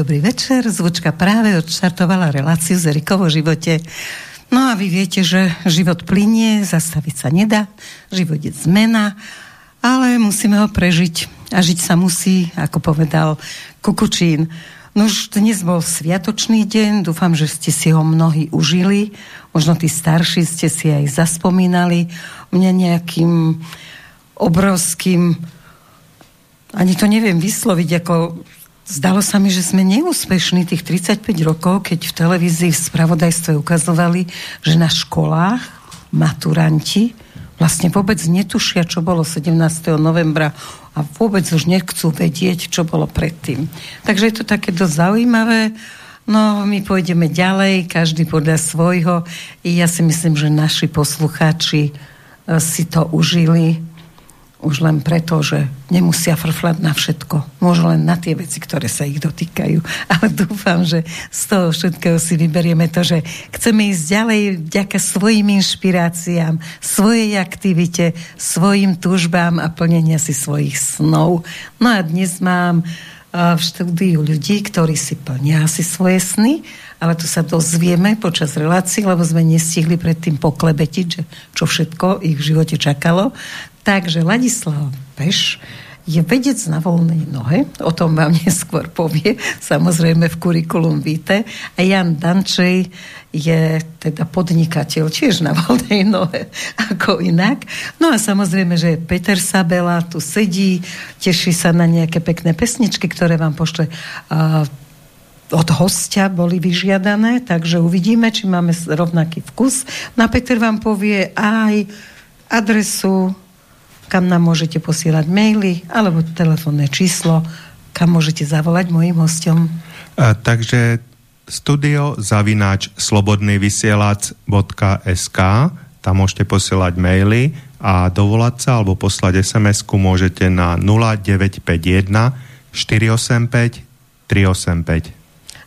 Dobrý večer. Zvučka práve odštartovala reláciu z Erikovo živote. No a vy viete, že život plinie, zastaviť sa nedá, život je zmena, ale musíme ho prežiť. A žiť sa musí, ako povedal Kukučín. No už dnes bol sviatočný deň, dúfam, že ste si ho mnohí užili. Možno tí starší ste si aj zaspomínali. Mňa nejakým obrovským ani to neviem vysloviť, ako Zdalo sa mi, že sme neúspešní tých 35 rokov, keď v televízii v spravodajstve ukazovali, že na školách maturanti vlastne vôbec netušia, čo bolo 17. novembra a vôbec už nechcú vedieť, čo bolo predtým. Takže je to také dosť zaujímavé. No, my pôjdeme ďalej, každý podľa svojho. I ja si myslím, že naši poslucháči eh, si to užili už len preto, že nemusia frflať na všetko. Môžu len na tie veci, ktoré sa ich dotýkajú. Ale dúfam, že z toho všetkého si vyberieme to, že chceme ísť ďalej vďaka svojim inšpiráciám, svojej aktivite, svojim túžbám a plnenia si svojich snov. No a dnes mám v štúdiu ľudí, ktorí si plnia asi svoje sny, ale tu sa dozvieme počas relácií, lebo sme nestihli predtým poklebetiť, že čo všetko ich v živote čakalo. Takže Ladislav Peš je vedec na voľnej nohe, o tom vám neskôr povie, samozrejme v kurikulum víte. A Jan Dančej je teda podnikateľ, tiež na voľnej nohe, ako inak. No a samozrejme, že Peter Sabela tu sedí, teší sa na nejaké pekné pesničky, ktoré vám pošle uh, od hostia boli vyžiadané, takže uvidíme, či máme rovnaký vkus. No a Peter vám povie aj adresu kam nám môžete posielať maily alebo telefónne číslo, kam môžete zavolať mojim hostom. A, takže studio zavináč slobodnyvysielac.sk tam môžete posielať maily a dovolať sa alebo poslať SMS-ku môžete na 0951 485 385.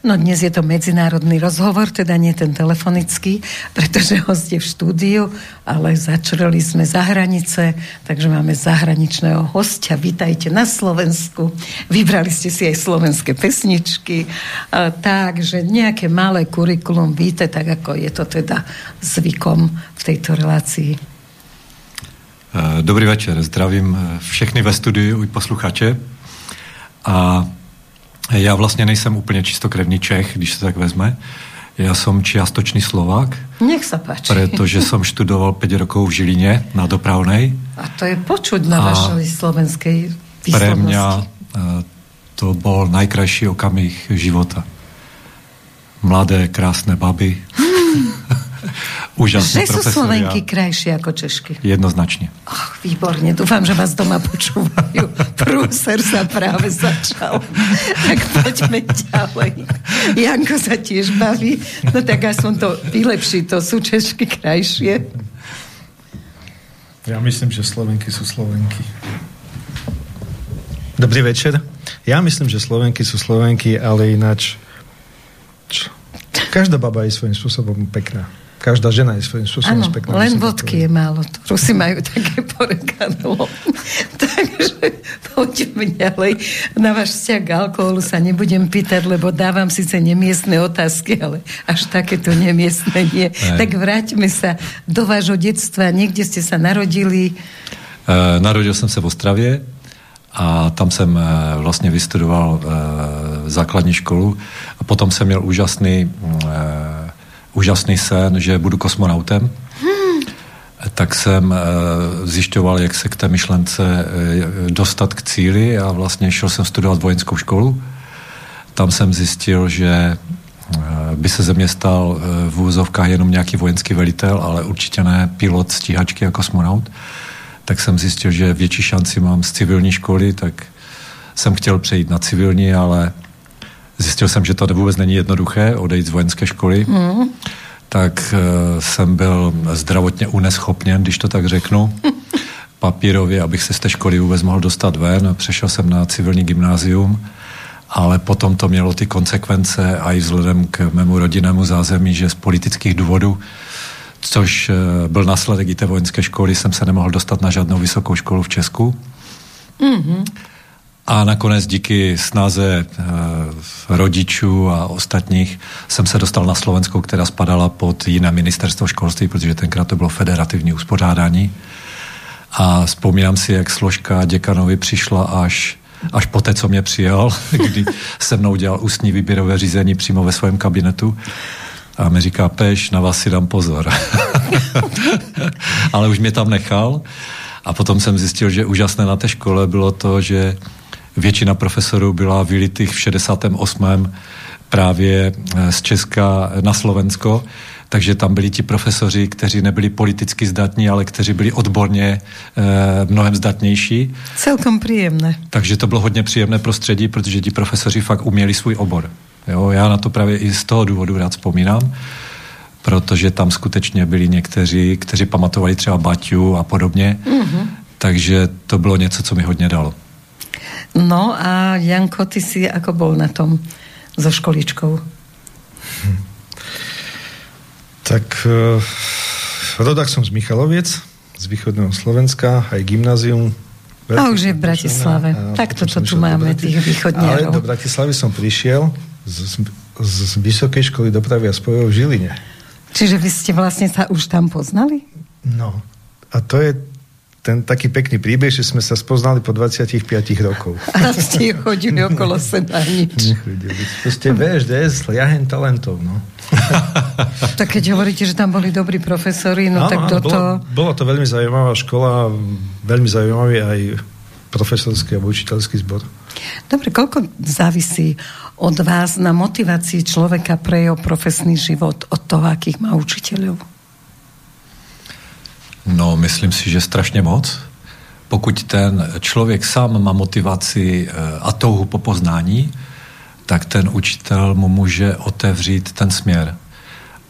No dnes je to medzinárodný rozhovor, teda nie ten telefonický, pretože host je v štúdiu, ale začreli sme za hranice, takže máme zahraničného hostia. Vítajte na Slovensku. Vybrali ste si aj slovenské pesničky. Takže nejaké malé kurikulum víte, tak ako je to teda zvykom v tejto relácii. Dobrý večer, zdravím všechny ve studiu i posluchače. A já vlastně nejsem úplně čistokrevný Čech, když se tak vezme. Já jsem čiastočný Slovák. Nech sa páči. Protože jsem študoval 5 rokov v Žiline na dopravnej. A to je počuť na vašej slovenskej výslovnosti. Pre mňa eh, to bol najkrajší okamih života. Mladé, krásne baby. Hmm. Úžasné Že sú Slovenky krajšie ako Češky? Jednoznačne. Oh, výborne, dúfam, že vás doma počúvajú. Prúser sa práve začal. tak poďme ďalej. Janko sa tiež baví. No tak aspoň to vylepší, to sú Češky krajšie. Ja myslím, že Slovenky sú Slovenky. Dobrý večer. Ja myslím, že Slovenky sú Slovenky, ale ináč... Čo? Každá baba je svojím spôsobom pekná. Každá žena je svojím spôsobom ano, pekná. len vodky je málo. To Rusi majú také porekadlo. Takže poďme ďalej. Na váš vzťah k alkoholu sa nebudem pýtať, lebo dávam síce nemiestne otázky, ale až takéto nemiestne nie. Aj. Tak vráťme sa do vášho detstva. Niekde ste sa narodili? E, narodil som sa v Ostravě a tam jsem e, vlastně vystudoval e, základní školu a potom jsem měl úžasný e, úžasný sen, že budu kosmonautem. Hmm. Tak jsem e, zjišťoval, jak se k té myšlence e, dostat k cíli a vlastně šel jsem studovat vojenskou školu. Tam jsem zjistil, že e, by se ze mě stal v úzovkách jenom nějaký vojenský velitel, ale určitě ne pilot stíhačky a kosmonaut. Tak jsem zjistil, že větší šanci mám z civilní školy, tak jsem chtěl přejít na civilní, ale Zjistil jsem, že to vůbec není jednoduché odejít z vojenské školy. Mm. Tak uh, jsem byl zdravotně uneschopněn, když to tak řeknu, papírově, abych se z té školy vůbec mohl dostat ven. Přešel jsem na civilní gymnázium, ale potom to mělo ty konsekvence a i vzhledem k mému rodinnému zázemí, že z politických důvodů což uh, byl následek i té vojenské školy, jsem se nemohl dostat na žádnou vysokou školu v Česku. Mm-hmm. A nakonec díky snaze e, rodičů a ostatních jsem se dostal na Slovenskou, která spadala pod jiné ministerstvo školství, protože tenkrát to bylo federativní uspořádání. A vzpomínám si, jak složka děkanovi přišla až až poté, co mě přijal, kdy se mnou dělal ústní výběrové řízení přímo ve svém kabinetu. A mi říká, peš, na vás si dám pozor. Ale už mě tam nechal. A potom jsem zjistil, že úžasné na té škole bylo to, že většina profesorů byla vylitých v 68. právě eh, z Česka na Slovensko, takže tam byli ti profesoři, kteří nebyli politicky zdatní, ale kteří byli odborně e, mnohem zdatnější. Celkom příjemné. Takže to bylo hodně příjemné prostředí, protože ti profesoři fakt uměli svůj obor. Jo, já na to právě i z toho důvodu rád vzpomínám, protože tam skutečně byli někteří, kteří pamatovali třeba Baťu a podobně, mm-hmm. takže to bylo něco, co mi hodně dalo. No a Janko, ty si jako bol na tom so školičkou? Hm. Tak uh, rodak som z Michaloviec, z východného Slovenska, aj gymnázium. A už je v Bratislave. A tak to tu máme, tých východniarov. Ale do Bratislavy som prišiel z, z, z Vysokej školy dopravy a spojov v Žiline. Čiže vy ste vlastne sa už tam poznali? No. A to je ten taký pekný príbeh, že sme sa spoznali po 25 rokov. A ste chodili okolo seba nič. Nechodili. Proste VŠDS, jahen talentov, no. tak keď hovoríte, že tam boli dobrí profesori, no, no tak toto... Bolo, bolo to veľmi zaujímavá škola, veľmi zaujímavý aj profesorský a učiteľský zbor. Dobre, koľko závisí od vás na motivácii človeka pre jeho profesný život od toho, akých má učiteľov? No, myslím si, že strašně moc. Pokud ten člověk sám má motivaci eh, a touhu po poznání, tak ten učitel mu může otevřít ten směr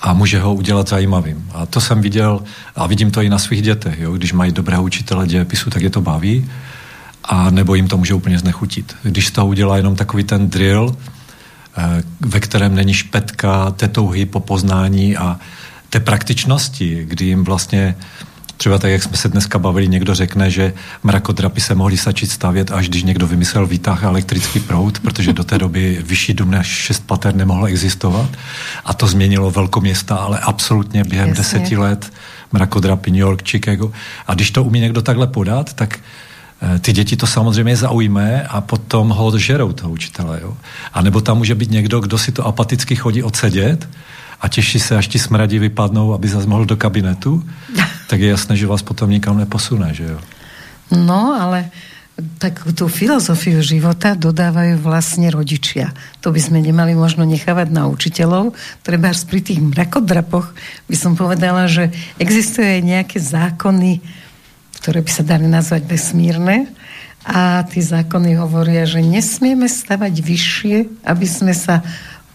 a může ho udělat zajímavým. A to jsem viděl a vidím to i na svých dětech. Jo? Když mají dobrého učitele dějepisu, tak je to baví a nebo jim to může úplně znechutit. Když toho udělá jenom takový ten drill, eh, ve kterém není špetka té touhy po poznání a té praktičnosti, kdy jim vlastně Třeba tak, jak jsme se dneska bavili, někdo řekne, že mrakodrapy se mohly stačit stavět, až když někdo vymyslel výtah a elektrický proud, protože do té doby vyšší dům než šest pater nemohlo existovat. A to změnilo velkoměsta, ale absolutně během Jasně. deseti let mrakodrapy New York, Chicago. A když to umí někdo takhle podat, tak eh, ty děti to samozřejmě zaujme a potom ho žerou toho učitele. Jo? A nebo tam může být někdo, kdo si to apaticky chodí odsedět a těší se, až ti smradí vypadnou, aby zase mohl do kabinetu, tak je jasné, že vás potom nikam neposune, že jo? No, ale tak tú filozofiu života dodávajú vlastne rodičia. To by sme nemali možno nechávať na učiteľov. Treba pri tých mrakodrapoch by som povedala, že existuje aj nejaké zákony, ktoré by sa dali nazvať vesmírne. A tí zákony hovoria, že nesmieme stavať vyššie, aby sme sa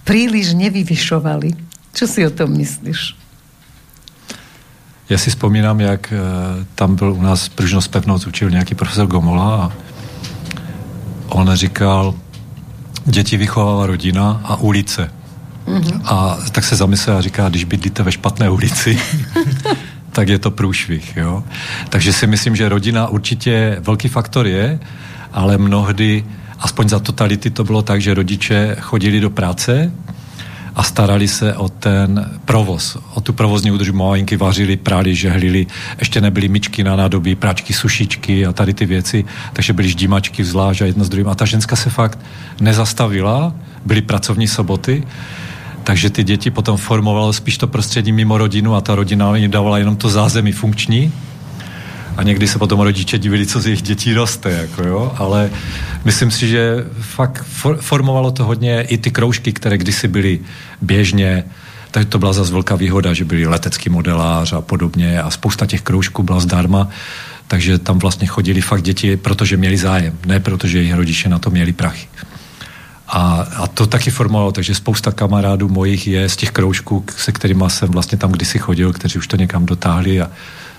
príliš nevyvyšovali. Čo si o tom myslíš? Já si vzpomínám, jak eh, tam byl u nás pružnost pevnost učil nějaký profesor Gomola a on říkal, děti vychovává rodina a ulice. Mm-hmm. A tak se zamyslel a říká, když bydlíte ve špatné ulici, tak je to průšvih. Jo? Takže si myslím, že rodina určitě velký faktor je, ale mnohdy, aspoň za totality to bylo tak, že rodiče chodili do práce, a starali se o ten provoz, o tu provozní údržbu. Malinky vařili, prali, žehlili, ještě nebyly myčky na nádobí, práčky, sušičky a tady ty věci, takže byly ždímačky zvlášť a jedno s druhým. A ta ženská se fakt nezastavila, byly pracovní soboty, takže ty děti potom formovalo spíš to prostředí mimo rodinu a ta rodina jim dávala jenom to zázemí funkční, a někdy se potom rodiče divili, co z jejich dětí roste, jako jo, ale myslím si, že fakt for, formovalo to hodně i ty kroužky, které kdysi byly běžně, tak to byla zase velká výhoda, že byli letecký modelář a podobně. A spousta těch kroužků byla zdarma, takže tam vlastně chodili fakt děti, protože měli zájem, ne protože jejich rodiče na to měli prachy. A, a to taky formovalo, takže spousta kamarádů mojich je z těch kroužků, se kterými jsem vlastně tam kdysi chodil, kteří už to někam dotáhli a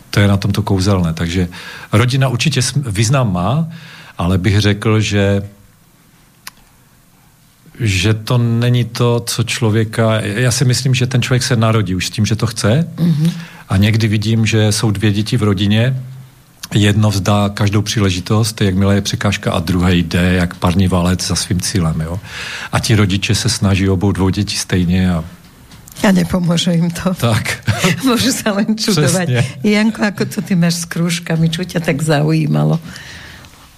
to je na tomto kouzelné. Takže rodina určitě význam má, ale bych řekl, že že to není to, co člověka... Já si myslím, že ten člověk se narodí už s tím, že to chce. Mm-hmm. A někdy vidím, že jsou dvě děti v rodině jedno vzdá každou příležitost, jakmile je překážka a druhé jde jak parní válec za svým cílem. Jo? A ti rodiče se snaží obou dvou dětí stejně a a nepomôže im to. Tak. Môžu sa len čudovať. Přesně. Janko, ako to ty máš s krúžkami? Čo ťa tak zaujímalo?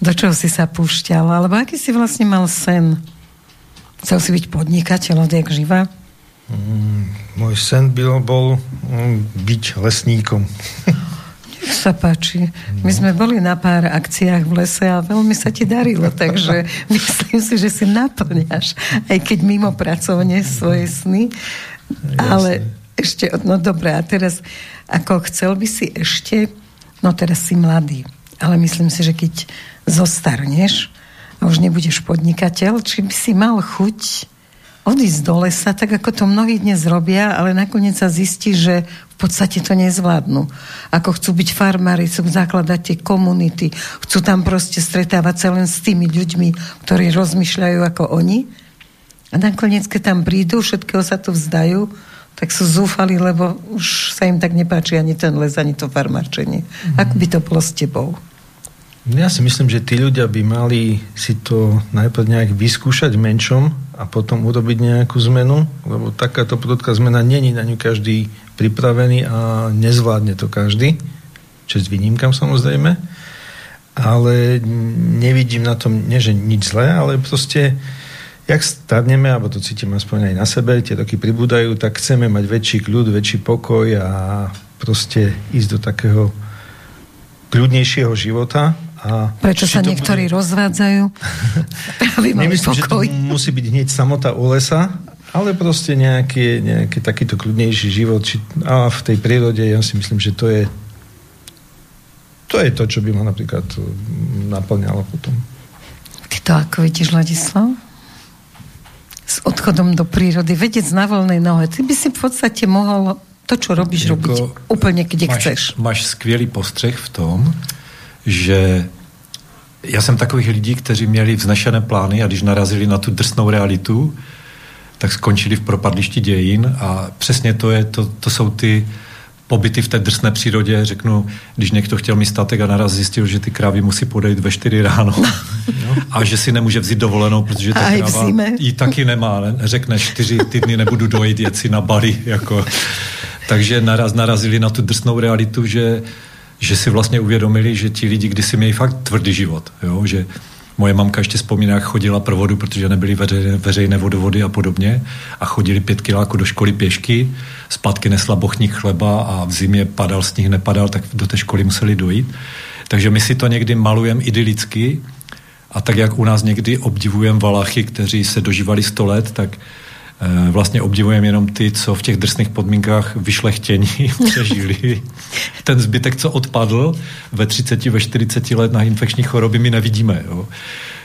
Do čoho si sa púšťal? Alebo aký si vlastne mal sen? Chcel si byť podnikateľ odjak živa? Mm, môj sen byl, bol mm, byť lesníkom. Nech sa páči. My sme boli na pár akciách v lese a veľmi sa ti darilo, takže myslím si, že si naplňaš, aj keď mimo pracovne svoje sny. Ale ešte, no dobré, a teraz, ako chcel by si ešte, no teraz si mladý, ale myslím si, že keď zostarneš a už nebudeš podnikateľ, či by si mal chuť odísť do lesa, tak ako to mnohí dnes robia, ale nakoniec sa zistí, že v podstate to nezvládnu. Ako chcú byť farmári, chcú zakladať tie komunity, chcú tam proste stretávať sa len s tými ľuďmi, ktorí rozmýšľajú ako oni. A nakoniec, keď tam prídu, všetkého sa to vzdajú, tak sú zúfali, lebo už sa im tak nepáči ani ten les, ani to farmárčenie. Mm-hmm. Ako by to bolo s tebou? Ja si myslím, že tí ľudia by mali si to najprv nejak vyskúšať menšom a potom urobiť nejakú zmenu, lebo takáto prudká zmena není na ňu každý pripravený a nezvládne to každý, čest výnimkám samozrejme, ale nevidím na tom, nie že nič zlé, ale proste jak starneme, alebo to cítim aspoň aj na sebe, tie roky pribúdajú, tak chceme mať väčší kľud, väčší pokoj a proste ísť do takého kľudnejšieho života a Prečo sa niektorí bude... rozvádzajú? Nemyslím, že to musí byť hneď samota u lesa, ale proste nejaký, nejaký takýto kľudnejší život. Či, a v tej prírode ja si myslím, že to je to je to, čo by ma napríklad mm, naplňalo potom. Ty to ako vidíš, Ladislav? S odchodom do prírody, vedec na voľnej nohe. Ty by si v podstate mohol to, čo robíš, jako robiť úplne kde máš, chceš. Máš skvělý postřeh v tom, že já jsem takových lidí, kteří měli vznešené plány a když narazili na tu drsnou realitu, tak skončili v propadlišti dějin a přesně to, je, to, to jsou ty pobyty v té drsné přírodě, řeknu, když někdo chtěl mít statek a naraz zjistil, že ty krávy musí podejít ve 4 ráno no. a že si nemůže vzít dovolenou, protože ta kráva ji taky nemá. Ne? Řekne, čtyři týdny nebudu dojít, jet si na Bali. Jako. Takže naraz narazili na tu drsnou realitu, že že si vlastně uvědomili, že ti lidi kdysi měli fakt tvrdý život, jo? že moje mamka ještě vzpomíná, jak chodila pro vodu, protože nebyly veřejné, veřejné vodovody a podobně. A chodili pět kiláků do školy pěšky, zpátky nesla bochník chleba a v zimě padal sníh, nepadal, tak do té školy museli dojít. Takže my si to někdy malujeme idylicky. A tak, jak u nás někdy obdivujeme Valachy, kteří se dožívali 100 let, tak vlastně obdivujeme jenom ty, co v těch drsných podmínkách vyšlechtění přežili. Ten zbytek, co odpadl ve 30, ve 40 let na infekční choroby, my nevidíme. Jo.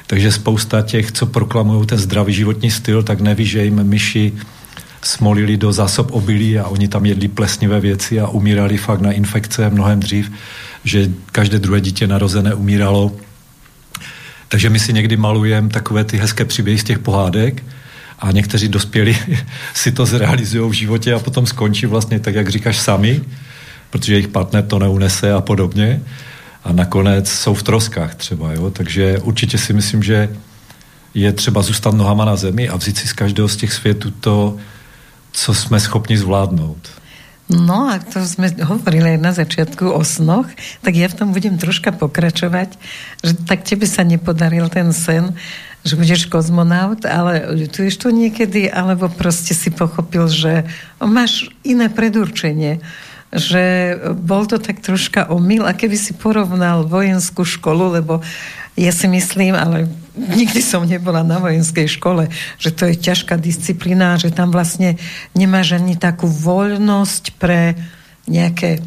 Takže spousta těch, co proklamují ten zdravý životní styl, tak neví, že jim myši smolili do zásob obilí a oni tam jedli plesnivé věci a umírali fakt na infekce mnohem dřív, že každé druhé dítě narozené umíralo. Takže my si někdy malujeme takové ty hezké příběhy z těch pohádek, a někteří dospělí si to zrealizují v životě a potom skončí vlastně tak, jak říkáš sami, protože jejich partner to neunese a podobně a nakonec jsou v troskách třeba, jo? takže určitě si myslím, že je třeba zůstat nohama na zemi a vzít si z každého z těch světů to, co jsme schopni zvládnout. No a to sme hovorili na začiatku o snoch, tak ja v tom budem troška pokračovať, že tak tebe sa nepodaril ten sen, že budeš kozmonaut, ale ľutuješ to niekedy, alebo proste si pochopil, že máš iné predurčenie, že bol to tak troška omyl a keby si porovnal vojenskú školu, lebo ja si myslím, ale nikdy som nebola na vojenskej škole, že to je ťažká disciplína, že tam vlastne nemáš ani takú voľnosť pre nejaké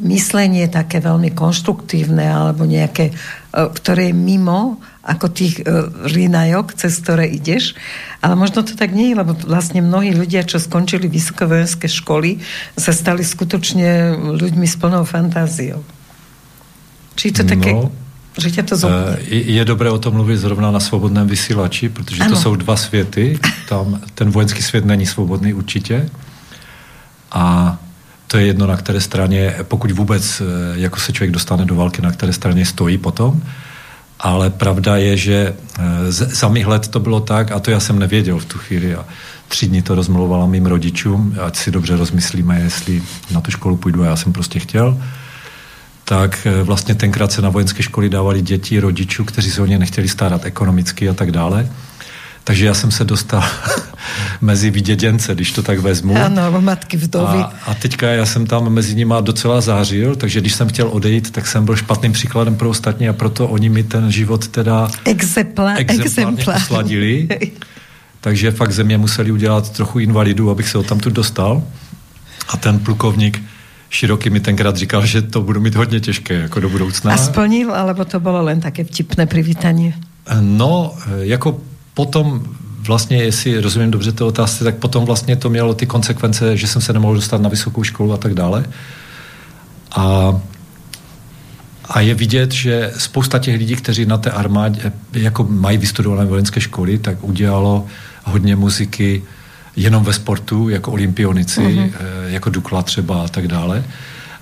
myslenie také veľmi konštruktívne alebo nejaké, e, ktoré je mimo ako tých uh, rínajok, cez ktoré ideš. Ale možno to tak nie je, lebo vlastne mnohí ľudia, čo skončili vysokovojenské školy, sa stali skutočne ľuďmi s plnou fantáziou. Či to také... No, že tě to zobne. Je, dobré o tom mluvit zrovna na svobodném vysílači, protože ano. to jsou dva světy. Tam ten vojenský svět není svobodný určitě. A to je jedno, na které straně, pokud vůbec eh, jako se člověk dostane do války, na které straně stojí potom. Ale pravda je, že eh, za mých let to bylo tak, a to já jsem nevěděl v tu chvíli, a tři dny to rozmluvala mým rodičům, ať si dobře rozmyslíme, jestli na tu školu půjdu, a já jsem prostě chtěl, tak eh, vlastně tenkrát se na vojenské školy dávali děti rodičů, kteří se o ně nechtěli starat ekonomicky a tak dále. Takže já jsem se dostal mezi vyděděnce, když to tak vezmu. Ano, matky vdovy. A, a teďka já jsem tam mezi nimi docela zářil, takže když jsem chtěl odejít, tak jsem byl špatným příkladem pro ostatní a proto oni mi ten život teda Exempla, exemplárně posladili. Takže fakt země museli udělat trochu invalidu, abych se tam tu dostal. A ten plukovník Široký mi tenkrát říkal, že to budu mít hodně těžké jako do budoucna. A splnil, alebo to bylo len také vtipné privítání? No, jako potom vlastně, jestli rozumím dobře té otázky, tak potom vlastně to mělo ty konsekvence, že jsem se nemohl dostat na vysokou školu a tak dále. A, a je vidět, že spousta těch lidí, kteří na té armádě jako mají vystudované vojenské školy, tak udělalo hodně muziky jenom ve sportu, jako olympionici, uh-huh. jako Dukla třeba a tak dále.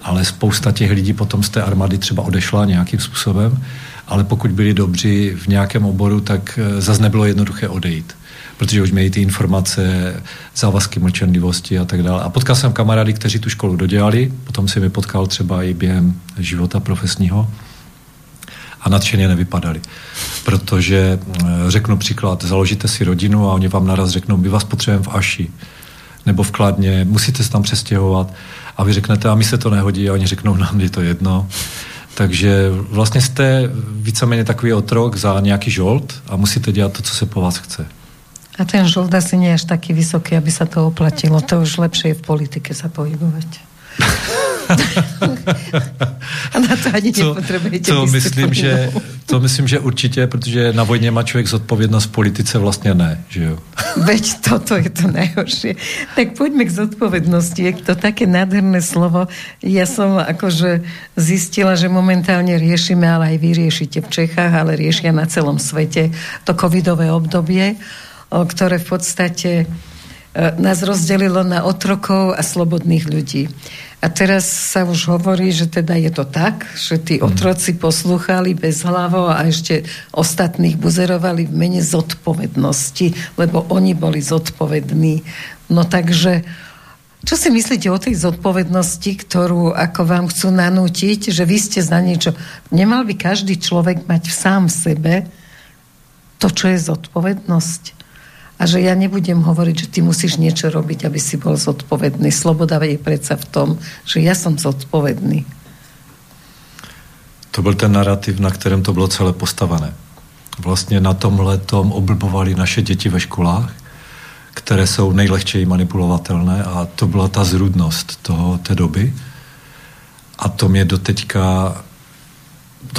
Ale spousta těch lidí potom z té armády třeba odešla nějakým způsobem ale pokud byli dobří v nějakém oboru, tak eh, zase nebylo jednoduché odejít protože už měli ty informace, závazky mlčenlivosti a tak dále. A potkal jsem kamarády, kteří tu školu dodělali, potom jsem je potkal třeba i během života profesního a nadšeně nevypadali. Protože eh, řeknu příklad, založíte si rodinu a oni vám naraz řeknou, my vás potřebujeme v Aši nebo v Kladně, musíte se tam přestěhovat a vy řeknete, a mi se to nehodí a oni řeknou, nám je to jedno. Takže vlastně jste víceméně takový otrok za nějaký žolt a musíte dělat to, co se po vás chce. A ten žolt asi nie je až taký vysoký, aby sa to oplatilo. To už lepšie je v politike sa pohybovať. A na to ani nepotřebujete to myslím, že, to myslím, že určitě, protože na vojně má člověk zodpovědnost v politice vlastně ne, že jo? Veď toto je to nejhorší. Tak pojďme k zodpovědnosti. Je to také nádherné slovo. Ja som akože zistila, že momentálně riešime, ale aj vy v Čechách, ale riešia na celom svete to covidové obdobie, ktoré v podstate e, nás rozdelilo na otrokov a slobodných ľudí. A teraz sa už hovorí, že teda je to tak, že tí mhm. otroci poslúchali bez hlavo a ešte ostatných buzerovali v mene zodpovednosti, lebo oni boli zodpovední. No takže, čo si myslíte o tej zodpovednosti, ktorú ako vám chcú nanútiť, že vy ste za niečo... Nemal by každý človek mať v sám v sebe to, čo je zodpovednosť? A že ja nebudem hovoriť, že ty musíš niečo robiť, aby si bol zodpovedný. Sloboda je predsa v tom, že ja som zodpovedný. To byl ten narrativ, na kterém to bylo celé postavené. Vlastně na tomhle tom oblbovali naše děti ve školách, které jsou nejlehčeji manipulovatelné a to byla ta zrudnost toho, té doby. A to mě doteďka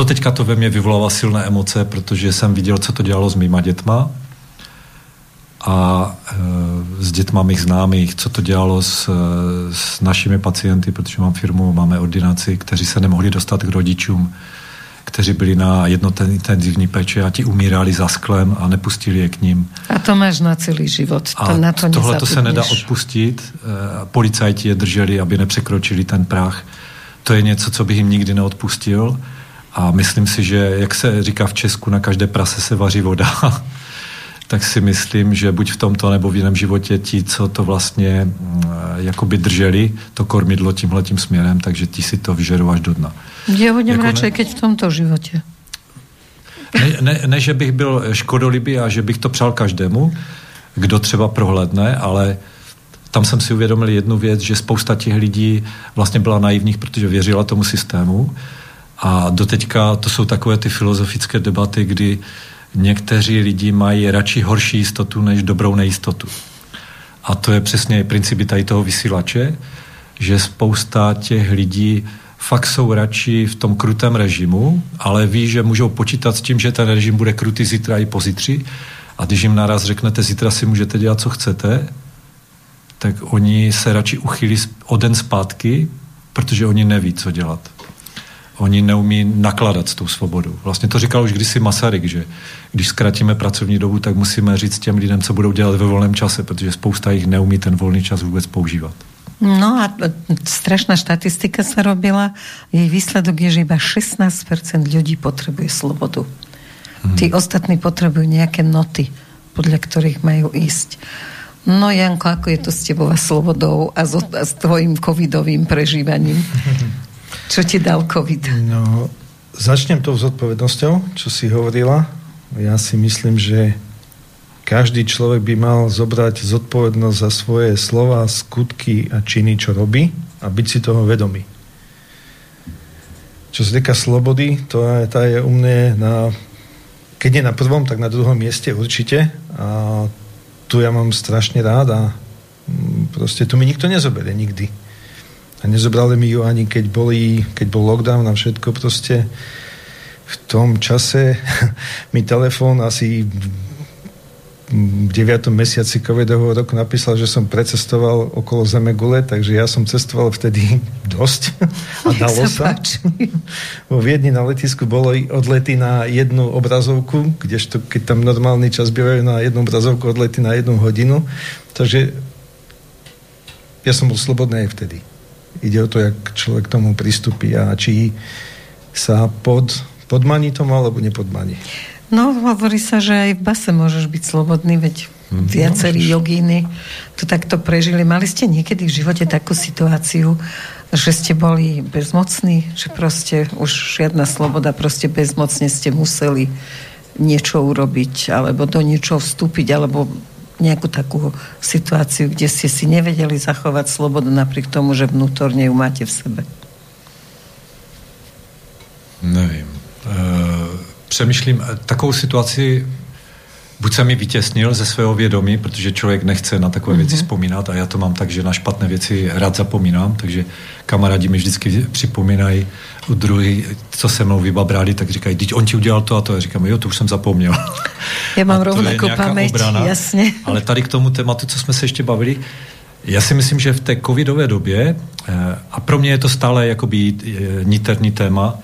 teďka to ve mně vyvolává silné emoce, protože jsem viděl, co to dělalo s mýma dětma a e, s dětma mých známých, co to dělalo s, e, s našimi pacienty, protože mám firmu, máme ordinaci, kteří se nemohli dostat k rodičům, kteří byli na jednotné intenzivní péče a ti umírali za sklem a nepustili je k ním. A to máš na celý život. To, a na to tohle to se nedá odpustit. E, policajti je drželi, aby nepřekročili ten prach. To je něco, co bych jim nikdy neodpustil. A myslím si, že, jak se říká v Česku, na každé prase se vaří voda. tak si myslím, že buď v tomto nebo v jiném životě ti, co to vlastně mm, jakoby drželi, to kormidlo tímhletím směrem, takže ti si to vyžerou až do dna. Já budem jako radšej, ne... keď v tomto životě. Ne, ne, ne, že bych byl škodolibý a že bych to přál každému, kdo třeba prohledne, ale tam jsem si uvědomil jednu věc, že spousta těch lidí vlastně byla naivních, protože věřila tomu systému a doteďka to jsou takové ty filozofické debaty, kdy uh, někteří lidi mají radši horší jistotu než dobrou nejistotu. A to je přesně principy tady toho vysílače, že spousta těch lidí fakt jsou radši v tom krutém režimu, ale ví, že můžou počítat s tím, že ten režim bude krutý zítra i pozítří. A když jim naraz řeknete, zítra si můžete dělat, co chcete, tak oni se radši uchylí o den zpátky, protože oni neví, co dělat oni neumí nakladat s tou svobodou. Vlastně to říkal už kdysi Masaryk, že když zkratíme pracovní dobu, tak musíme říct těm lidem, co budou dělat ve volném čase, protože spousta jich neumí ten volný čas vůbec používat. No a strašná štatistika sa robila. Jej výsledok je, že iba 16% ľudí potrebuje slobodu. Hmm. Tí ostatní potrebujú nejaké noty, podľa ktorých majú ísť. No Janko, ako je to s tebou a slobodou a s, a s tvojim covidovým prežívaním? Čo ti dal covid? No, začnem tou zodpovednosťou, čo si hovorila. Ja si myslím, že každý človek by mal zobrať zodpovednosť za svoje slova, skutky a činy, čo robí a byť si toho vedomý. Čo sa týka slobody, to je, tá je u mne na, keď nie na prvom, tak na druhom mieste určite a tu ja mám strašne rád a proste tu mi nikto nezoberie nikdy. A nezobrali mi ju ani keď, boli, keď bol lockdown a všetko proste v tom čase mi telefón asi v 9. mesiaci covidového roku napísal, že som precestoval okolo Zeme Gule, takže ja som cestoval vtedy dosť a dalo sa. Vo Viedni na letisku bolo odlety na jednu obrazovku, kdežto keď tam normálny čas bývajú na jednu obrazovku odlety na jednu hodinu. Takže ja som bol slobodný aj vtedy. Ide o to, jak človek k tomu pristupí a či sa pod, podmaní tomu alebo nepodmaní. No, hovorí sa, že aj v base môžeš byť slobodný, veď mm, viacerí no, jogíny to takto prežili. Mali ste niekedy v živote takú situáciu, že ste boli bezmocní, že proste už žiadna sloboda, proste bezmocne ste museli niečo urobiť, alebo do niečoho vstúpiť, alebo nejakú takú situáciu, kde ste si nevedeli zachovať slobodu napriek tomu, že vnútorne ju máte v sebe? Nevím. Uh přemýšlím, eh, takovou situaci buď jsem mi vytěsnil ze svého vědomí, protože člověk nechce na takové mm-hmm. věci mhm. vzpomínat a já to mám tak, že na špatné věci rád zapomínám, takže kamarádi mi vždycky připomínají u druhý, co se mnou vybabrali, tak říkají, teď on ti udělal to a to. A říkám, jo, to už jsem zapomněl. Já mám rovnakou paměť, obrana. jasně. Ale tady k tomu tématu, co jsme se ještě bavili, já si myslím, že v té covidové době, eh, a pro mě je to stále jakoby eh, niterný téma,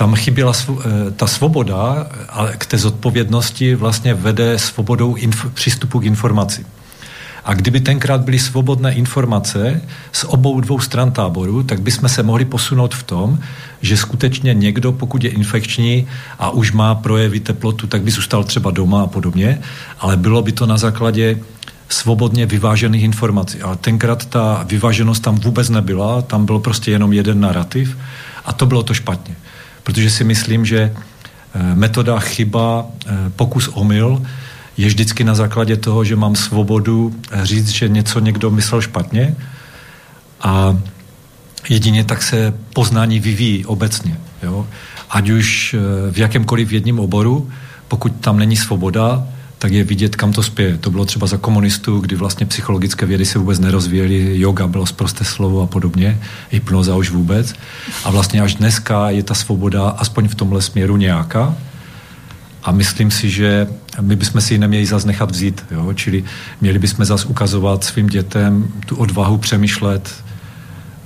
tam chyběla eh, ta svoboda a k té zodpovědnosti vlastně vede svobodou inf- přístupu k informaci. A kdyby tenkrát byly svobodné informace z obou dvou stran táboru, tak bychom se mohli posunout v tom, že skutečně někdo, pokud je infekční a už má projevy teplotu, tak by zůstal třeba doma a podobně, ale bylo by to na základě svobodně vyvážených informací. Ale tenkrát ta vyváženost tam vůbec nebyla, tam byl prostě jenom jeden narrativ a to bylo to špatně protože si myslím, že eh, metoda chyba, eh, pokus omyl je vždycky na základě toho, že mám svobodu eh, říct, že něco někdo myslel špatně a jedině tak se poznání vyvíjí obecně. Jo? Ať už v jakémkoliv jedním oboru, pokud tam není svoboda, tak je vidět, kam to spěje. To bylo třeba za komunistů, kdy vlastně psychologické vědy se vůbec nerozvíjely, yoga bylo zprosté slovo a podobně, hypnoza už vůbec. A vlastně až dneska je ta svoboda aspoň v tomhle směru nějaká. A myslím si, že my bychom si ji neměli zase nechat vzít. Jo? Čili měli bychom zase ukazovat svým dětem tu odvahu přemýšlet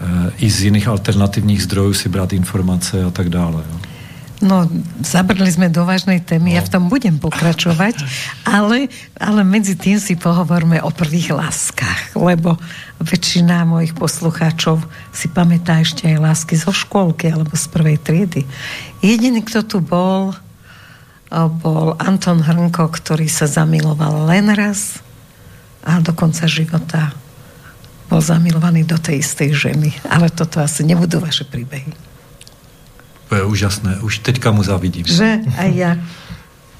e, i z jiných alternativních zdrojů si brát informace a tak dále. Jo? No, zabrali sme do vážnej témy, no. ja v tom budem pokračovať, ale, ale medzi tým si pohovorme o prvých láskach, lebo väčšina mojich poslucháčov si pamätá ešte aj lásky zo školky alebo z prvej triedy. Jediný, kto tu bol, bol Anton Hrnko, ktorý sa zamiloval len raz a do konca života bol zamilovaný do tej istej ženy. Ale toto asi nebudú vaše príbehy. To je úžasné. Už teďka mu zavidím. Že? Aj ja.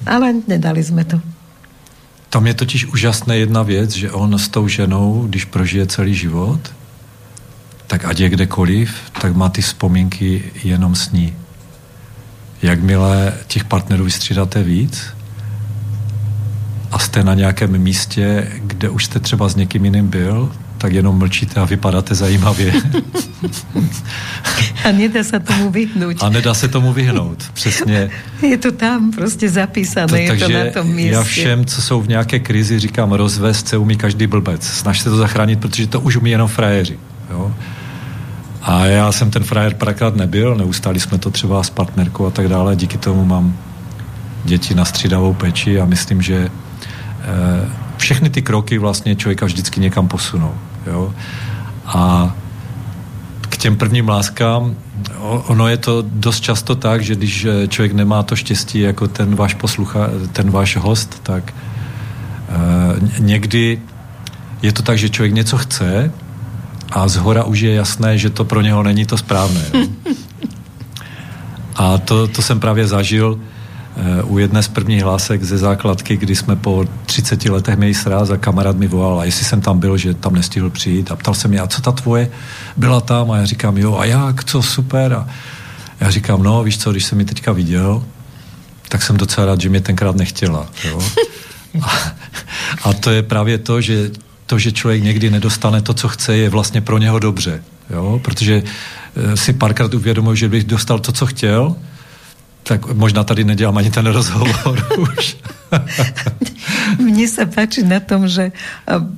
Ale nedali jsme to. Tam je totiž úžasné jedna věc, že on s tou ženou, když prožije celý život, tak ať je kdekoliv, tak má ty vzpomínky jenom s ní. Jakmile těch partnerů vystřídáte víc a jste na nějakém místě, kde už jste třeba s někým jiným byl, tak jenom mlčíte a vypadáte zajímavě. A nedá se tomu vyhnout. A nedá se tomu vyhnout, přesně. Je to tam prostě zapísané, to, je to na tom místě. já všem, co jsou v nějaké krizi, říkám, rozvést se umí každý blbec. Snaž se to zachránit, protože to už umí jenom frajeři. Jo? A já jsem ten frajer parakrát nebyl, neustáli jsme to třeba s partnerkou a tak dále, díky tomu mám děti na střídavou peči a myslím, že eh, všechny ty kroky vlastně člověka vždycky někam posunou. Jo? A k těm prvním láskám, ono je to dost často tak, že když eh, člověk nemá to štěstí jako ten váš poslucha, ten váš host, tak uh, někdy je to tak, že člověk něco chce a z hora už je jasné, že to pro něho není to správné. Jo? A to, to jsem právě zažil eh, u jedné z prvních hlásek ze základky, kdy jsme po 30 letech měli sráz a kamarád mi volal, a jestli jsem tam byl, že tam nestihl přijít a ptal se mě, a co ta tvoje byla tam? A já říkám, jo, a jak, co, super. A já říkám, no, víš co, když jsem mi teďka viděl, tak jsem docela rád, že mě tenkrát nechtěla. Jo? A, a to je právě to, že to, že člověk někdy nedostane to, co chce, je vlastně pro něho dobře. Jo? Protože eh, si párkrát uvědomuji, že bych dostal to, co chtěl, tak možná tady nedělám ani ten rozhovor už. Mne sa páči na tom, že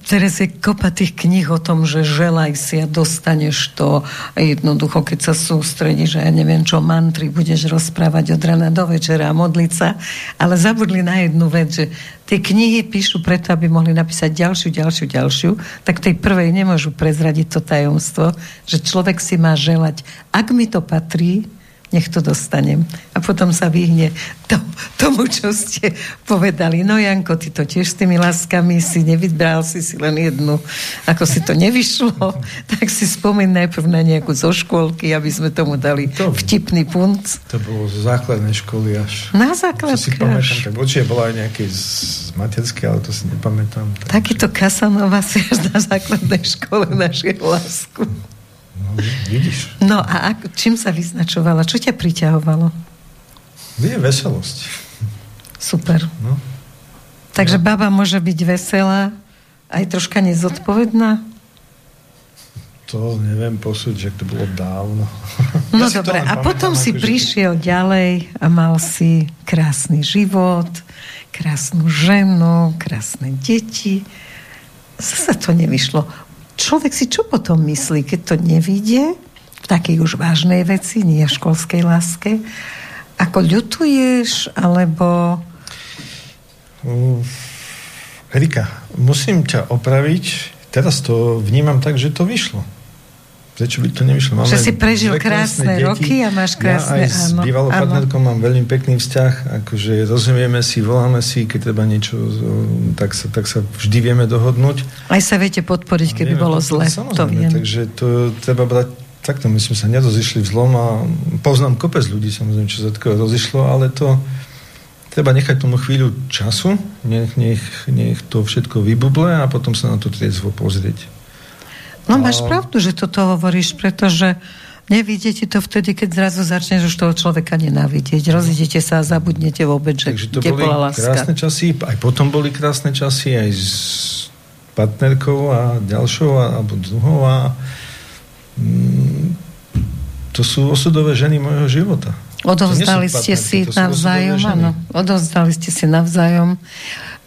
teraz je kopa tých knih o tom, že želaj si a dostaneš to. Jednoducho, keď sa sústredíš, že ja neviem čo, mantry budeš rozprávať od rana do večera a modliť sa. Ale zabudli na jednu vec, že tie knihy píšu preto, aby mohli napísať ďalšiu, ďalšiu, ďalšiu, tak tej prvej nemôžu prezradiť to tajomstvo, že človek si má želať, ak mi to patrí, nech to dostanem. A potom sa vyhne to, tomu, čo ste povedali. No Janko, ty to tiež s tými láskami si nevybral si si len jednu. Ako si to nevyšlo, tak si spomeň najprv na nejakú zo škôlky, aby sme tomu dali to, vtipný punc. To bolo zo základnej školy až. Na základke si pamätám, tak určite bola aj nejaké z materskej, ale to si nepamätám. Tak Takýto Kasanova si až na základnej škole našiel lásku. No, vidíš. No a ak, čím sa vyznačovala? Čo ťa priťahovalo? Je veselosť. Super. No. Takže no. baba môže byť veselá, aj troška nezodpovedná? To neviem posúť, že to bolo dávno. No ja dobre, a potom si akože prišiel to... ďalej a mal si krásny život, krásnu ženu, krásne deti. Zase to nevyšlo človek si čo potom myslí, keď to nevidie v takej už vážnej veci, nie v školskej láske? Ako ľutuješ, alebo... Uh, Erika, musím ťa opraviť. Teraz to vnímam tak, že to vyšlo. Prečo by to nevyšlo? Máme že si prežil krásne deti. roky a máš krásne... Ja aj s bývalou partnerkou mám veľmi pekný vzťah, akože rozumieme si, voláme si, keď treba niečo, tak sa, tak sa vždy vieme dohodnúť. Aj sa viete podporiť, keby vieme, bolo zle. To viem. Takže to treba brať takto. My sme sa nerozišli v zlom a poznám kopec ľudí, samozrejme, čo sa takého rozišlo, ale to treba nechať tomu chvíľu času, nech, nech, nech to všetko vybuble a potom sa na to triezvo pozrieť. No máš pravdu, že toto hovoríš, pretože nevidíte ti to vtedy, keď zrazu začneš už toho človeka nenávidieť. Rozidete sa a zabudnete vôbec, že Takže to kde boli bola láska. krásne časy, aj potom boli krásne časy, aj s partnerkou a ďalšou, a, alebo druhou a mm, to sú osudové ženy mojho života. Odovzdali ste si navzájom, áno. Odovzdali ste si navzájom.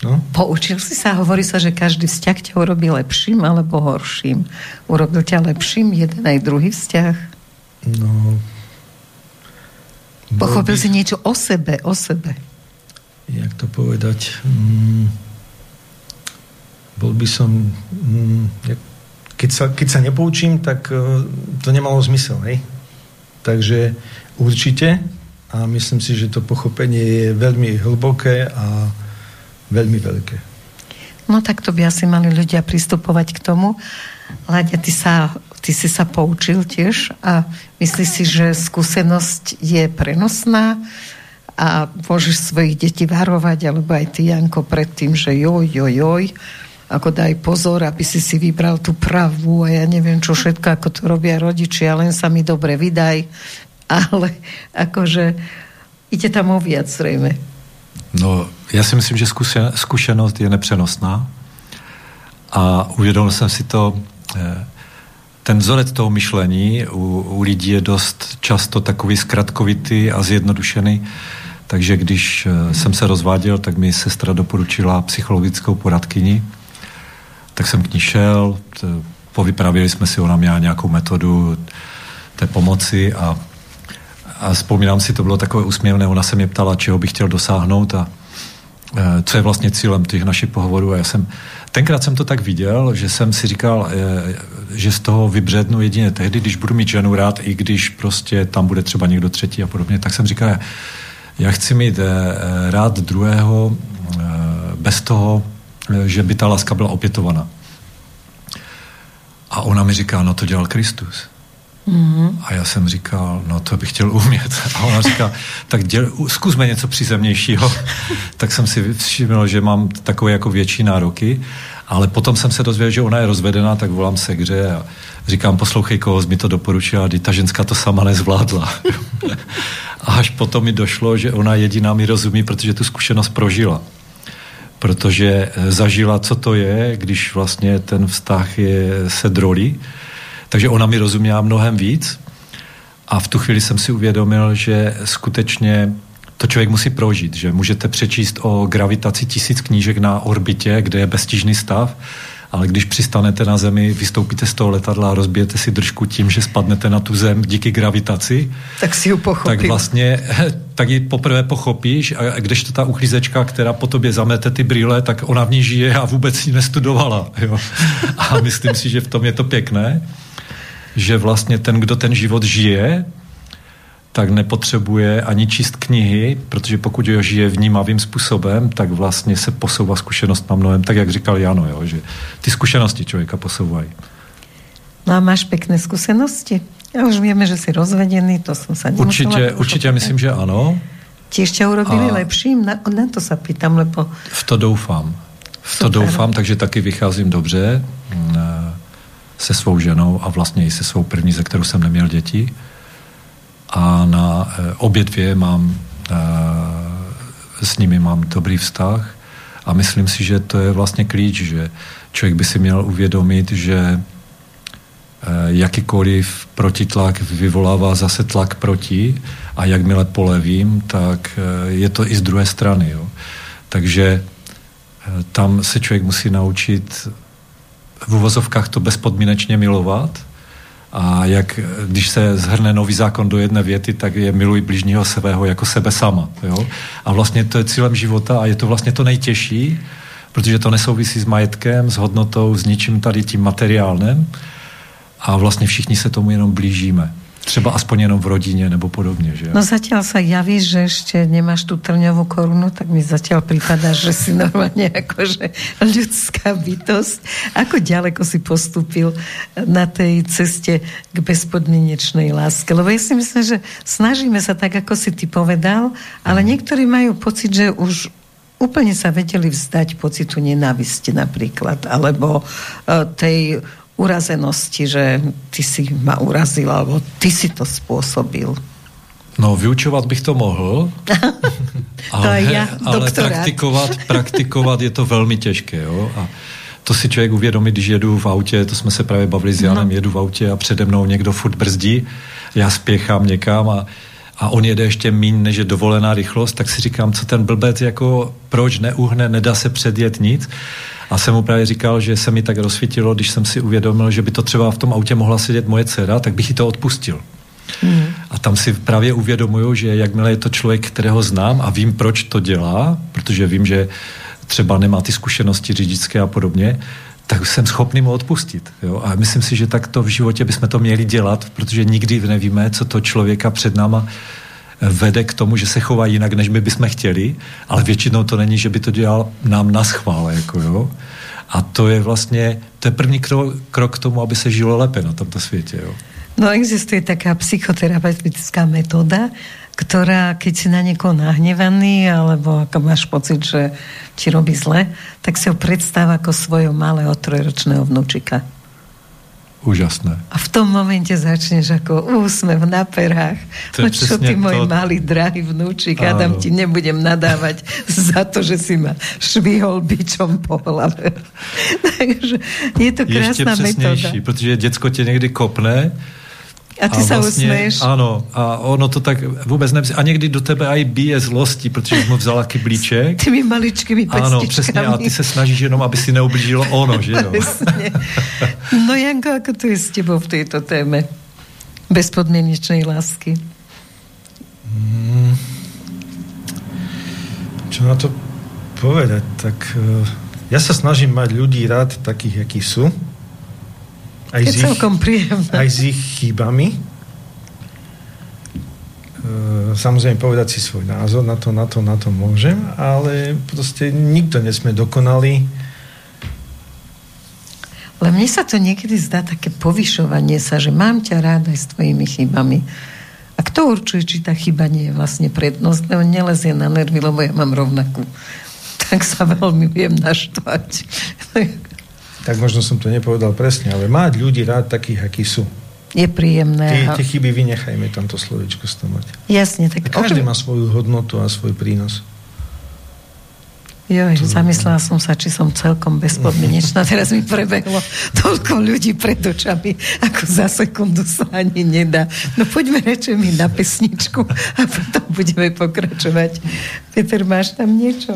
No? Poučil si sa, hovorí sa, že každý vzťah ťa urobí lepším alebo horším. Urobil ťa lepším jeden aj druhý vzťah? No... Pochopil by... si niečo o sebe, o sebe. Jak to povedať? Mm, bol by som... Mm, keď, sa, keď sa nepoučím, tak uh, to nemalo zmysel, hej? Takže určite a myslím si, že to pochopenie je veľmi hlboké a veľmi veľké. No tak to by asi mali ľudia pristupovať k tomu. Láďa, ty, sa, ty si sa poučil tiež a myslíš si, že skúsenosť je prenosná a môžeš svojich detí varovať, alebo aj ty, Janko, pred tým, že joj, joj, joj, ako daj pozor, aby si si vybral tú pravú a ja neviem čo všetko, ako to robia rodičia, len sa mi dobre vydaj. Ale akože ide tam o viac zrejme. No, já si myslím, že zkušenost je nepřenosná. A uvědomil jsem si to, eh, ten vzorec toho myšlení u, u lidí je dost často takový zkratkovitý a zjednodušený, takže když eh, jsem se rozváděl, tak mi sestra doporučila psychologickou poradkyni, tak jsem k ní šel, povypravili jsme si, ona měla nějakou metodu té pomoci a a vzpomínám si, to bylo takové úsměvné, ona se mě ptala, čeho bych chtěl dosáhnout a eh, co je vlastně cílem těch našich pohovorů. A já jsem, tenkrát jsem to tak viděl, že jsem si říkal, eh, že z toho vybřednu jedině tehdy, když budu mít ženu rád, i když prostě tam bude třeba někdo třetí a podobně, tak jsem říkal, já chci mít rád druhého bez toho, že by ta láska byla opětovaná. A ona mi říká, no to dělal Kristus. Mm-hmm. A já jsem říkal, no to bych chtěl umět. A ona říká, tak děl, zkusme něco přízemnějšího. tak jsem si všiml, že mám takové jako větší nároky. Ale potom jsem se dozvěděl, že ona je rozvedená, tak volám se hře a říkám, poslouchej, koho mi to doporučila, a ta ženská to sama nezvládla. a až potom mi došlo, že ona jediná mi rozumí, protože tu zkušenost prožila protože eh, zažila, co to je, když vlastně ten vztah je, se drolí. Takže ona mi rozuměla mnohem víc a v tu chvíli jsem si uvědomil, že skutečně to člověk musí prožít, že můžete přečíst o gravitaci tisíc knížek na orbitě, kde je beztížný stav, ale když přistanete na Zemi, vystoupíte z toho letadla a rozbijete si držku tím, že spadnete na tu Zem díky gravitaci, tak si ju pochopil. Tak vlastně, tak ji poprvé pochopíš a když to ta uchlízečka, která po tobě zamete ty brýle, tak ona v ní žije a vůbec ji nestudovala. Jo? A myslím si, že v tom je to pěkné, že vlastně ten, kdo ten život žije, tak nepotřebuje ani číst knihy, protože pokud ho žije vnímavým způsobem, tak vlastně se posouvá zkušenost na mnohem, tak jak říkal Jano, jo, že ty zkušenosti člověka posouvají. No a máš pěkné zkušenosti? Já už víme, že jsi rozvedený, to jsem se Určitě, určitě myslím, že ano. Tiež tě urobili a... lepším? Na, na to se pýtam, lebo... V to doufám. V to Super. doufám, takže taky vycházím dobře mm, se svou ženou a vlastně i se svou první, ze kterou jsem neměl děti a na e, obě dvě mám, e, s nimi mám dobrý vztah a myslím si, že to je vlastně klíč, že člověk by si měl uvědomit, že e, jakýkoliv protitlak vyvolává zase tlak proti a jakmile polevím, tak je to i z druhé strany. Jo. Takže tam se člověk musí naučit v uvozovkách to bezpodmínečně milovat a jak, když se zhrne nový zákon do jedné věty, tak je miluj bližního svého jako sebe sama. Jo? A vlastně to je cílem života a je to vlastně to nejtěžší, protože to nesouvisí s majetkem, s hodnotou, s ničím tady tím materiálním a vlastně všichni se tomu jenom blížíme. Třeba aspoň jenom v rodině nebo podobně, že? No zatiaľ sa javí, že ešte nemáš tú trňovú korunu, tak mi zatiaľ prípada, že si normálne akože ľudská bytosť. Ako ďaleko si postupil na tej ceste k bezpodmienečnej láske? Lebo ja si myslím, že snažíme sa tak, ako si ty povedal, ale niektorí majú pocit, že už úplne sa vedeli vzdať pocitu nenávisti napríklad, alebo uh, tej urazenosti, že ty si ma urazil, alebo ty si to spôsobil. No, vyučovat bych to mohl, ale, to ja, ale praktikovat, praktikovat je to velmi těžké. Jo? A to si člověk uvědomí, když jedu v autě, to jsme se právě bavili s Janem, no. jedu v autě a přede mnou někdo furt brzdí, já spěchám někam a, a on jede ještě míň, než je dovolená rychlost, tak si říkám, co ten blbec, jako proč neuhne, nedá se předjet nic. A jsem mu právě říkal, že se mi tak rozsvítilo, když jsem si uvědomil, že by to třeba v tom autě mohla sedět moje dcera, tak bych jí to odpustil. Hmm. A tam si právě uvědomuju, že jakmile je to člověk, kterého znám a vím, proč to dělá, protože vím, že třeba nemá ty zkušenosti řidičské a podobně, tak jsem schopný mu odpustit. Jo? A myslím si, že tak to v životě bychom to měli dělat, protože nikdy nevíme, co to člověka před náma vede k tomu, že se chová jinak, než my bychom chtěli, ale většinou to není, že by to dělal nám na schvál. Jako jo. A to je vlastně, je první krok, krok k tomu, aby se žilo lépe na tomto světě. Jo. No existuje taká psychoterapeutická metóda, ktorá, keď si na niekoho nahnevaný, alebo ako máš pocit, že ti robí zle, tak si ho predstav ako svojho malého trojročného vnúčika. Úžasné. A v tom momente začneš ako úsmev na perách. To no čo ty, môj to... malý, drahý vnúčik, Adam, ti nebudem nadávať za to, že si ma švihol bičom po hlave. Takže je to krásna metóda. protože děcko tě někdy kopne a ty a se vlastně, usměješ. Ano, a ono to tak vůbec nemyslí. A někdy do tebe aj bije zlosti, protože mu vzala kyblíček. Těmi maličkými pestičkami. Ano, přesně. A ty se snažíš jenom, aby si neublížilo ono, že jo? no Janko, ako to je s tebou v této téme? Bezpodmienečnej lásky. Hmm. Čo na to povedať? Tak uh, ja sa snažím mať ľudí rád takých, akí sú. Aj je s celkom ich, príjemné. Aj s ich chybami. Uh, samozrejme povedať si svoj názor, na to, na to, na to môžem, ale proste nikto nesme dokonalý. Ale mne sa to niekedy zdá také povyšovanie sa, že mám ťa rád aj s tvojimi chybami. A kto určuje, či tá chyba nie je vlastne prednosť? On nelezie na nervy, lebo ja mám rovnakú. Tak sa veľmi viem naštvať. Tak možno som to nepovedal presne, ale mať ľudí rád takých, akí sú. Je príjemné. Tie, tie chyby vynechajme tamto slovičko stomať. Jasne. Tak a každý má svoju hodnotu a svoj prínos. Jo, zamyslela som sa, či som celkom bezpodmienečná. Teraz mi prebehlo toľko ľudí pred očami, ako za sekundu sa ani nedá. No poďme radšej mi na pesničku a potom budeme pokračovať. Peter, máš tam niečo?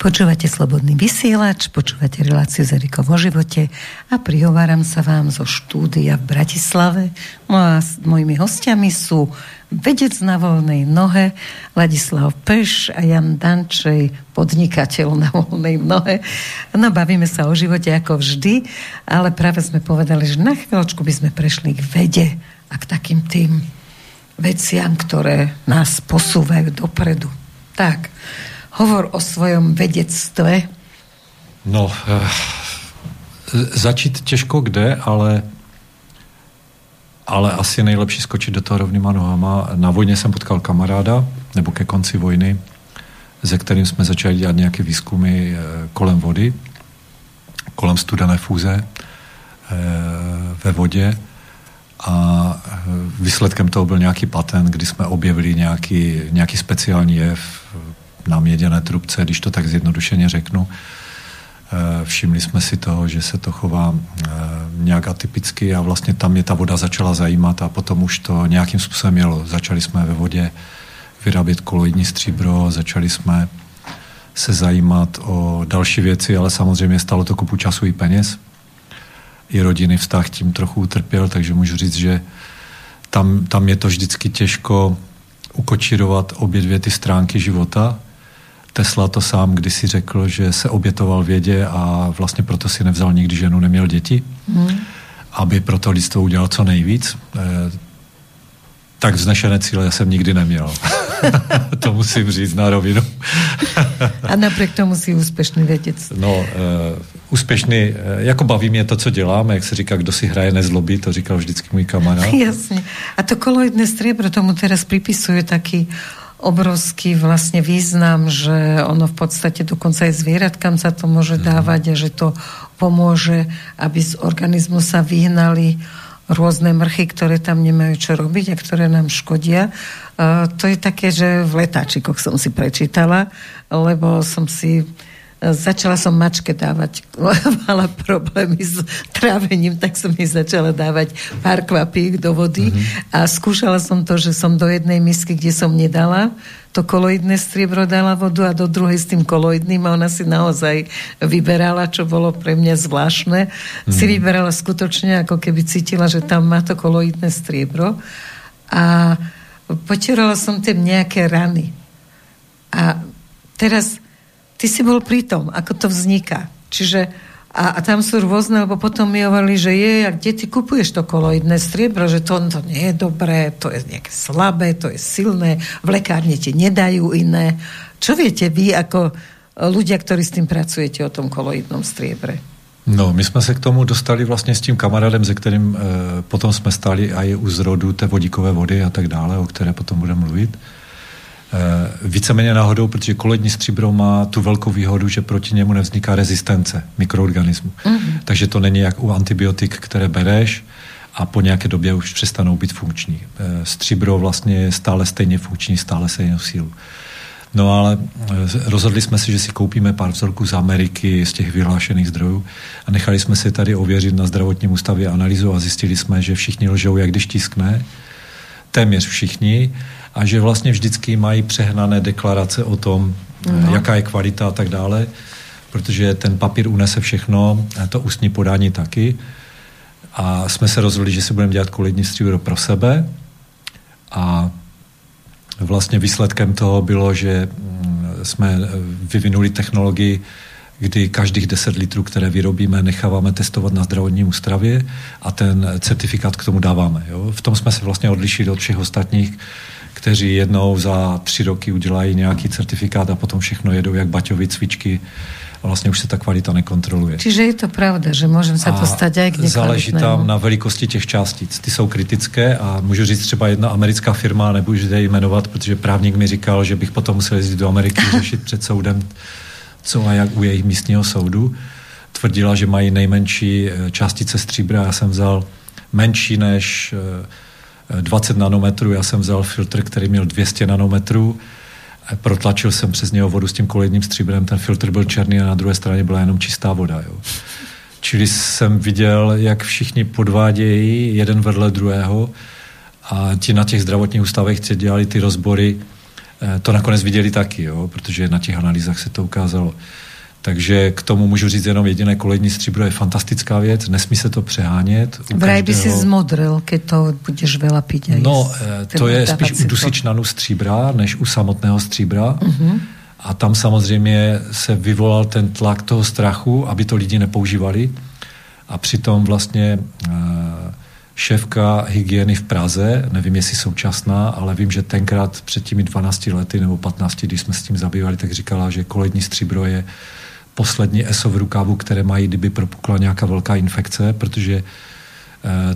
Počúvate Slobodný vysielač, počúvate reláciu z Erikom o živote a prihováram sa vám zo štúdia v Bratislave. No a s mojimi hostiami sú vedec na voľnej nohe, Ladislav Peš a Jan Dančej, podnikateľ na voľnej nohe. No, bavíme sa o živote ako vždy, ale práve sme povedali, že na chvíľočku by sme prešli k vede a k takým tým veciam, ktoré nás posúvajú dopredu. Tak, hovor o svojom vedectve. No, e, začít těžko kde, ale ale asi nejlepší skočit do toho rovnýma nohama. Na vojně jsem potkal kamaráda, nebo ke konci vojny, ze kterým jsme začali dělat nějaké výzkumy eh, kolem vody, kolem studené fúze eh, ve vodě a eh, výsledkem toho byl nějaký patent, kdy jsme objevili nějaký, nějaký speciální jev na měděné trubce, když to tak zjednodušeně řeknu. Všimli jsme si toho, že se to chová nějak atypicky a vlastně tam mě ta voda začala zajímat a potom už to nějakým způsobem mělo. Začali jsme ve vodě vyrábět koloidní stříbro, začali jsme se zajímat o další věci, ale samozřejmě stalo to kupu času i peněz. I rodinný vztah tím trochu utrpěl, takže můžu říct, že tam, tam je to vždycky těžko ukočírovat obě dvě ty stránky života. Tesla to sám kdysi řekl, že se obětoval vědě a vlastně proto si nevzal nikdy ženu, neměl děti, hmm. aby proto lidstvo udělal co nejvíc. Eh, tak vznešené cíle jsem nikdy neměl. to musím říct na rovinu. A napriek tomu si úspěšný vědec. No, uh, úspěšný, uh, jako baví mě to, co dělám, jak se říká, kdo si hraje nezlobí, to říkal vždycky můj kamarád. Jasně. A to koloidné striebro tomu teraz pripisuje taký obrovský vlastně význam, že ono v podstatě dokonce aj zvieratkám sa to môže mm. dávať a že to pomôže, aby z organizmu sa vyhnali rôzne mrchy, ktoré tam nemajú čo robiť a ktoré nám škodia. Uh, to je také, že v letáčikoch som si prečítala, lebo som si začala som mačke dávať, mala problémy s trávením, tak som jej začala dávať pár kvapík do vody mm-hmm. a skúšala som to, že som do jednej misky, kde som nedala to koloidné striebro dala vodu a do druhej s tým koloidným a ona si naozaj vyberala, čo bolo pre mňa zvláštne. Mm. Si vyberala skutočne, ako keby cítila, že tam má to koloidné striebro a potierala som tým nejaké rany. A teraz ty si bol pri tom, ako to vzniká. Čiže a, a tam sú rôzne, lebo potom mi hovorili, že je, a kde ty kupuješ to koloidné striebro, že to, to nie je dobré, to je nejaké slabé, to je silné, v lekárne ti nedajú iné. Čo viete vy ako ľudia, ktorí s tým pracujete o tom koloidnom striebre? No, my jsme se k tomu dostali vlastně s tím kamarádem, se kterým e, potom jsme stali i u zrodu té vodíkové vody a tak dále, o které potom budeme mluvit. Eh, víceméně náhodou, protože kolední stříbro má tu velkou výhodu, že proti němu nevzniká rezistence mikroorganismu. Mm-hmm. Takže to není jak u antibiotik, které bereš a po nějaké době už přestanou být funkční. Eh, stříbro vlastně je stále stejně funkční, stále stejnou sílu. No ale eh, rozhodli jsme si, že si koupíme pár vzorků z Ameriky, z těch vyhlášených zdrojů a nechali jsme si tady ověřit na zdravotním ústavě analýzu a zjistili jsme, že všichni lžou, jak když tiskne. Téměř všichni a že vlastně vždycky mají přehnané deklarace o tom, no. jaká je kvalita a tak dále, protože ten papír unese všechno, to ústní podání taky. A jsme se rozhodli, že si budeme dělat kolidní stříbro pro sebe a vlastně výsledkem toho bylo, že mm, jsme vyvinuli technologii, kdy každých 10 litrů, které vyrobíme, necháváme testovat na zdravotním ústravě a ten certifikát k tomu dáváme. Jo? V tom jsme se vlastně odlišili od všech ostatních, kteří jednou za tři roky udělají nějaký certifikát a potom všechno jedou jak baťovi cvičky a vlastně už se ta kvalita nekontroluje. Čiže je to pravda, že můžeme se dostat aj k Záleží tam na velikosti těch částic. Ty jsou kritické a můžu říct třeba jedna americká firma, nebudu zde jmenovat, protože právník mi říkal, že bych potom musel jezdit do Ameriky řešit před soudem, co a jak u jejich místního soudu. Tvrdila, že mají nejmenší eh, částice stříbra. Já jsem vzal menší než eh, 20 nanometrů, já jsem vzal filtr, který měl 200 nanometrů, protlačil jsem přes něho vodu s tím kolejním stříbrem, ten filtr byl černý a na druhé straně byla jenom čistá voda. Jo. Čili jsem viděl, jak všichni podvádějí jeden vedle druhého a ti na těch zdravotních ústavech, co dělali ty rozbory, eh, to nakonec viděli taky, jo, protože na těch analýzách se to ukázalo. Takže k tomu můžu říct jenom jediné kolejní stříbro je fantastická věc, nesmí se to přehánět. Vraj by si zmodril, keď to budeš veľa pít. No, eh, to je spíš u dusičnanu stříbra, než u samotného stříbra. Uh-huh. A tam samozřejmě se vyvolal ten tlak toho strachu, aby to lidi nepoužívali. A přitom vlastně uh, šéfka hygieny v Praze, nevím, jestli současná, ale vím, že tenkrát před těmi 12 lety nebo 15, když jsme s tím zabývali, tak říkala, že kolední stříbro je poslední ESO v rukávu, které mají, kdyby propukla nějaká velká infekce, protože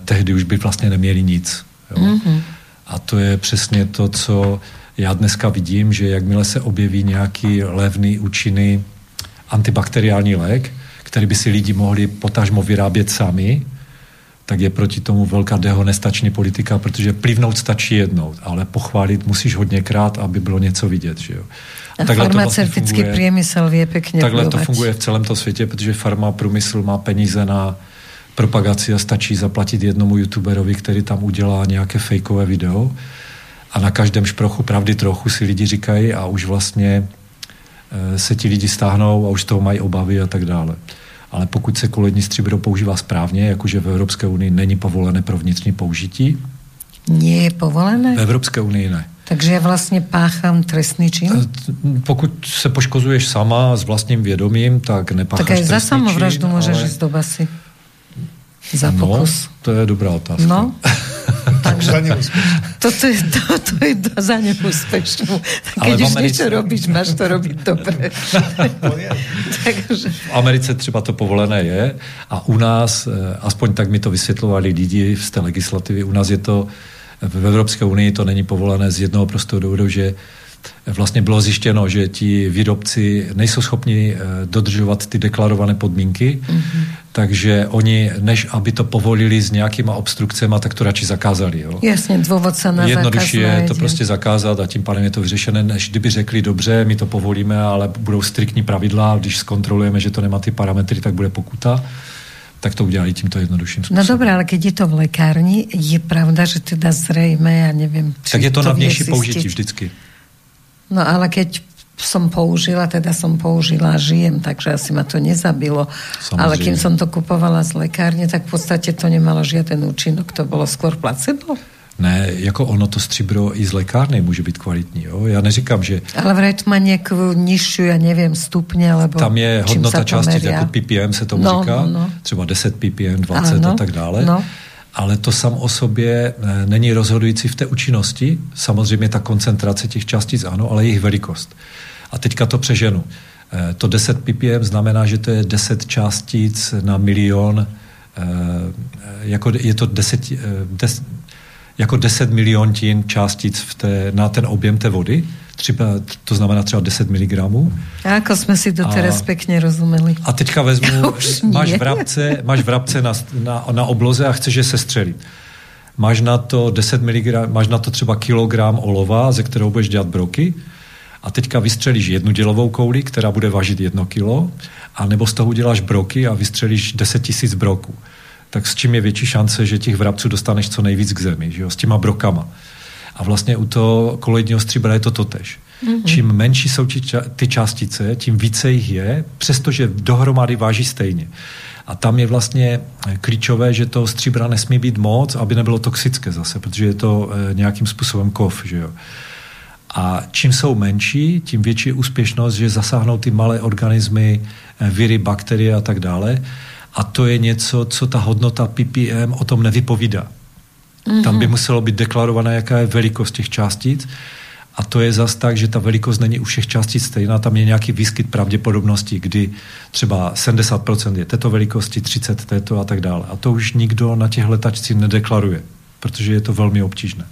tehdy už by vlastně neměli nic. Jo? Mm-hmm. A to je přesně to, co já dneska vidím, že jakmile se objeví nějaký levný, účinný antibakteriální lék, který by si lidi mohli potažmo vyrábět sami, tak je proti tomu velká dehonestační politika, protože plivnout stačí jednou, ale pochválit musíš hodněkrát, aby bylo něco vidět. Že jo? A, a farmaceutický vlastně průmysl je pěkně Takhle budovat. to funguje v celém tom světě, protože farma průmysl má peníze na propagaci a stačí zaplatit jednomu youtuberovi, který tam udělá nějaké fejkové video a na každém šprochu pravdy trochu si lidi říkají a už vlastně e, se ti lidi stáhnou a už z toho mají obavy a tak dále. Ale pokud se kolední stříbro používá správně, jakože v Evropské unii není povolené pro vnitřní použití. Je povolené? V Evropské unii ne. Takže já vlastně páchám trestný čin? E, pokud se poškozuješ sama s vlastním vědomím, tak nepácháš Tak aj za samovraždu můžeš ale... jít do basy. Za no, pokus. No, to je dobrá otázka. No, takže za to, to, je, to, to je za neúspešnú. Keď už niečo robíš, máš to robiť dobre. takže... V Americe třeba to povolené je a u nás, eh, aspoň tak mi to vysvětlovali lidi z té legislativy, u nás je to v Evropské unii to není povolené z jednoho prostého důvodu, že vlastně bylo zjištěno, že ti výrobci nejsou schopni eh, dodržovat ty deklarované podmínky, mm-hmm. takže oni, než aby to povolili s nějakýma obstrukcemi, tak to radši zakázali. Jo. Jasně, na Jednoduše je to prostě zakázat a tím pádem je to vyřešené, než kdyby řekli, dobře, my to povolíme, ale budou striktní pravidla, když zkontrolujeme, že to nemá ty parametry, tak bude pokuta tak to udělali tímto jednodušším no způsobem. No dobré, ale když je to v lékárni, je pravda, že teda zřejmě, já nevím, Tak je to, to na vnější použití vždycky. No ale keď som použila, teda som použila, žijem, takže asi ma to nezabilo. Samozrejme. Ale kým som to kupovala z lekárne, tak v podstate to nemalo žiaden účinok, to bolo skôr placebo. Ne, jako ono to stříbro i z lékárny může být kvalitní. Jo? Já neříkám, že... Ale vraj to má nějakou nižší, já nevím, stupně, alebo Tam je hodnota částic, jako ppm se tomu no, říká, no. třeba 10 ppm, 20 ano, a tak dále. No ale to sam o sobě eh, není rozhodující v té účinnosti. Samozřejmě ta koncentrace těch částic ano, ale jejich velikost. A teďka to přeženu. Eh, to 10 ppm znamená, že to je 10 částic na milion, eh, jako je to 10, 10 jako 10 miliontin částic v té, na ten objem té vody třeba, to znamená třeba 10 mg. A jako jsme si to teraz pěkně rozuměli. A teďka vezmu, máš vrabce, máš vrabce na, na, na obloze a chceš je sestřelit. Máš na to 10 mg, máš na to třeba kilogram olova, ze kterého budeš dělat broky a teďka vystřelíš jednu dělovou kouli, která bude vážit jedno kilo, a nebo z toho uděláš broky a vystřelíš 10 tisíc broků. Tak s čím je větší šance, že těch vrabců dostaneš co nejvíc k zemi, že jo? s těma brokama. A vlastně u toho koloidního stříbra je to totež. Mm-hmm. Čím menší jsou ty, ty částice, tím více jich je, přestože dohromady váží stejně. A tam je vlastně klíčové, že to stříbra nesmí být moc, aby nebylo toxické zase, protože je to e, nějakým způsobem kov, že jo. A čím jsou menší, tím větší je úspěšnost, že zasáhnou ty malé organismy, e, viry, bakterie a tak dále. A to je něco, co ta hodnota ppm o tom nevypovídá. Mm-hmm. Tam by muselo být deklarované, jaká je velikost těch částic. A to je zas tak, že ta velikost není u všech částic stejná, tam je nějaký výskyt pravděpodobnosti, kdy třeba 70% je této velikosti, 30 této a tak dále. A to už nikdo na těch letačcích nedeklaruje, protože je to velmi obtížné.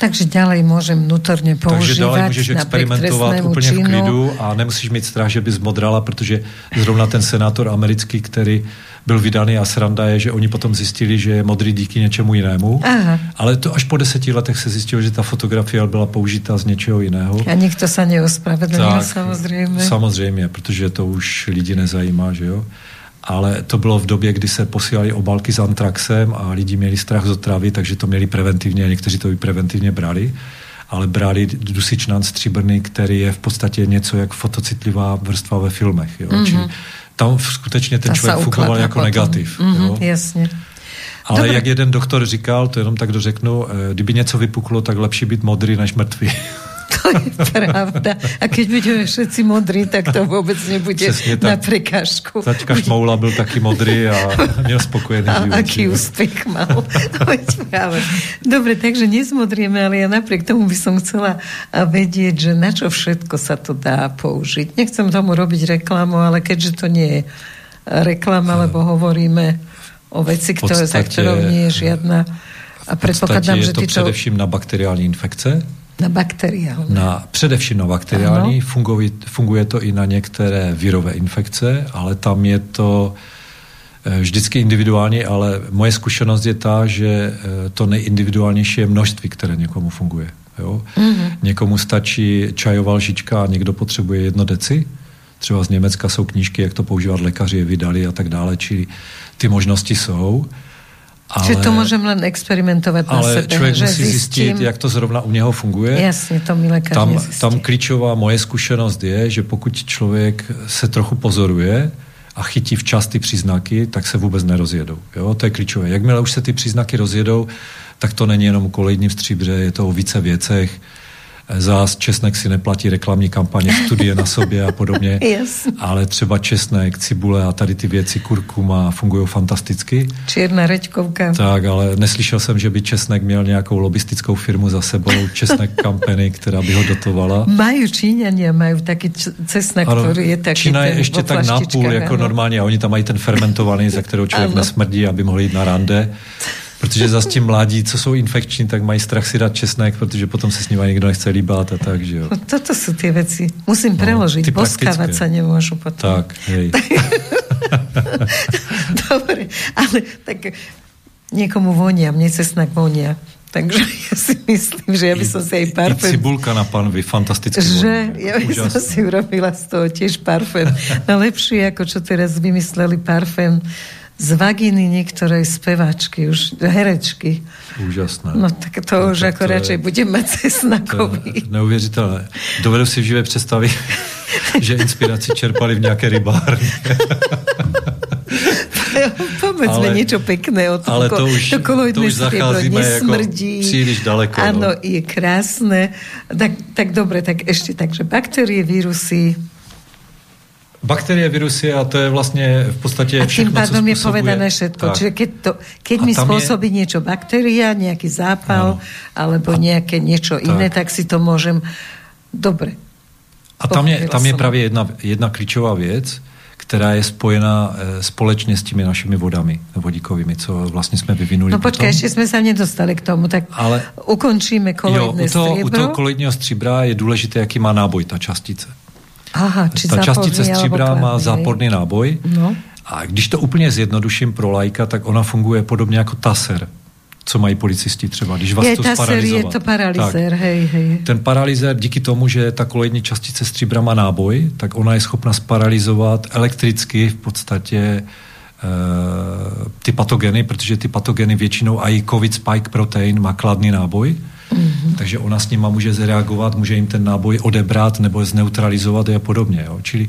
Takže ďalej můžem vnútorně používat. Takže ďalej můžeš experimentovat úplně činu. v klidu a nemusíš mít strach, že bys modrala, protože zrovna ten senátor americký, který byl vydaný a sranda je, že oni potom zjistili, že je modrý díky něčemu jinému. Aha. Ale to až po deseti letech se zjistilo, že ta fotografie byla použita z něčeho jiného. A nikdo se neospravedlnil samozřejmě. Samozřejmě, protože to už lidi nezajímá, že jo. Ale to bylo v době, kdy se posílali obálky s antraxem a lidi měli strach z otravy, takže to měli preventivně a někteří to i preventivně brali ale brali dusičnán stříbrný, který je v podstatě něco jak fotocitlivá vrstva ve filmech. Jo? Mm-hmm. Čili tam skutečně ten člověk fungoval jako potom. negativ. Mm-hmm, jo? Jasně. Ale Dobre. jak jeden doktor říkal, to jenom tak dořeknu, eh, kdyby něco vypuklo, tak lepší být modrý než mrtvý. To je pravda. A keď budeme všetci modrí, tak to vůbec nebude na prekážku. Taťka Šmoula byl taky modrý a měl spokojený život. A aký úspěch mal. Dobre, takže nezmodrieme, ale ja napriek tomu by som chcela vedieť, že na čo všetko sa to dá použiť. Nechcem tomu robiť reklamu, ale keďže to nie je reklama, lebo hovoríme o veci, ktoré, za ktorou nie je žiadna... A predpokladám, že je to tyto... především na bakteriální infekce. Na bakteriální. Na, především na bakteriální, funguje, funguje to i na některé virové infekce, ale tam je to eh, vždycky individuální, ale moje zkušenost je ta, že eh, to nejindividuálnější je množství, které někomu funguje. Jo? Mm-hmm. Někomu stačí čajová lžička a někdo potřebuje jedno deci. Třeba z Německa jsou knížky, jak to používat lékaři, je vydali a tak dále, čili ty možnosti jsou. Ale, Čiže to můžeme len experimentovat na ale sebe. člověk že musí zjistím, zjistit, jak to zrovna u něho funguje. Jasně, to mi lékař tam, tam klíčová moje zkušenost je, že pokud člověk se trochu pozoruje a chytí včas ty příznaky, tak se vůbec nerozjedou. Jo? To je klíčové. Jakmile už se ty příznaky rozjedou, tak to není jenom o kolejním stříbře, je to o více věcech. Zás česnek si neplatí reklamní kampaně, studie na sobě a podobně, yes. ale třeba česnek, cibule a tady ty věci, kurkuma fungují fantasticky. Černá reďkovka. Tak, ale neslyšel jsem, že by česnek měl nějakou lobistickou firmu za sebou, česnek company, která by ho dotovala. Mají Číňania, mají taky česnek, ano, který je taky Čína je ještě tak napůl jako ano. normálně a oni tam mají ten fermentovaný, za kterou člověk ano. nesmrdí, aby mohli jít na rande. Protože za tím mládí, co jsou infekční, tak mají strach si dát česnek, protože potom se s nimi nikdo nechce líbat a tak, že jo. No, toto jsou ty věci. Musím no, preložit. Boskávat se nemůžu potom. Tak, hej. Dobre, ale tak někomu vonia, mně cesnak vonia. Takže já si myslím, že já bych si aj parfém... I cibulka na panvi, fantasticky Že já bych si urobila z toho tiež parfém. No lepší, jako čo teraz vymysleli parfém z vaginy niektorej spevačky, už herečky. Úžasné. No tak to no, už tak ako to radšej je, budem mať. Neuvěřitelné. Dovedu si v živé představit, že inspiraci čerpali v nějaké rybárně. Povedzme ale, niečo pekné o tom. Ale to už, to, to už zacházíme jako příliš daleko. Áno, no. je krásne. Tak, tak dobre, tak ešte tak, že bakterie, vírusy, Bakterie, virusy a to je vlastně v podstatě a všechno, tým pádom je povedané všetko. Tak. Čiže keď, to, keď mi spôsobí je... niečo bakteria, nejaký zápal, ano. alebo a... nejaké niečo tak. iné, tak si to môžem... Dobre. A tam je, tam je právě jedna, jedna klíčová věc, která je spojena e, společně s těmi našimi vodami vodíkovými, co vlastně jsme vyvinuli. No počkej, ještě jsme se nedostali k tomu, tak Ale, ukončíme koloidné jo, u toho, U toho koloidního stříbra je důležité, jaký má náboj ta častice. Aha, či Ta častice stříbra má záporný náboj no. a když to úplně zjednoduším pro lajka, tak ona funguje podobně jako taser co mají policisti třeba, když vás je, to sparalizovat. Je to paralizér, tak, hej, hej. Ten paralizér, díky tomu, že ta koloidní častice stříbra má náboj, tak ona je schopna sparalizovat elektricky v podstatě e, ty patogeny, protože ty patogeny většinou i COVID spike protein má kladný náboj, Mm-hmm. Takže ona s nima může zareagovat, může jim ten náboj odebrat nebo zneutralizovat a podobně. Jo. Čili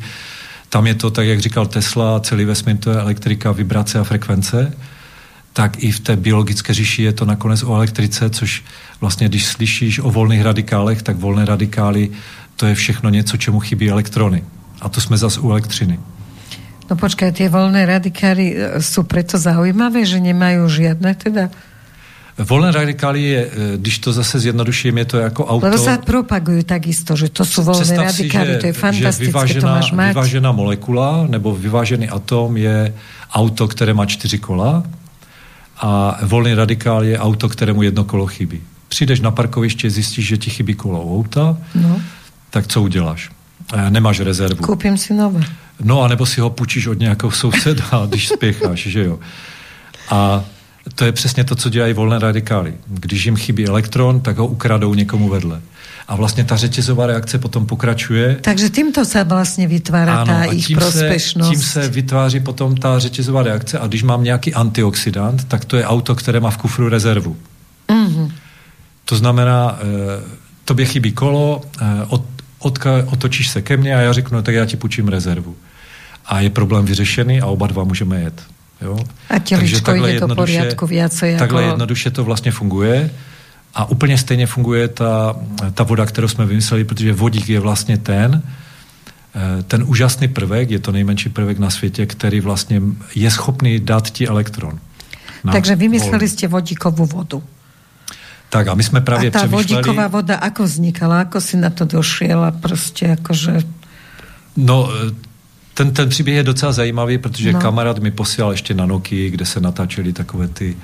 tam je to, tak jak říkal Tesla, celý vesmír to je elektrika, vibrace a frekvence, tak i v té biologické říši je to nakonec o elektrice, což vlastně, když slyšíš o volných radikálech, tak volné radikály to je všechno něco, čemu chybí elektrony. A to jsme zase u elektřiny. No počkej, ty volné radikály e, jsou preto zaujímavé, že nemají žiadne teda Volné radikály je, e, když to zase zjednoduším, je to jako auto... Lebo se propagují takisto, že to jsou volné radikály, si, že, to je fantastické, vyvážená, to máš mať. vyvážená molekula nebo vyvážený atom je auto, které má čtyři kola a volný radikál je auto, kterému jedno kolo chybí. Přijdeš na parkoviště, zjistíš, že ti chybí kolo auta, no. tak co uděláš? E, nemáš rezervu. Koupím si nové. No a nebo si ho půjčíš od nějakého souseda, když spěcháš, že jo. A to je přesně to, co dělají volné radikály. Když jim chybí elektron, tak ho ukradou někomu vedle. A vlastně ta řetězová reakce potom pokračuje. Takže tímto se vlastně vytváří ta jejich tím prospešnost. Se, tím se vytváří potom ta řetězová reakce a když mám nějaký antioxidant, tak to je auto, které má v kufru rezervu. Mm-hmm. To znamená, e, tobě chybí kolo, e, od, odka, otočíš se ke mně a já řeknu, no, tak já ti půjčím rezervu. A je problém vyřešený a oba dva můžeme jet. Jo? A těličko je to poriadku viacej jako... Takhle jednoduše to vlastně funguje. A úplně stejně funguje ta, ta voda, kterou jsme vymysleli, protože vodík je vlastně ten, eh, ten úžasný prvek, je to nejmenší prvek na světě, který vlastně je schopný dát ti elektron. Takže vymysleli jste vodíkovou vodu. Tak a my jsme právě a ta přemýšleli... vodíková voda ako vznikala? Ako si na to došiel a prostě jakože... No, ten, ten příběh je docela zajímavý, protože no. kamarád mi posílal ještě na Nokia, kde se natáčely takové ty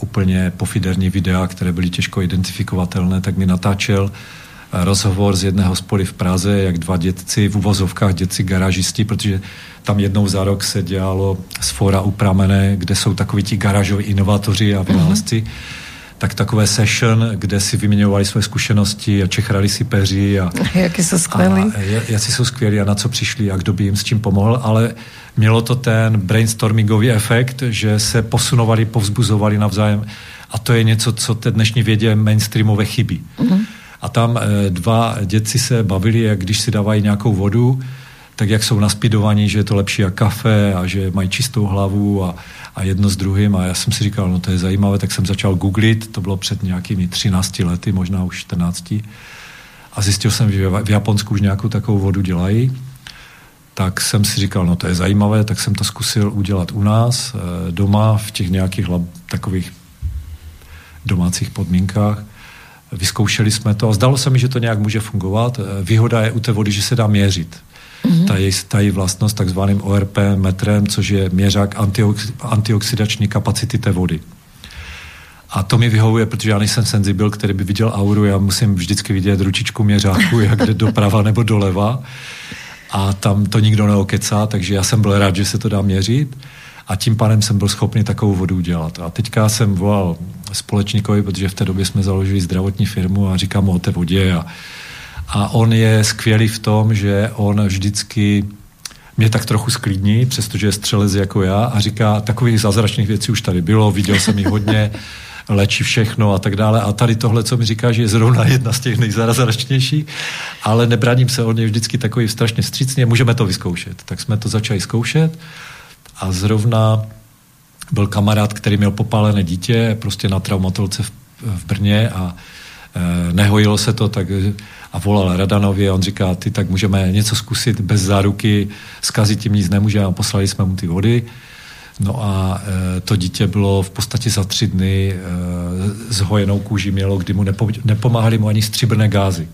úplně pofiderní videa, které byly těžko identifikovatelné, tak mi natáčel eh, rozhovor z jedné hospody v Praze, jak dva dětci v uvozovkách, dětci garážisti, protože tam jednou za rok se dělalo z fora upramené, kde jsou takoví ti garážoví inovátoři a vynálezci. Mm-hmm tak takové session, kde si vyměňovali své zkušenosti a čechrali si peři. A, Jaký jsou skvělí. Jací jsou skvělí a na co přišli a kdo by jim s čím pomohl, ale mělo to ten brainstormingový efekt, že se posunovali, povzbuzovali navzájem a to je něco, co té dnešní vědě mainstreamové chybí. Mm-hmm. A tam e, dva děti se bavili, jak když si dávají nějakou vodu, tak jak jsou naspidovaní, že je to lepší jak kafe a že mají čistou hlavu a, a jedno s druhým. A já jsem si říkal, no to je zajímavé, tak jsem začal googlit, to bylo před nějakými 13 lety, možná už 14 a zjistil jsem, že v Japonsku už nějakou takovou vodu dělají, tak jsem si říkal, no to je zajímavé, tak jsem to zkusil udělat u nás, eh, doma, v těch nějakých lab, takových domácích podmínkách. Vyzkoušeli jsme to a zdalo se mi, že to nějak může fungovat. Eh, výhoda je u té vody, že se dá měřit ta, její, ta vlastnost takzvaným ORP metrem, což je měřák antiox, antioxidační kapacity té vody. A to mi vyhovuje, protože já nejsem senzibil, který by viděl auru, já musím vždycky vidět ručičku měřáku, jak jde doprava nebo doleva. A tam to nikdo neokecá, takže já jsem byl rád, že se to dá měřit. A tím pádem jsem byl schopný takovou vodu udělat. A teďka jsem volal společníkovi, protože v té době jsme založili zdravotní firmu a říkám mu o té vodě a a on je skvělý v tom, že on vždycky mě tak trochu sklidní, přestože je střelec jako já a říká, takových zázračných věcí už tady bylo, viděl jsem jich hodně, léčí všechno a tak dále. A tady tohle, co mi říká, že je zrovna jedna z těch nejzázračnějších, ale nebraním se, on je vždycky takový strašně střícný, můžeme to vyzkoušet. Tak jsme to začali zkoušet a zrovna byl kamarád, který měl popálené dítě, prostě na traumatolce v, v Brně a nehojilo se to, tak a volal Radanovi a on říká, ty tak můžeme něco zkusit bez záruky, zkazit tím nic nemůže a poslali jsme mu ty vody. No a e, to dítě bylo v podstatě za tři dny e, zhojenou kůži mělo, kdy mu nepo, nepomáhali mu ani stříbrné gázy,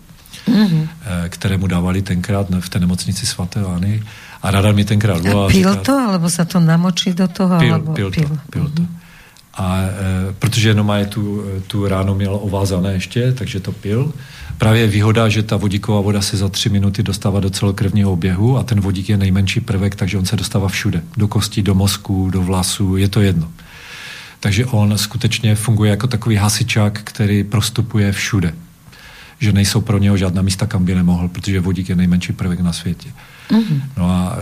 mm-hmm. e, které mu dávali tenkrát v té nemocnici svaté Vány. A Radan mi tenkrát volal. A pil říká, to, alebo se to namočí do toho? Pil, alebo pil, pil to. Pil mm-hmm. to. A e, protože je tu, tu ráno měl ovázané ještě, takže to pil. Právě je výhoda, že ta vodíková voda se za tři minuty dostává do celokrevního oběhu a ten vodík je nejmenší prvek, takže on se dostává všude. Do kostí, do mozku, do vlasů, je to jedno. Takže on skutečně funguje jako takový hasičák, který prostupuje všude. Že nejsou pro něho žádná místa, kam by nemohl, protože vodík je nejmenší prvek na světě. Mm-hmm. No a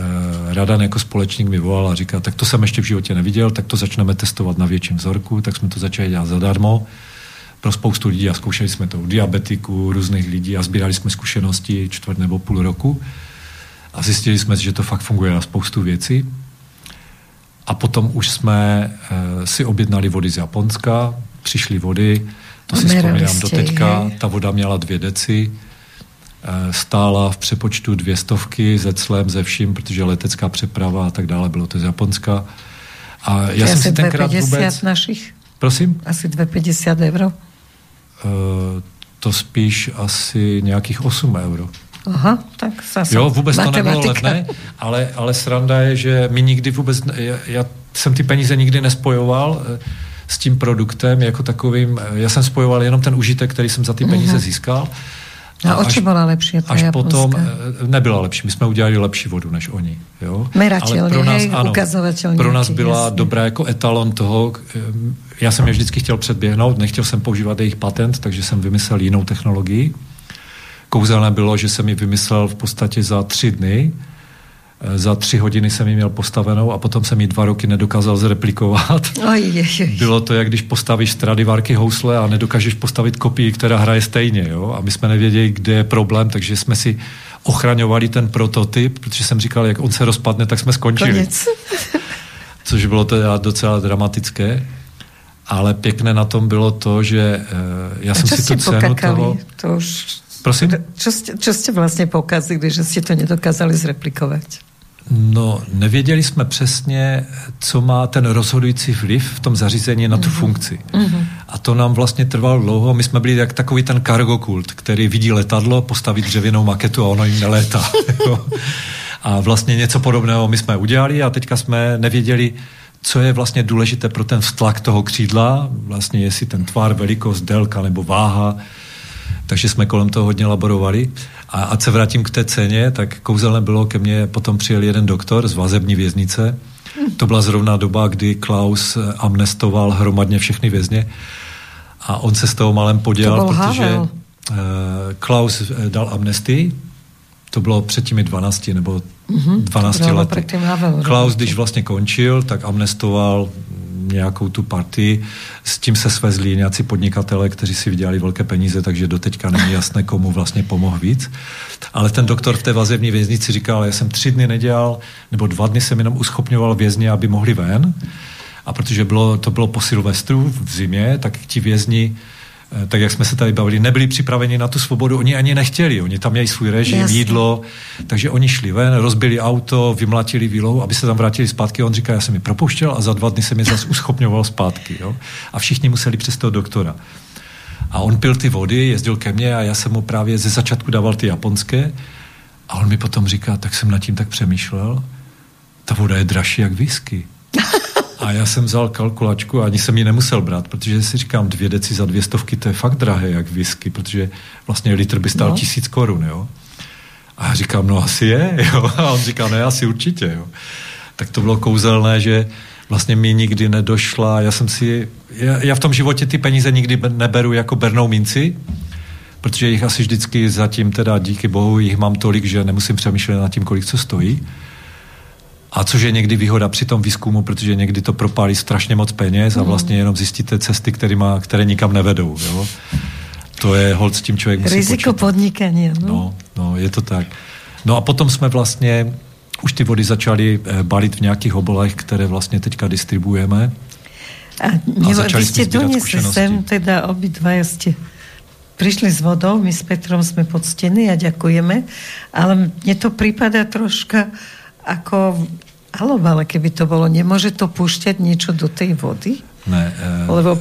e, Radan jako společník mi volal a říkal, tak to jsem ještě v životě neviděl, tak to začneme testovat na větším vzorku, tak jsme to začali dělat zadarmo pro spoustu lidí a zkoušeli jsme to u diabetiků, různých lidí a sbírali jsme zkušenosti čtvrt nebo půl roku a zjistili jsme, že to fakt funguje na spoustu věcí. A potom už jsme e, si objednali vody z Japonska, přišly vody, to si vzpomínám do teďka, ta voda měla dvě deci, stála v přepočtu dvě stovky ze clem, ze vším, protože letecká přeprava a tak dále, bylo to z Japonska. A já jsem si tenkrát vůbec... našich? Prosím? Asi 250 euro. Eh, to spíš asi nějakých 8 euro. Aha, tak zase Jo, vůbec matematika. to nebylo levné, ale, ale sranda je, že mi nikdy vůbec, já, já jsem ty peníze nikdy nespojoval eh, s tím produktem jako takovým, eh, já jsem spojoval jenom ten užitek, který jsem za ty peníze mm-hmm. získal a oči byla lepší Až Japonská. potom eh, nebyla lepší. My jsme udělali lepší vodu než oni. Jo? Meračelně, pro nás, ano, pro nás byla jasný. dobrá jako etalon toho. Eh, já jsem je vždycky chtěl předběhnout, nechtěl jsem používat jejich patent, takže jsem vymyslel jinou technologii. Kouzelné bylo, že jsem ji vymyslel v podstatě za tři dny za tři hodiny jsem ji měl postavenou a potom jsem ji dva roky nedokázal zreplikovat. Oj, je, je. Bylo to, jak když postavíš Stradivariky housle a nedokážeš postavit kopii, která hraje stejně. Jo? A my jsme nevěděli, kde je problém, takže jsme si ochraňovali ten prototyp, protože jsem říkal, jak on se rozpadne, tak jsme skončili. Konec. Což bylo teda docela dramatické. Ale pěkné na tom bylo to, že uh, já a jsem si tu cenu pokakali? toho... To už... Prosím? Čo ste, čo ste vlastne pokazili, že ste to nedokázali zreplikovať? No, nevěděli jsme přesně, co má ten rozhodující vliv v tom zařízení na tu mm-hmm. funkci. Mm-hmm. A to nám vlastně trvalo dlouho. My jsme byli jak takový ten cargo kult, který vidí letadlo, postaví dřevěnou maketu a ono jim nelétá. A vlastně něco podobného my jsme udělali a teďka jsme nevěděli, co je vlastně důležité pro ten vztlak toho křídla, vlastně jestli ten tvar, velikost, délka nebo váha, takže jsme kolem toho hodně laborovali. A ať se vrátím k té ceně, tak kouzelné bylo, ke mně potom přijel jeden doktor z vazební věznice. To byla zrovna doba, kdy Klaus amnestoval hromadně všechny vězně a on se z toho malem podělal, protože Havel. Klaus eh, dal amnestii, to bylo před těmi 12 nebo mm-hmm, 12 lety. Klaus, když vlastně končil, tak amnestoval nějakou tu partii. S tím se svezli nějací podnikatele, kteří si vydělali velké peníze, takže doteďka není jasné, komu vlastně pomohl víc. Ale ten doktor v té vazební věznici říkal, já jsem tři dny nedělal, nebo dva dny jsem jenom uschopňoval vězně, aby mohli ven. A protože bylo, to bylo po Silvestru v zimě, tak ti vězni tak jak jsme se tady bavili, nebyli připraveni na tu svobodu, oni ani nechtěli, oni tam měli svůj režim, Jasně. jídlo, takže oni šli ven, rozbili auto, vymlatili výlohu, aby se tam vrátili zpátky. On říká, já jsem mi propouštěl a za dva dny jsem je zase uschopňoval zpátky. Jo? A všichni museli přes toho doktora. A on pil ty vody, jezdil ke mně a já jsem mu právě ze začátku dával ty japonské a on mi potom říká, tak jsem nad tím tak přemýšlel, ta voda je dražší jak whisky. A já jsem vzal kalkulačku a ani jsem ji nemusel brát, protože si říkám, dvě deci za dvě stovky, to je fakt drahé, jak whisky, protože vlastně litr by stál no. tisíc korun, jo. A já říkám, no asi je, jo. A on říká, ne, asi určitě, jo. Tak to bylo kouzelné, že vlastně mi nikdy nedošla, já jsem si, já, já v tom životě ty peníze nikdy neberu jako bernou minci, protože jich asi vždycky zatím teda díky bohu jich mám tolik, že nemusím přemýšlet nad tím, kolik co stojí. A což je někdy výhoda při tom výzkumu, protože někdy to propálí strašně moc peněz a mhm. vlastně jenom zjistíte cesty, které, má, které nikam nevedou. Jo? To je hold s tím člověk musí Riziko podnikání. No. no, no, je to tak. No a potom jsme vlastně už ty vody začaly eh, balit v nějakých obolech, které vlastně teďka distribuujeme. A, a začali ste donesli sem, teda obidva ste prišli s vodou, my s Petrom sme poctení a ďakujeme, ale mne to prípada troška ako Alo, ale keby to bolo, nemôže to púšťať niečo do tej vody? Ne. E... Lebo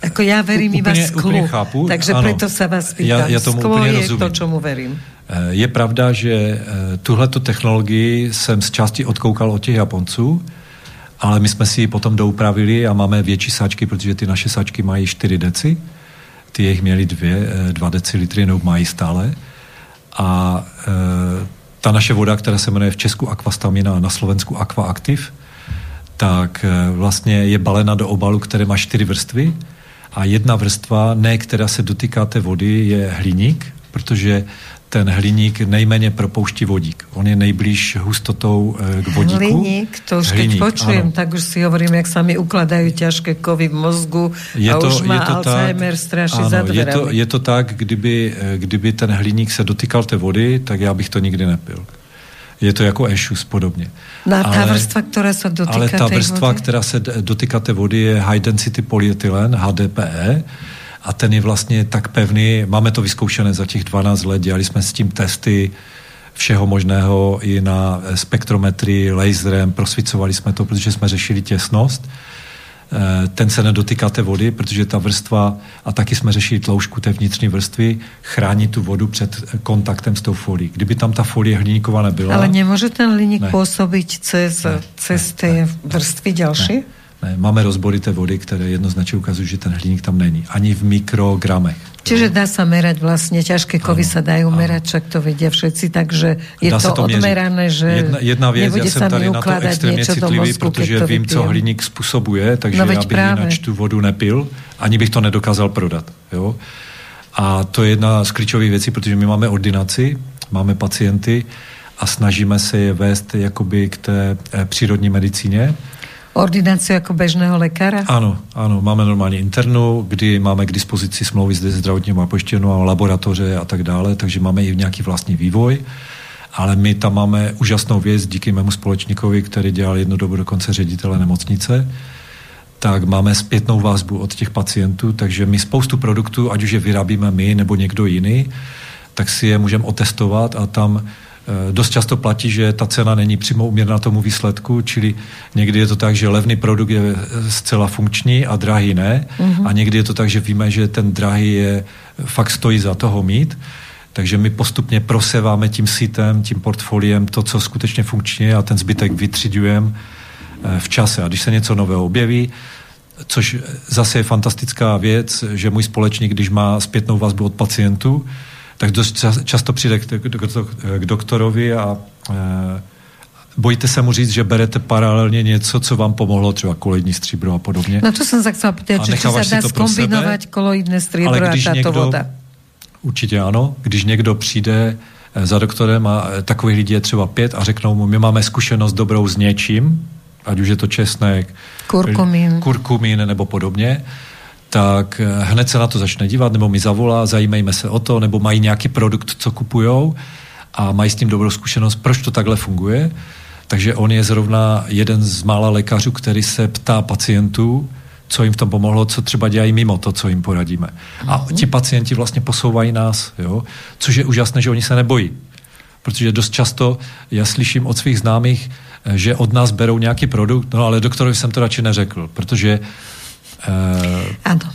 ako ja verím úplne, iba sklu, chápu, takže ano, preto sa vás pýtam. Ja, ja tomu Sklo je rozumím. to, čomu verím. E, je pravda, že e, tuhleto technologii jsem z části odkoukal od těch Japonců, ale my jsme si ji potom doupravili a máme větší sačky, protože ty naše sačky mají 4 deci, ty jich měli 2, 2 decilitry, nebo mají stále. A e, ta naše voda, která se jmenuje v Česku Aquastamina a na Slovensku Aqua Active, tak eh, vlastně je balena do obalu, které má čtyři vrstvy. A jedna vrstva, ne která se dotýká té vody, je hliník, protože ten hliník nejméně propouští vodík. On je nejblíž hustotou e, k vodíku. Hliník, to už hliník, keď počujem, ano. tak už si hovorím, jak sa mi ukladajú ťažké kovy v mozgu je a to, už má je to Alzheimer tak, straší ano, je to, je to tak, kdyby, e, kdyby ten hliník se dotýkal té vody, tak já bych to nikdy nepil. Je to jako ešus podobně. No a ta ale, vrstva, která se dotýká Ale ta vrstva, vody? která se dotýká té vody, je high density polyetylen, HDPE, a ten je vlastně tak pevný, máme to vyzkoušené za těch 12 let, dělali jsme s tím testy všeho možného i na spektrometrii, laserem, prosvicovali jsme to, protože jsme řešili těsnost. Eh, ten se nedotýká té vody, protože ta vrstva, a taky jsme řešili tloušku té vnitřní vrstvy, chrání tu vodu před kontaktem s tou folií. Kdyby tam ta folie hliníková nebyla... Ale nemůže ten hliník působit přes, ne, cez ne, vrstvy další? Ne. Ne, máme rozbory té vody, které jednoznačně ukazují, že ten hliník tam není. Ani v mikrogramech. Čiže dá sa merať vlastne, ťažké kovy ano, dajú ano. merať, však to vedia všetci, takže je dá to, to odmerané, že jedna, jedna věc, já jsem tady na to extrémně citlivý, mozgu, protože vím, co hliník způsobuje, takže no, já bych jinak tu vodu nepil, ani bych to nedokázal prodat. Jo? A to je jedna z klíčových věcí, protože my máme ordinaci, máme pacienty a snažíme se je vést jakoby k té eh, přírodní medicíně, ordinaci jako bežného lékaře? Ano, ano, máme normálně internu, kdy máme k dispozici smlouvy s zdravotním a pojištěnou a laboratoře a tak dále, takže máme i nějaký vlastní vývoj. Ale my tam máme úžasnou věc díky mému společníkovi, který dělal jednu dobu dokonce ředitele nemocnice, tak máme zpětnou vazbu od těch pacientů, takže my spoustu produktů, ať už je vyrábíme my nebo někdo jiný, tak si je můžeme otestovat a tam dost často platí, že ta cena není přímo uměrná tomu výsledku, čili někdy je to tak, že levný produkt je eh, zcela funkční a drahý ne. Mm-hmm. A někdy je to tak, že víme, že ten drahý je, fakt stojí za toho mít. Takže my postupně proseváme tím sítem, tím portfoliem to, co skutečně funkčně a ten zbytek vytřidujeme v čase. A když se něco nového objeví, což zase je fantastická věc, že můj společník, když má zpětnou vazbu od pacientů, tak dost často přijde k, k doktorovi a e, bojíte se mu říct, že berete paralelně něco, co vám pomohlo, třeba koloidní stříbro a podobně. No to jsem se chcela pýtat, či se dá skombinovat koloidné stříbro a táto někdo, voda. Určitě ano. Když někdo přijde e, za doktorem a e, takových lidí je třeba pět a řeknou mu, my máme zkušenost dobrou s něčím, ať už je to česnek, kurkumín, kurkumín nebo podobně, tak eh, hned se na to začne dívat, nebo mi zavolá, zajímejme se o to, nebo mají nějaký produkt, co kupujou a mají s tím dobrou zkušenost, proč to takhle funguje. Takže on je zrovna jeden z mála lékařů, který se ptá pacientů, co jim v tom pomohlo, co třeba dělají mimo to, co jim poradíme. A mhm. ti pacienti vlastně posouvají nás, jo? což je úžasné, že oni se nebojí. Protože dost často já slyším od svých známých, že od nás berou nějaký produkt, no ale doktorovi jsem to radši neřekl, protože... Uh, ano.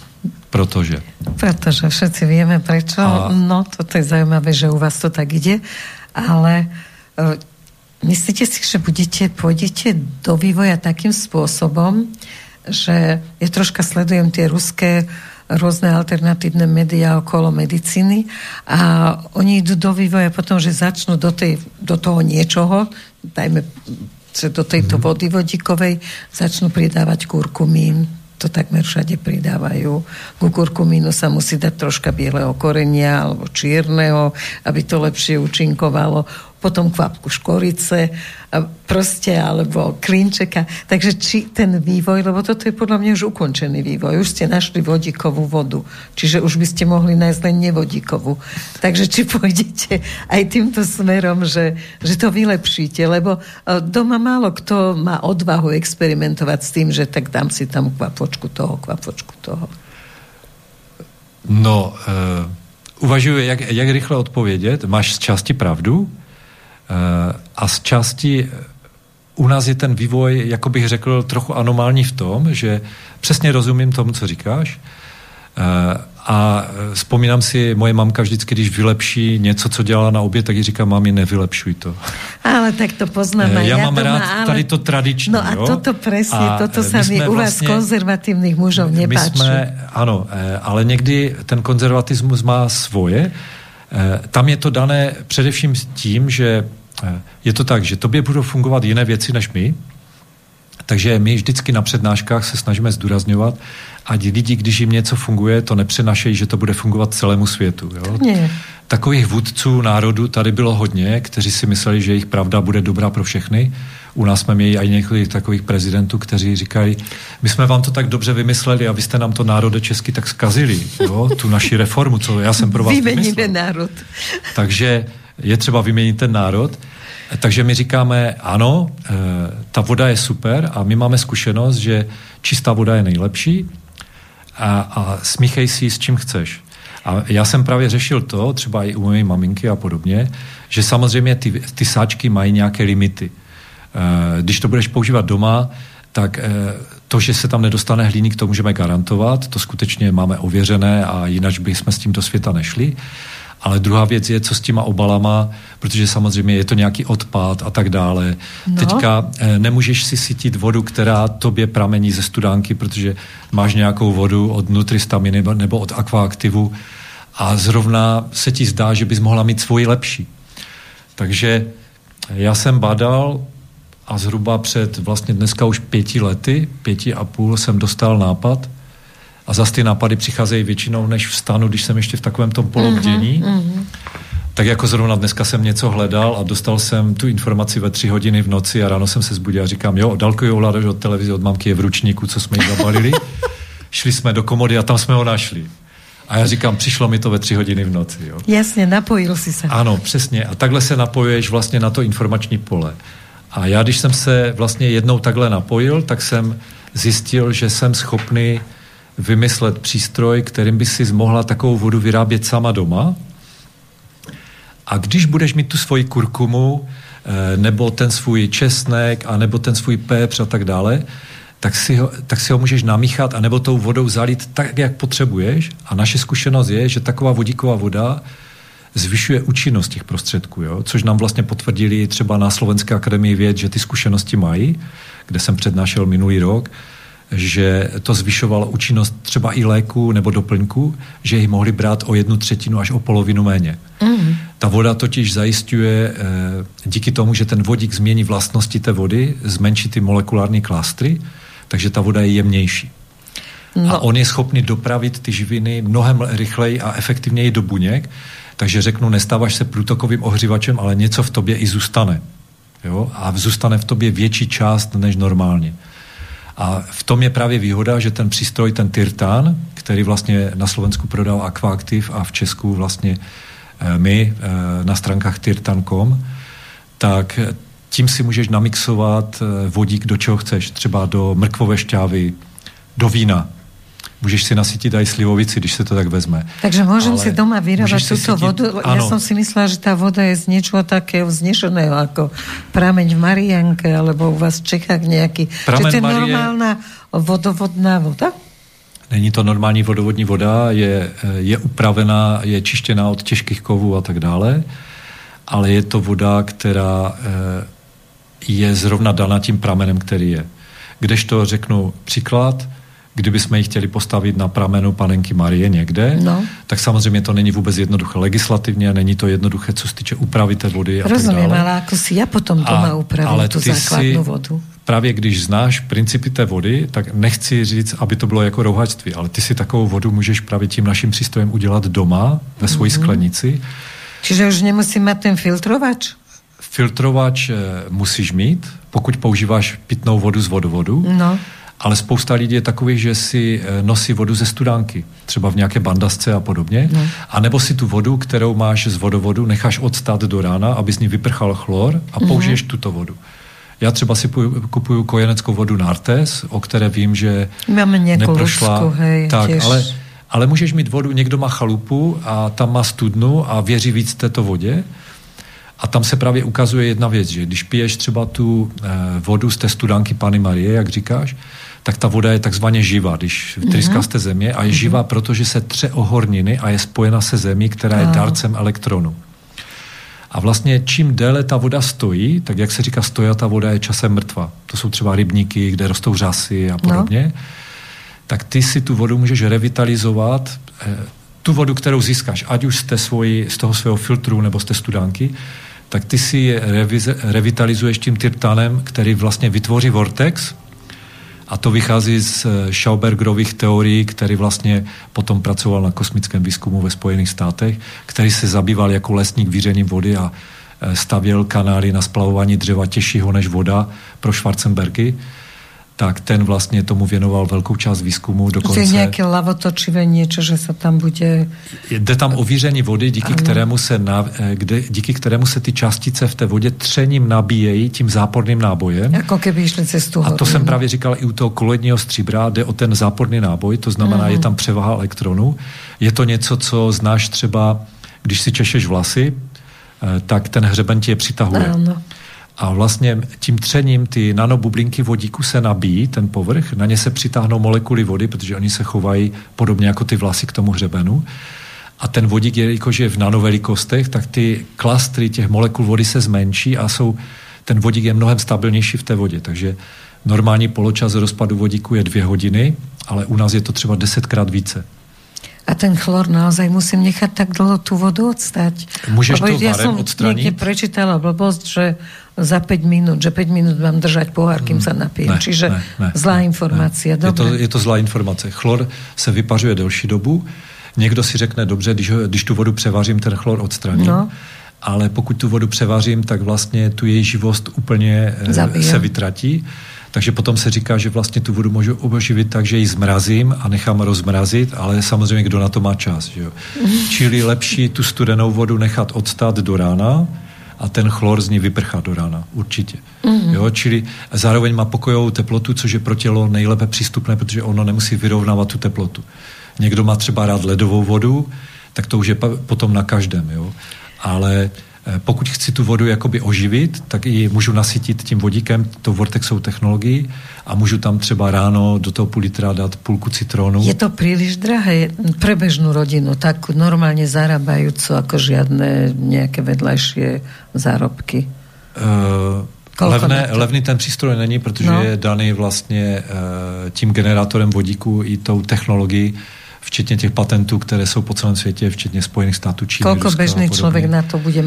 Protože. Protože všetci vieme prečo. A... No, toto je zajímavé, že u vás to tak ide, ale uh, myslíte si, že budete, pôjdete do vývoja takým spôsobom, že ja troška sledujem tie ruské rôzne alternatívne médiá okolo medicíny a oni idú do vývoja potom, že začnú do, tej, do toho niečoho, dajme že do tejto mhm. vody vodíkovej začnú pridávať kurkumín. To takmer všade pridávajú. Ku kurkumínu sa musí dať troška bieleho korenia alebo čierneho, aby to lepšie účinkovalo potom kvapku škorice, proste, alebo klinčeka. Takže či ten vývoj, lebo toto je podľa mňa už ukončený vývoj, už ste našli vodíkovú vodu, čiže už by ste mohli nájsť len nevodíkovú. Takže či pôjdete aj týmto smerom, že, že to vylepšíte, lebo e, doma málo kto má odvahu experimentovať s tým, že tak dám si tam kvapočku toho, kvapočku toho. No, uh, uvažuji, jak, jak rychle odpovědět. Máš z části pravdu, a z části u nás je ten vývoj, jako bych řekl, trochu anomální v tom, že přesně rozumím tomu, co říkáš. Eh, a vzpomínám si, moje mamka vždycky, když vylepší něco, co dělala na oběd, tak ji říká, mami, nevylepšuj to. Ale tak to poznám. Eh, já, já mám rád ale... tady to tradiční. No a jo? toto presne, a toto sa mi u vás vlastně, nepáči. My jsme, ano, ale někdy ten konzervatismus má svoje Eh, tam je to dané především tím, že eh, je to tak, že tobě budou fungovat jiné věci než my, takže my vždycky na přednáškách se snažíme zdůrazňovat, ať lidi, když jim něco funguje, to nepřenašejí, že to bude fungovat celému světu. Jo? Takových vůdců národu tady bylo hodně, kteří si mysleli, že jejich pravda bude dobrá pro všechny. U nás jsme měli i několik takových prezidentů, kteří říkají, my jsme vám to tak dobře vymysleli a vy jste nám to národe česky tak zkazili, jo? tu naši reformu, co já jsem pro vás Vyměníme národ. Takže je třeba vyměnit ten národ. Takže my říkáme, ano, e, ta voda je super a my máme zkušenost, že čistá voda je nejlepší a, a smíchej si s čím chceš. A já jsem právě řešil to, třeba i u mojej maminky a podobně, že samozřejmě ty, ty sáčky mají nějaké limity. E, když to budeš používat doma, tak e, to, že se tam nedostane hliník, to můžeme garantovat, to skutečně máme ověřené a jinak bychom s tím do světa nešli. Ale druhá věc je, co s těma obalama, protože samozřejmě je to nějaký odpad a tak dále. No. Teďka eh, nemůžeš si sytit vodu, která tobě pramení ze studánky, protože máš nějakou vodu od Nutristaminy nebo od Aquaaktivu a zrovna se ti zdá, že bys mohla mít svoji lepší. Takže já jsem badal a zhruba před vlastně dneska už pěti lety, pěti a půl jsem dostal nápad, a zase ty nápady přicházejí většinou, než vstanu, když jsem ještě v takovém tom polobdění. Mm-hmm. Tak jako zrovna dneska jsem něco hledal a dostal jsem tu informaci ve tři hodiny v noci a ráno jsem se zbudil a říkám, jo, Dalko Jouladoš od televize od mamky je v ručníku, co jsme jí zabalili. Šli jsme do komody a tam jsme ho našli. A já říkám, přišlo mi to ve tři hodiny v noci. Jo. Jasně, napojil si se. Ano, přesně. A takhle se napojuješ vlastně na to informační pole. A já, když jsem se vlastně jednou takhle napojil, tak jsem zjistil, že jsem schopný vymyslet přístroj, kterým by si mohla takovou vodu vyrábět sama doma. A když budeš mít tu svoji kurkumu, eh, nebo ten svůj česnek, a nebo ten svůj pepř a tak dále, tak si, ho, tak si ho můžeš namíchat a nebo tou vodou zalít tak, jak potřebuješ. A naše zkušenost je, že taková vodíková voda zvyšuje účinnost těch prostředků, jo? což nám vlastně potvrdili třeba na Slovenské akademii věd, že ty zkušenosti mají, kde jsem přednášel minulý rok, že to zvyšovalo účinnost třeba i léku nebo doplňku, že ji mohli brát o jednu třetinu až o polovinu méně. Mm. Ta voda totiž zajišťuje eh, díky tomu, že ten vodík změní vlastnosti té vody, zmenší ty molekulární klastry, takže ta voda je jemnější. No. A on je schopný dopravit ty živiny mnohem rychleji a efektivněji do buněk, takže řeknu, nestáváš se průtokovým ohřívačem, ale něco v tobě i zůstane. Jo? A zůstane v tobě větší část než normálně. A v tom je právě výhoda, že ten přístroj, ten Tirtán, který vlastně na Slovensku prodal Aquactiv a v Česku vlastně eh, my eh, na stránkách tirtan.com, tak tím si můžeš namixovat eh, vodík do čeho chceš, třeba do mrkvové šťávy, do vína, můžeš si nasytiť aj slivovici, když se to tak vezme. Takže môžem Ale si doma vyrábať túto sytiť... vodu. Ano. Ja som si myslela, že tá voda je z niečoho takého vznešeného ako prameň v Marianke, alebo u vás v Čechách nejaký. Prameň že to je Marie... normálna vodovodná voda? Není to normální vodovodní voda, je, je upravená, je čištěná od těžkých kovů a tak dále, ale je to voda, která eh, je zrovna daná tím pramenem, který je. Kdežto řeknu příklad, kdyby jsme ji chtěli postavit na pramenu panenky Marie někde, no. tak samozřejmě to není vůbec jednoduché legislativně, není to jednoduché, co se týče úpravy té vody a Rozumím, tak dále. ale jako si já potom doma a, upravím tu základnou vodu. Právě když znáš principy té vody, tak nechci říct, aby to bylo jako rouhačství, ale ty si takovou vodu můžeš právě tím naším přístrojem udělat doma, ve svojí mm-hmm. sklenici. Čiže už nemusím mít ten filtrovač? Filtrovač eh, musíš mít, pokud používáš pitnou vodu z vodovodu. No ale spousta lidí je takových, že si eh, nosí vodu ze studánky, třeba v nějaké bandasce a podobně, no. a nebo si tu vodu, kterou máš z vodovodu, necháš odstát do rána, aby z ní vyprchal chlor a mm-hmm. použiješ tuto vodu. Já třeba si kupuju kojeneckou vodu Nartes, o které vím, že Máme neprošla. Hej, tak, ale, ale můžeš mít vodu, někdo má chalupu a tam má studnu a věří víc této vodě. A tam se právě ukazuje jedna věc, že když piješ třeba tu eh, vodu z té studánky Pany Marie, jak říkáš, tak ta voda je takzvaně živá, když tryská z té země a je mm-hmm. živá, protože se tře o horniny a je spojena se zemí, která je dárcem elektronu. A vlastně čím déle ta voda stojí, tak jak se říká ta voda je časem mrtva. To jsou třeba rybníky, kde rostou řasy a podobně. No. Tak ty si tu vodu můžeš revitalizovat, eh, tu vodu, kterou získáš, ať už z, té svoji, z toho svého filtru nebo z té studánky, tak ty si je revize, revitalizuješ tím tyrtanem, který vlastně vytvoří vortex, a to vychází z eh, Schaubergerových teorií, který vlastně potom pracoval na kosmickém výzkumu ve Spojených státech, který se zabýval jako lesník vířením vody a eh, stavěl kanály na splavování dřeva těžšího než voda pro Schwarzenbergy tak ten vlastně tomu věnoval velkou část výzkumu. Dokonce... To je nějaké lavotočivé něco, že se tam bude... Jde tam o víření vody, díky kterému, se na, eh, kde, díky kterému se ty částice v té vodě třením nabíjejí tím záporným nábojem. Jako keby šli cestu. A to jsem právě říkal i u toho koledního stříbra, jde o ten záporný náboj, to znamená, mm. je tam převaha elektronů. Je to něco, co znáš třeba, když si češeš vlasy, eh, tak ten hřeben tě přitahuje. Ano. A vlastně tím třením ty nanobublinky vodíku se nabíjí, ten povrch, na ně se přitáhnou molekuly vody, protože oni se chovají podobně jako ty vlasy k tomu hřebenu. A ten vodík, jelikož je v nanovelikostech, tak ty klastry těch molekul vody se zmenší a jsou, ten vodík je mnohem stabilnější v té vodě. Takže normální poločas rozpadu vodíku je dvě hodiny, ale u nás je to třeba desetkrát více. A ten chlor naozaj musím nechat tak dlouho tu vodu odstať. Můžeš Lebo to ja som odstranit? niekde prečítala blbosť, že za 5 minút, že 5 minút mám držať pohár, kým sa napijem. Ne, Čiže ne, ne, zlá ne, informácia. Ne. Je, to, je to zlá informace. Chlor se vypařuje delší dobu. Někdo si řekne, dobře, když, když tu vodu převařím, ten chlor odstraním. No. Ale pokud tu vodu převařím, tak vlastně tu její živost úplně eh, Zabijím. se vytratí. Takže potom se říká, že vlastně tu vodu můžu oboživit tak, že ji zmrazím a nechám rozmrazit, ale samozřejmě kdo na to má čas. Že jo? Čili lepší tu studenou vodu nechat odstát do rána, a ten chlor z ní vyprchá do rána, určitě. Mm-hmm. Jo, čili zároveň má pokojovou teplotu, což je pro tělo nejlépe přístupné, protože ono nemusí vyrovnávat tu teplotu. Někdo má třeba rád ledovou vodu, tak to už je potom na každém. Jo. Ale pokud chci tu vodu jakoby oživit, tak ji můžu nasytit tím vodíkem, to vortexovou technologií a můžu tam třeba ráno do toho půl litra dát půlku citronu. Je to příliš drahé pre bežnú rodinu, tak normálně zarábajúcu ako žiadne nějaké vedlejšie zárobky? Uh, levné, levný ten přístroj není, protože no. je daný vlastně uh, tím generátorem vodíku i tou technologií, včetně těch patentů, které jsou po celém světě, včetně Spojených států, Číny, Kolko bežný člověk na to bude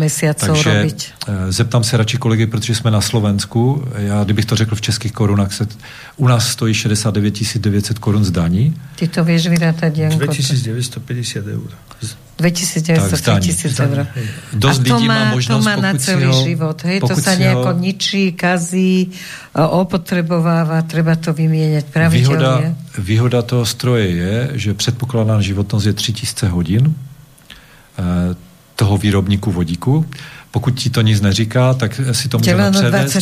Takže robiť? Eh, zeptám se radši kolegy, protože jsme na Slovensku. Já, kdybych to řekl v českých korunách, se, u nás stojí 69 900 korun z daní. Ty to víš vyrátať, Janko? 2950 eur. 2900 tisíc eur. Dost lidí má, má možnost, to má na celý ho, život. Hej? To sa nejako ho... ničí, kazí, opotrebováva, treba to vymieňať pravidelně. Výhoda, výhoda toho stroje je, že předpokládaná životnost je 3000 hodin eh, toho výrobníku vodíku. Pokud ti to nic neříká, tak si to můžeme převést,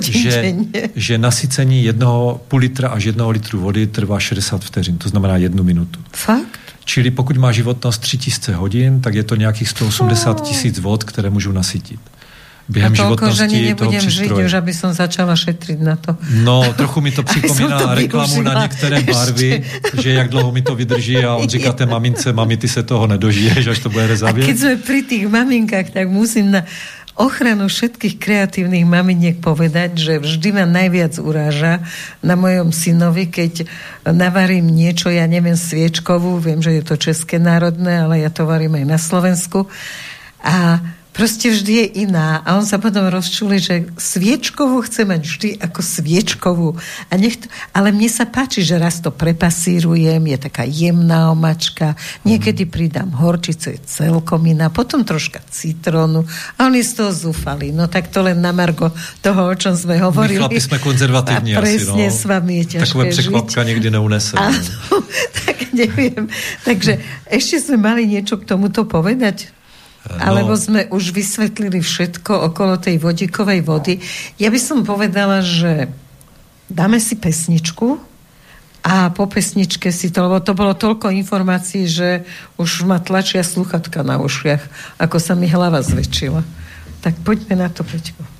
že, že nasycení jednoho půl litra až jednoho litru vody trvá 60 vteřin, to znamená jednu minutu. Fakt? Čili pokud má životnost 3000 hodin, tak je to nějakých 180 tisíc vod, které můžu nasytit. Během toľko, že nebudem žiť už, aby som začala šetriť na to. No, trochu mi to připomíná reklamu na některé barvy, že jak dlouho mi to vydrží a on říká té mamince, mami, ty se toho nedožiješ, až to bude rezavět. A keď sme pri tých maminkách, tak musím na ochranu všetkých kreatívnych maminiek povedať, že vždy ma najviac uráža na mojom synovi, keď navarím niečo, ja neviem, sviečkovú, viem, že je to české národné, ale ja to varím aj na Slovensku. A prostě vždy je iná. A on sa potom rozčuli, že sviečkovú chce mať vždy ako sviečkovú. A nech to, ale mne sa páči, že raz to prepasírujem, je taká jemná omačka, niekedy pridám horčice, celkom iná, potom troška citrónu a oni z toho zúfali. No tak to len na margo toho, o čom sme hovorili. My chlapi sme konzervatívni a presne asi, no. s vami je ťažké Takové překvapka žiť. nikdy neunese. Áno, tak neviem. Takže ešte sme mali niečo k tomuto povedať? No. Alebo sme už vysvetlili všetko okolo tej vodíkovej vody. Ja by som povedala, že dáme si pesničku a po pesničke si to, lebo to bolo toľko informácií, že už ma tlačia sluchatka na ušiach, ako sa mi hlava zväčšila. Tak poďme na to, Peťko.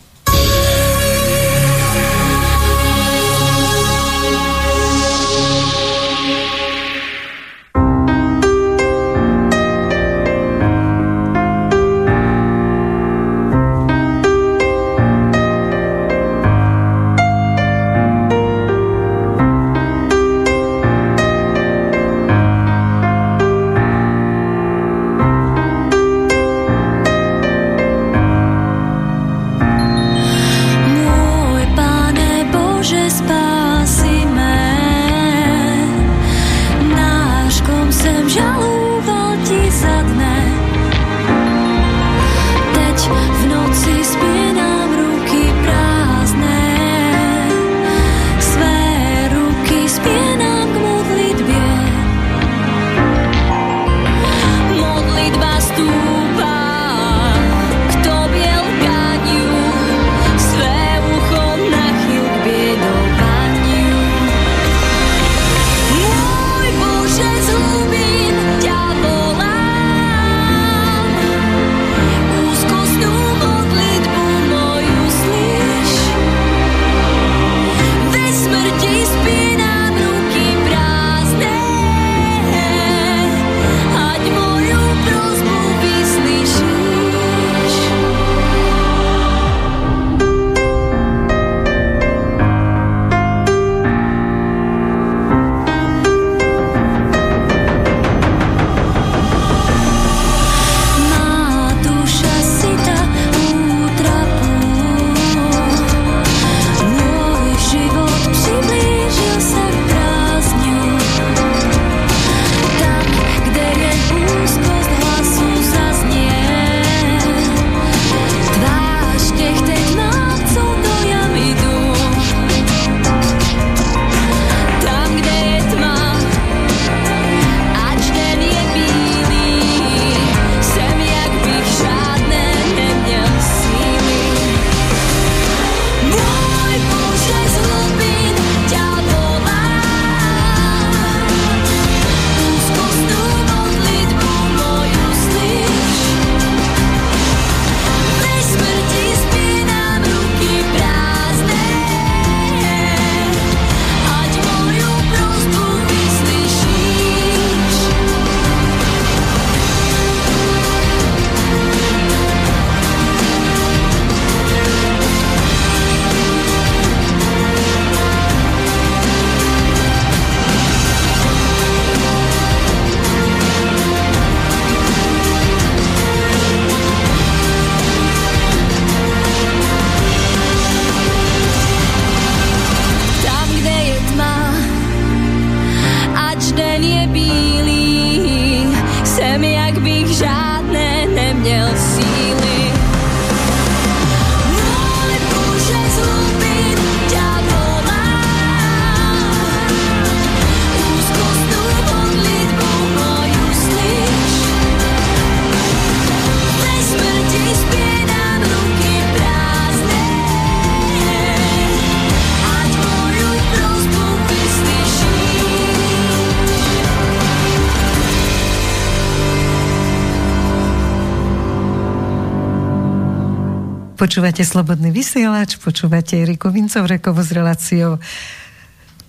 Počúvate Slobodný vysielač, počúvate Eriku Vincovrekovu s reláciou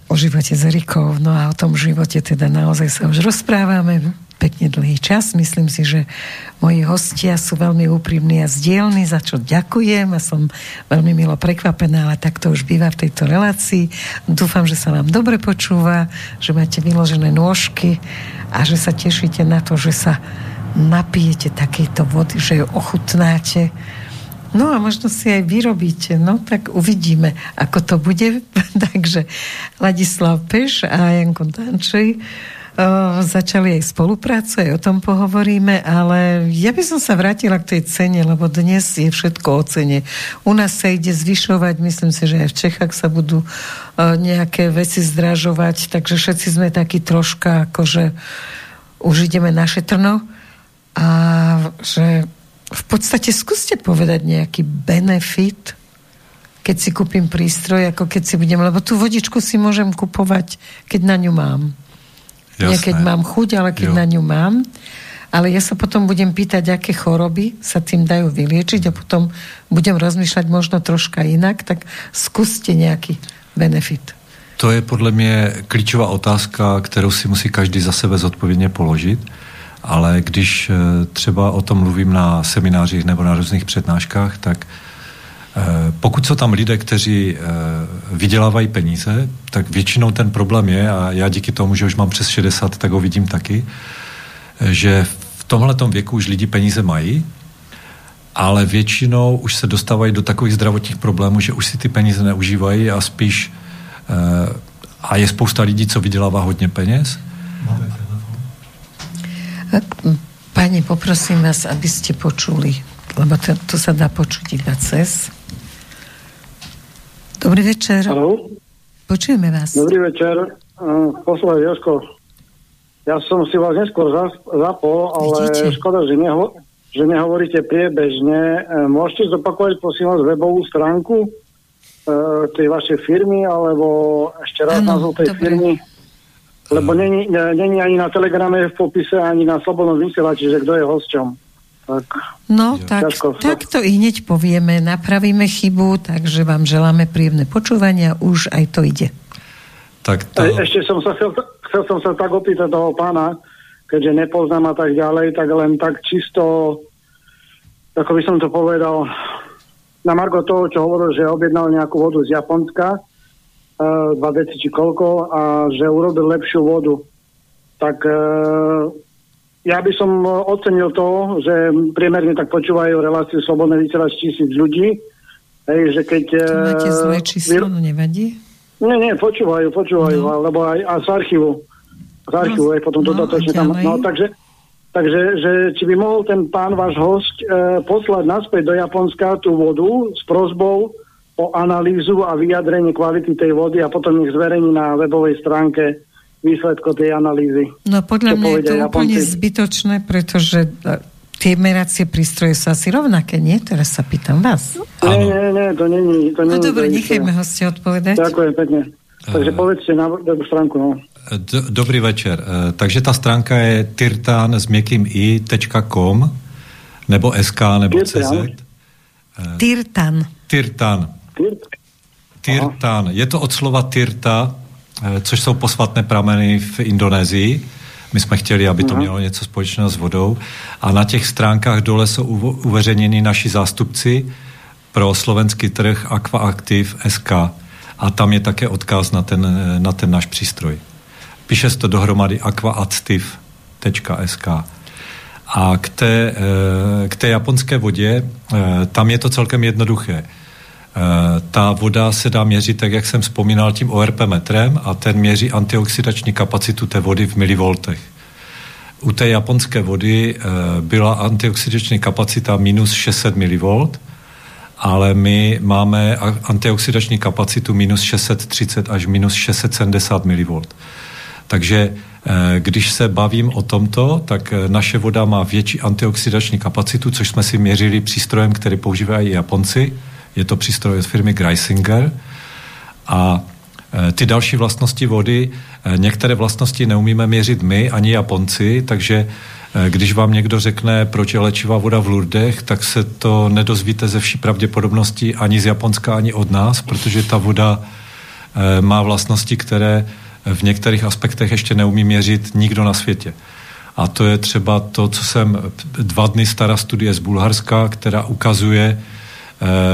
o živote s Erikou. No a o tom živote teda naozaj sa už rozprávame pekne dlhý čas. Myslím si, že moji hostia sú veľmi úprimní a zdielni, za čo ďakujem a som veľmi milo prekvapená, ale tak to už býva v tejto relácii. Dúfam, že sa vám dobre počúva, že máte vyložené nôžky a že sa tešíte na to, že sa napijete takejto vody, že ju ochutnáte. No a možno si aj vyrobíte. No tak uvidíme, ako to bude. Takže Ladislav Peš a Janko Tančej začali aj spoluprácu, aj o tom pohovoríme, ale ja by som sa vrátila k tej cene, lebo dnes je všetko o cene. U nás sa ide zvyšovať, myslím si, že aj v Čechách sa budú nejaké veci zdražovať, takže všetci sme takí troška akože už ideme na šetrno a že v podstate skúste povedať nejaký benefit, keď si kúpim prístroj, ako keď si budem, lebo tú vodičku si môžem kupovať, keď na ňu mám. Jasné. Nie keď mám chuť, ale keď jo. na ňu mám. Ale ja sa potom budem pýtať, aké choroby sa tým dajú vyliečiť a potom budem rozmýšľať možno troška inak, tak skúste nejaký benefit. To je podle mě klíčová otázka, kterou si musí každý za sebe zodpovědně položit. Ale když eh, třeba o tom mluvím na seminářích nebo na různých přednáškách, tak Eh, pokud jsou tam lidé, kteří eh, vydělávají peníze, tak většinou ten problém je, a já díky tomu, že už mám přes 60, tak ho vidím taky, že v tomhle věku už lidi peníze mají, ale většinou už se dostávají do takových zdravotních problémů, že už si ty peníze neužívají a spíš a je spousta lidí, co vydělává hodně peněz. Pani, poprosím vás, aby ste počuli, lebo to, to sa dá počuť iba cez Dobrý večer. Haló? Počujeme vás. Dobrý večer. Poslal Joško. Ja som si vás neskôr zapol, ale Vidíte? škoda, že, neho, že nehovoríte priebežne. E, môžete zopakovať, prosím vás, webovú stránku e, tej vašej firmy, alebo ešte raz názov tej dobre. firmy? Lebo není, není ani na telegrame v popise, ani na slobodnom vysielači, že kto je hosťom. Tak, no, tak, tak to i hneď povieme, napravíme chybu, takže vám želáme príjemné počúvania, už aj to ide. Tak to... E, ešte som sa chcel, chcel som sa tak opýtať toho pána, keďže nepoznám a tak ďalej, tak len tak čisto, ako by som to povedal, na Margo toho, čo hovoril, že objednal nejakú vodu z Japonska, uh, dva deci či koľko, a že urobil lepšiu vodu. Tak uh, ja by som e, ocenil to, že priemerne tak počúvajú reláciu Slobodné vysielač tisíc ľudí. Hej, že keď... To máte e, zlé číslo, no nevadí? Nie, nie, počúvajú, počúvajú, no. lebo aj a z archívu. Z archívu, no, aj potom no, dodatočne tam. No, takže, takže že, či by mohol ten pán, váš host, e, poslať naspäť do Japonska tú vodu s prozbou o analýzu a vyjadrenie kvality tej vody a potom ich zverejní na webovej stránke výsledko tej analýzy. No podľa mňa je to Japonci. úplne zbytočné, pretože e, tie meracie prístroje sú asi rovnaké, nie? Teraz sa pýtam vás. Nie, nie, nie, to není. To no dobre, nechajme ho ste odpovedať. Ďakujem pekne. Takže uh, povedzte na web stránku. No. Dobrý večer. Uh, takže ta stránka je tirtan s měkkým i.com nebo sk nebo cz. Tirtan. Tirtan. Tirtan. Je to od slova tirta, Eh, což jsou posvatné prameny v Indonésii. My jsme chtěli, aby to mělo něco společného s vodou. A na těch stránkách dole jsou uveřejněni naši zástupci pro slovenský trh Aquaactiv SK. A tam je také odkaz na ten, eh, na ten náš přístroj. Píše se to dohromady aquaactiv.sk. A k té, eh, k té japonské vodě, tam je to celkem jednoduché ta voda se dá měřit, tak jak jsem vzpomínal, tím ORP metrem a ten měří antioxidační kapacitu té vody v milivoltech. U té japonské vody eh, byla antioxidační kapacita minus 600 mV, ale my máme antioxidační kapacitu minus 630 až minus 670 mV. Takže eh, když se bavím o tomto, tak naše voda má větší antioxidační kapacitu, což jsme si měřili přístrojem, který používají Japonci, je to přístroj od firmy Greisinger a ty další vlastnosti vody, některé vlastnosti neumíme měřit my, ani Japonci, takže když vám někdo řekne, proč je léčivá voda v Lurdech, tak se to nedozvíte ze vší pravděpodobnosti ani z Japonska, ani od nás, protože ta voda má vlastnosti, které v některých aspektech ještě neumí měřit nikdo na světě. A to je třeba to, co jsem dva dny stará studie z Bulharska, která ukazuje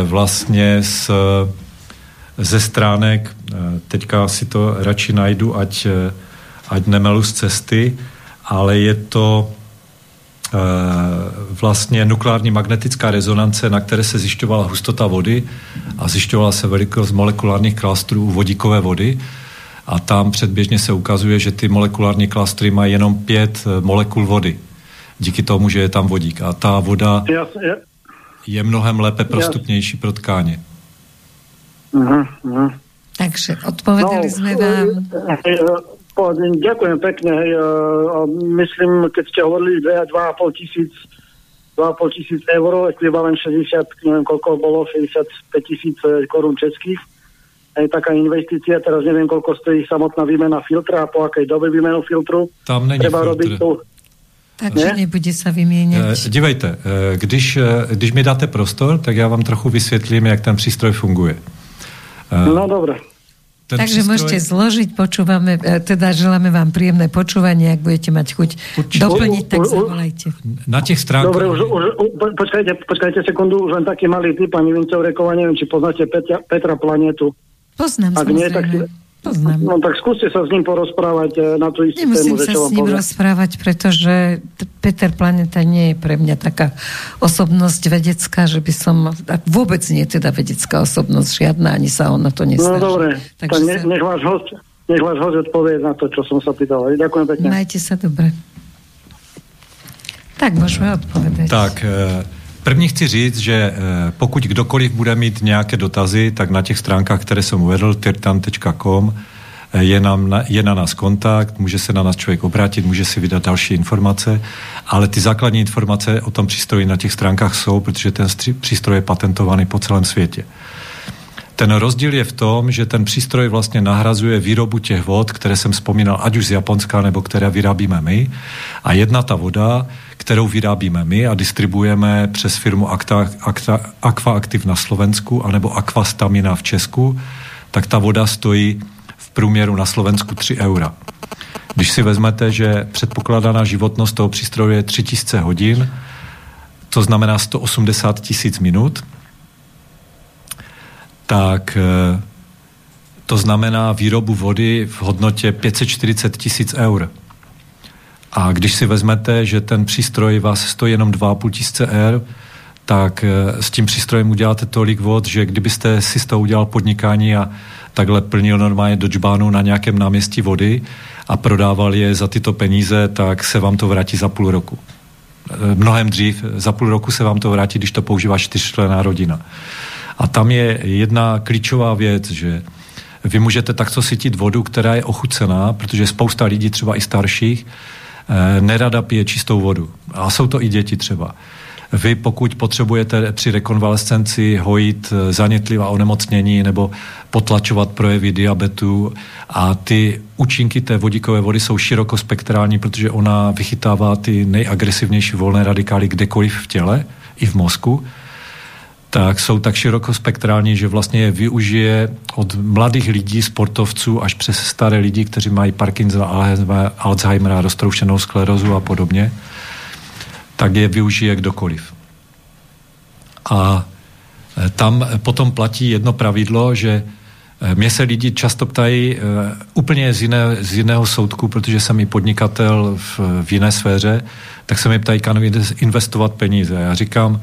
vlastně z, ze stránek, eh, teďka si to radši najdu, ať, eh, ať nemelu z cesty, ale je to vlastně nukleární magnetická rezonance, na které se zjišťovala hustota vody a zjišťovala se velikost molekulárních klastrů vodíkové vody a tam předběžně se ukazuje, že ty molekulární klastry mají jenom pět eh, molekul vody. Díky tomu, že je tam vodík. A ta voda je mnohem lépe prostupnější pro tkáně. Uh-huh. Takže odpovedali no, sme vám. Ďakujem pekne. Hej, myslím, keď ste hovorili 2,5 tisíc 2,5 tisíc eur, ekvivalent 60, neviem koľko bolo, 65 tisíc eh, korún českých je taká investícia, teraz neviem, koľko stojí samotná výmena filtra a po akej dobe výmenu filtru. Tam není Treba filtr. robiť tu... Takže ne? nebude se vyměnit. E, dívejte, e, když, e, když mi dáte prostor, tak já vám trochu vysvětlím, jak ten přístroj funguje. E, no dobré. Ten Takže prístroj... môžete zložiť, počúvame, teda želáme vám príjemné počúvanie, ak budete mať chuť Určite. doplniť, tak zavolajte. Na tých stránkach... Dobre, už, už, počkajte, počkajte sekundu, už len taký malý typ, pani Vincovreková, neviem, či poznáte Petra, Petra Planetu. Poznám, Ak nie, tak si... Poznám. No tak skúste sa s ním porozprávať e, na tú istú Nemusím tému, sa s ním poviem. rozprávať, pretože Peter Planeta nie je pre mňa taká osobnosť vedecká, že by som... Vôbec nie je teda vedecká osobnosť žiadna, ani sa on na to nesnaží. No dobre, Takže tak ne, nech váš host, nech váš host odpovie na to, čo som sa pýtal. Ďakujem pekne. Majte sa dobre. Tak môžeme odpovedať. Tak, e První chci říct, že eh, pokud kdokoliv bude mít nějaké dotazy, tak na těch stránkách, které jsem uvedl, tirtan.com, eh, je, nám, je na nás kontakt, může se na nás člověk obrátit, může si vydat další informace, ale ty základní informace o tom přístroji na těch stránkách jsou, protože ten přístroj je patentovaný po celém světě. Ten rozdíl je v tom, že ten přístroj vlastně nahrazuje výrobu těch vod, které jsem vzpomínal, ať už z Japonska, nebo které vyrábíme my. A jedna ta voda kterou vyrábíme my a distribuujeme přes firmu Akta, Akta, Aquaactiv na Slovensku anebo Aquastamina v Česku, tak ta voda stojí v průměru na Slovensku 3 eura. Když si vezmete, že předpokládaná životnost toho přístroje je 3000 hodin, to znamená 180 tisíc minut, tak eh, to znamená výrobu vody v hodnotě 540 tisíc eur. A když si vezmete, že ten přístroj vás stojí jenom 2,5 tisíce R, tak eh, s tím přístrojem uděláte tolik vod, že kdybyste si z toho udělal podnikání a takhle plnil normálně do džbánu na nějakém náměstí vody a prodával je za tyto peníze, tak se vám to vrátí za půl roku. Eh, mnohem dřív, za půl roku se vám to vrátí, když to používá čtyřčlená rodina. A tam je jedna klíčová věc, že vy můžete takto sytit vodu, která je ochucená, protože spousta lidí, třeba i starších, Eh, nerada pije čistou vodu. A jsou to i děti třeba. Vy pokud potřebujete při rekonvalescenci hojit eh, zanětlivá onemocnění nebo potlačovat projevy diabetu a ty účinky té vodíkové vody jsou širokospektrální, protože ona vychytává ty nejagresivnější volné radikály kdekoliv v těle, i v mozku, tak jsou tak širokospektrální, že vlastně je využije od mladých lidí, sportovců, až přes staré lidi, kteří mají Parkinsona, Alzheimera, roztroušenou sklerozu a podobně, tak je využije kdokoliv. A e, tam potom platí jedno pravidlo, že e, mě se lidi často ptají uh, úplně z, jiné, z jiného soudku, protože jsem i podnikatel v, v jiné sféře, tak se mi ptají, kam investovat peníze. Já říkám,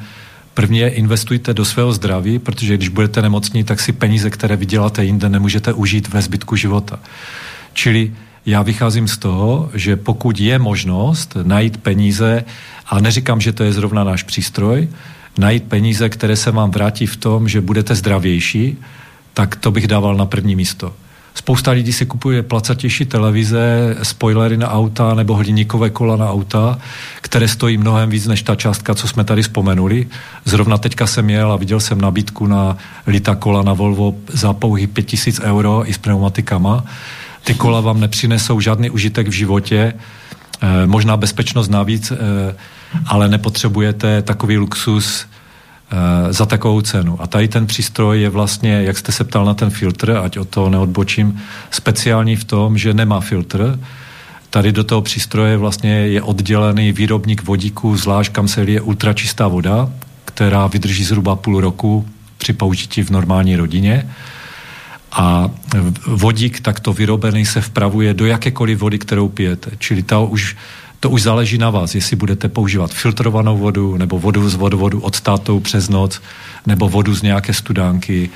První je investujte do svého zdraví, protože když budete nemocní, tak si peníze, které vyděláte jinde, nemůžete užít ve zbytku života. Čili já vycházím z toho, že pokud je možnost najít peníze, a neříkám, že to je zrovna náš přístroj, najít peníze, které se vám vrátí v tom, že budete zdravější, tak to bych dával na první místo. Spousta lidí si kupuje placatější televize, spoilery na auta nebo hliníkové kola na auta, které stojí mnohem víc než ta částka, co jsme tady vzpomenuli. Zrovna teďka jsem jel a viděl jsem nabídku na lita kola na Volvo za pouhý 5000 euro i s pneumatikama. Ty kola vám nepřinesou žádný užitek v životě, eh, možná bezpečnost navíc, eh, ale nepotřebujete takový luxus za takovou cenu. A tady ten přístroj je vlastně, jak jste se ptal na ten filtr, ať o to neodbočím, speciální v tom, že nemá filtr. Tady do toho přístroje vlastně je oddělený výrobník vodíku, zvlášť kam se lije ultračistá voda, která vydrží zhruba půl roku při použití v normální rodině. A vodík takto vyrobený se vpravuje do jakékoliv vody, kterou pijete. Čili ta už to už záleží na vás, jestli budete používat filtrovanou vodu, nebo vodu z vodovodu od státou přes noc, nebo vodu z nějaké studánky.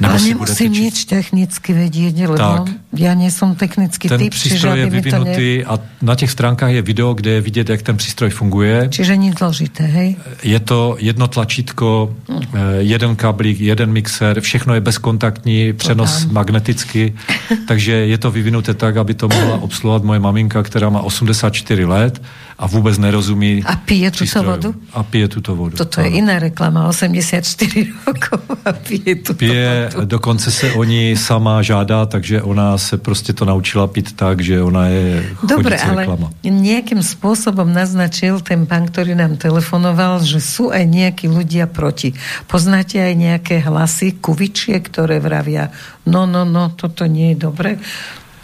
Nebo Ale nemusím čist... nič technicky vědět, lebo tak. já nejsem technický ten typ. Ten přístroj je vyvinutý ne... a na těch stránkách je video, kde je vidět, jak ten přístroj funguje. Čiže nic zložité, hej? Je to jedno tlačítko, hmm. jeden kablík, jeden mixer, všechno je bezkontaktní, přenos to magneticky, takže je to vyvinuté tak, aby to mohla obsluhovat moje maminka, která má 84 let a vůbec nerozumí A pije tuto vodu? A pije tuto vodu. Toto je jiná reklama, 84 rokov a pije tuto pije, vodu. Dokonce se o ní sama žádá, takže ona se prostě to naučila pít tak, že ona je Dobre, ale reklama. nějakým způsobem naznačil ten pán, který nám telefonoval, že jsou aj nějaký ľudia proti. Poznáte aj nějaké hlasy, kuvičie, které vravia, no, no, no, toto nie je dobré.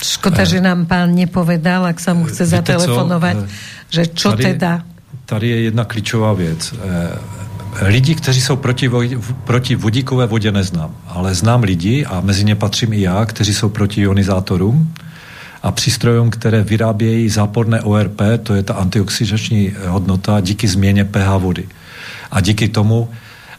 Škoda, že nám pán nepovedal, ak sa mu chce zatelefonovať, co? Že čo tady, teda? Tady je jedna klíčová věc. Lidi, kteří jsou proti, proti vodíkové vodě, neznám. Ale znám lidi, a mezi ně patřím i já, kteří jsou proti ionizátorům a přístrojům, které vyrábějí záporné ORP, to je ta antioxidační hodnota díky změně pH vody. A díky tomu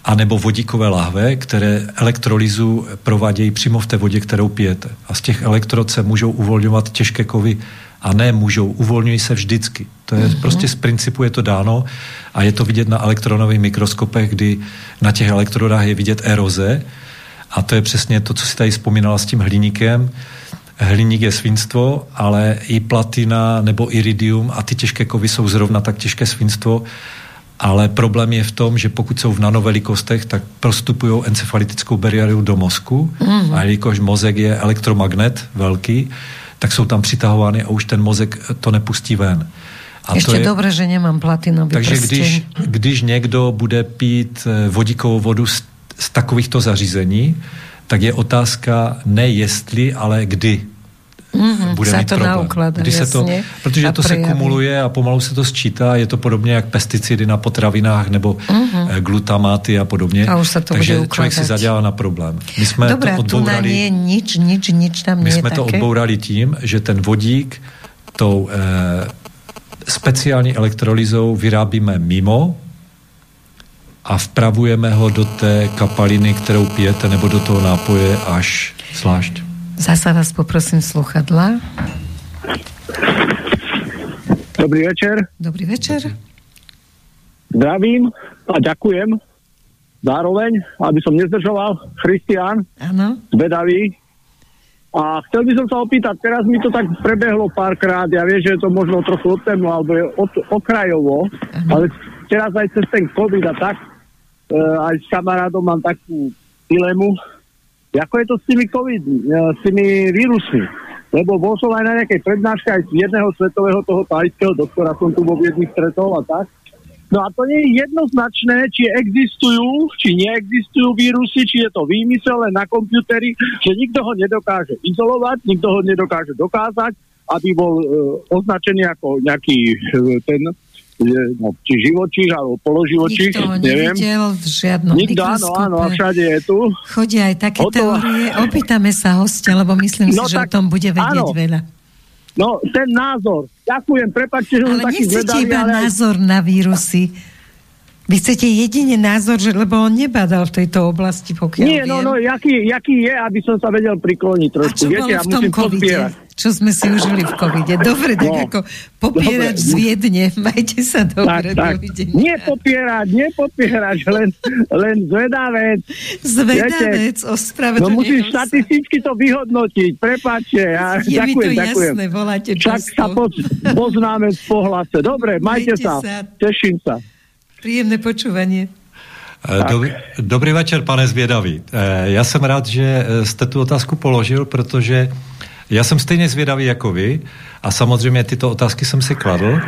anebo vodíkové lahve, které elektrolyzu provádějí přímo v té vodě, kterou pijete. A z těch elektrod se můžou uvolňovat těžké kovy a ne můžou, uvolňují se vždycky. To je mm-hmm. prostě z principu je to dáno a je to vidět na elektronových mikroskopech, kdy na těch elektrodách je vidět eroze a to je přesně to, co si tady vzpomínala s tím hliníkem. Hliník je svinstvo, ale i platina nebo iridium a ty těžké kovy jsou zrovna tak těžké svinstvo ale problém je v tom, že pokud jsou v nanovelikostech, tak prostupují encefalitickou bariéru do mozku mm-hmm. a jelikož mozek je elektromagnet velký, tak jsou tam přitahovány a už ten mozek to nepustí ven. A Ještě to je... dobré, že nemám platinový Takže když, když někdo bude pít eh, vodíkovou vodu z, z takovýchto zařízení, tak je otázka ne jestli, ale kdy mm-hmm, bude mít to problém. Nauklada, Když se to, protože to se kumuluje a pomalu se to sčítá, je to podobně jak pesticidy na potravinách nebo mm-hmm. glutamáty a podobně. A už se to Takže člověk si zadělá na problém. My jsme Dobré, to odbourali, nie je nič, nič, nič tam My jsme také. to odbourali tím, že ten vodík tou eh, speciální elektrolyzou vyrábíme mimo a vpravujeme ho do té kapaliny, kterou pijete, nebo do toho nápoje až zvlášť. Zasa vás poprosím sluchadla. Dobrý večer. Dobrý večer. Zdravím a ďakujem. Zároveň, aby som nezdržoval, Christian, ano. zvedavý. A chcel by som sa opýtať, teraz mi to tak prebehlo párkrát, ja viem, že je to možno trochu od tému, alebo je od, okrajovo, ano. ale teraz aj cez ten COVID a tak, e, aj s kamarádom mám takú dilemu, Ako je to s tými COVID, e, s tými vírusmi? Lebo bol som aj na nejakej prednáške aj z jedného svetového toho tajského doktora, som tu vo jedných stretol a tak. No a to nie je jednoznačné, či existujú, či neexistujú vírusy, či je to výmysel na počítači, že nikto ho nedokáže izolovať, nikto ho nedokáže dokázať, aby bol e, označený ako nejaký e, ten no, či živočíš alebo položivočíš, Nikto neviem. V žiadnom Nikto, áno, áno, a všade je tu. Chodia aj také to... teórie. Opýtame sa hostia, lebo myslím no, si, že tak, o tom bude vedieť áno. veľa. No, ten názor. Ďakujem, prepačte, že som taký iba ale... názor na vírusy. Vy chcete jedine názor, že lebo on nebadal v tejto oblasti, pokiaľ Nie, no, no, jaký, jaký je, aby som sa vedel prikloniť trošku. A čo Viete, v tom covide? Čo sme si užili v covide? Dobre, tak no, ako popierať z Viedne. Majte sa dobre, tak, tak. dovidenia. Nie popierať, nie popierať, len, len zvedavec. Zvedavec, ospravedlňujem No musíš statisticky to vyhodnotiť, prepáčte. Ja, je ďakujem, mi to ďakujem. jasné, voláte Však sa poznáme z pohlase. Dobre, majte, majte sa. sa. Teším sa. Příjemné počúvanie. Eh, dobrý, dobrý večer, pane Zvědavý. Eh, já jsem rád, že eh, jste tu otázku položil, protože já jsem stejně zvědavý jako vy a samozřejmě tyto otázky jsem si kladl.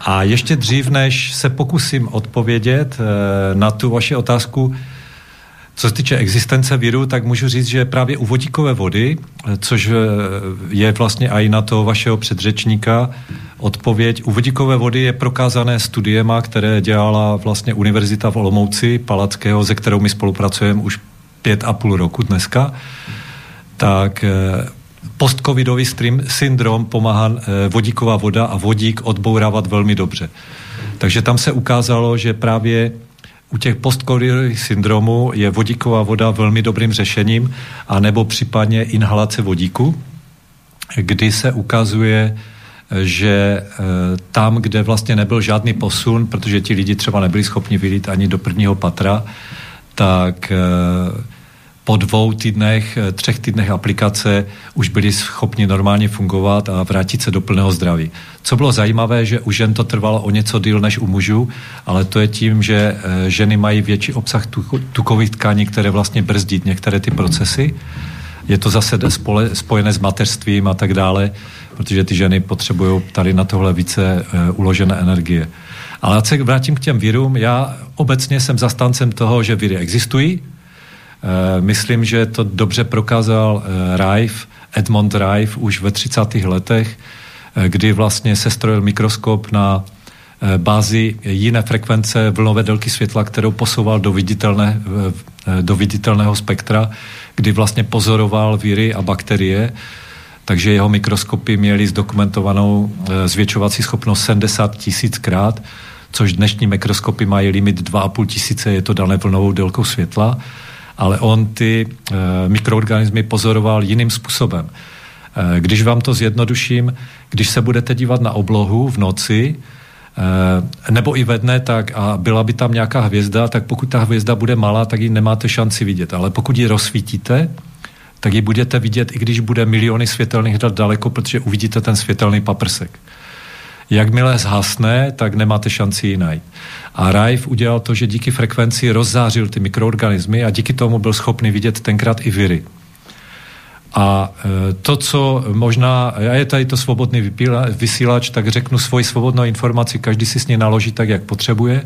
A ještě dřív, než se pokusím odpovědět na tu vaši otázku, co se týče existence viru, tak můžu říct, že právě u vodíkové vody, což je vlastně i na to vašeho předřečníka, odpověď. U vodíkové vody je prokázané studiema, které dělala vlastně Univerzita v Olomouci Palackého, se kterou my spolupracujeme už pět a půl roku dneska. Tak eh, postcovidový syndrom pomáhá eh, vodíková voda a vodík odbourávat velmi dobře. Takže tam se ukázalo, že právě u těch postcovidových syndromů je vodíková voda velmi dobrým řešením, anebo případně inhalace vodíku, kdy se ukazuje, že eh, tam, kde vlastně nebyl žádný posun, protože ti lidi třeba nebyli schopni vylít ani do prvního patra, tak eh, po dvou týdnech, eh, třech týdnech aplikace už byli schopni normálně fungovat a vrátit se do plného zdraví. Co bylo zajímavé, že u žen to trvalo o něco díl než u mužů, ale to je tím, že ženy mají větší obsah tukových tkání, které vlastně brzdí některé ty procesy. Je to zase spojené s mateřstvím a tak dále protože ty ženy potřebují tady na tohle více uh, uložené energie. Ale ať se vrátím k těm virům, já obecně jsem zastancem toho, že viry existují. Uh, myslím, že to dobře prokázal uh, Rife, Edmond Rife už ve 30. letech, kdy vlastně se strojil mikroskop na bázi jiné frekvence vlnové délky světla, kterou posouval do, viditelné, do viditelného spektra, kdy vlastně pozoroval víry a bakterie takže jeho mikroskopy měly zdokumentovanou eh, zvětšovací schopnost 70 tisíckrát, což dnešní mikroskopy mají limit 2,5 tisíce, je to dané vlnovou délkou světla, ale on ty mikroorganismy pozoroval jiným způsobem. Když vám to zjednoduším, když se budete dívat na oblohu v noci, nebo i ve dne, tak a byla by tam nějaká hvězda, tak pokud ta hvězda bude malá, tak ji nemáte šanci vidět. Ale pokud ji rozsvítíte, tak ji budete vidět, i když bude miliony světelných dat daleko, protože uvidíte ten světelný paprsek. Jakmile zhasne, tak nemáte šanci ji najít. A Rife udělal to, že díky frekvenci rozzářil ty mikroorganismy a díky tomu byl schopný vidět tenkrát i viry. A e, to, co možná, já je tady to svobodný vysílač, tak řeknu svoji svobodnou informaci, každý si s ní naloží tak, jak potřebuje,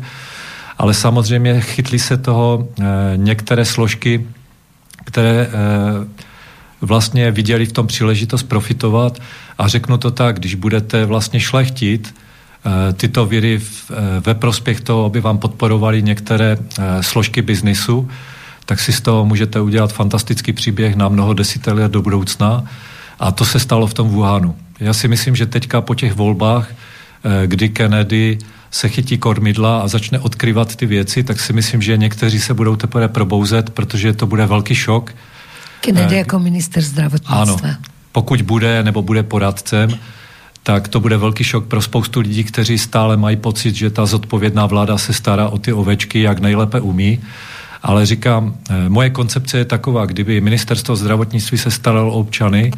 ale samozřejmě chytli se toho e, některé složky, které e, vlastně viděli v tom příležitost profitovat. A řeknu to tak, když budete vlastně šlechtit tyto viry ve prospěch toho, aby vám podporovali některé složky biznisu, tak si z toho můžete udělat fantastický příběh na mnoho desítek let do budoucna. A to se stalo v tom Wuhanu. Já si myslím, že teďka po těch volbách, kdy Kennedy se chytí kormidla a začne odkryvat ty věci, tak si myslím, že někteří se budou teprve probouzet, protože to bude velký šok Kennedy eh, jako minister zdravotnictva. Ano, pokud bude nebo bude poradcem, tak to bude velký šok pro spoustu lidí, kteří stále mají pocit, že ta zodpovědná vláda se stará o ty ovečky, jak nejlépe umí. Ale říkám, eh, moje koncepce je taková, kdyby ministerstvo zdravotnictví se staralo o občany,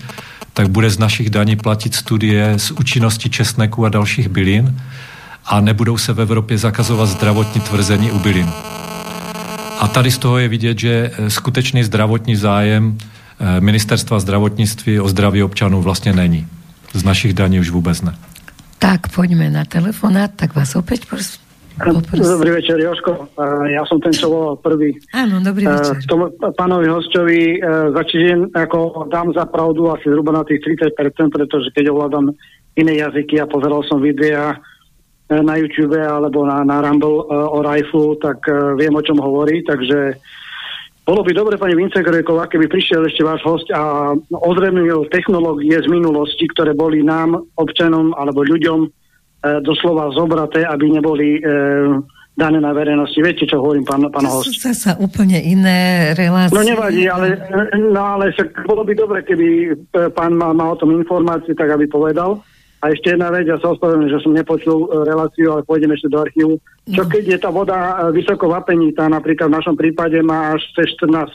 tak bude z našich daní platit studie z účinnosti česneku a dalších bylin a nebudou se v Evropě zakazovat zdravotní tvrzení u bylin. A tady z toho je vidět, že eh, skutečný zdravotní zájem eh, ministerstva zdravotnictví o zdraví občanů vlastně není. Z našich daní už vůbec ne. Tak pojďme na telefonát, tak vás opět prosím. Dobrý večer, Joško. Eh, ja som ten, čo volal prvý. Áno, dobrý večer. Tomu pánovi hostovi začížem, ako dám za pravdu asi zhruba na tých 30%, pretože keď ovládam iné jazyky a pozeral som videa, E, na YouTube alebo na, na Rumble o Rifle, tak viem, o čom hovorí, takže bolo by dobre, pani Vincegrejková, keby prišiel ešte váš host a ozremil technológie z minulosti, ktoré boli nám, občanom alebo ľuďom doslova zobraté, aby neboli e, dané na verejnosti. Viete, čo hovorím, pán, pán to host? To sa úplne iné relácie. No nevadí, ale, no, ale však bolo by dobre, keby e, pán mal, mal o tom informácie, tak aby povedal. A ešte jedna vec, ja sa ospravedlňujem, že som nepočul e, reláciu, ale pôjdem ešte do archívu. Čo keď je tá voda e, vysoko vapenitá, napríklad v našom prípade má až cez 14,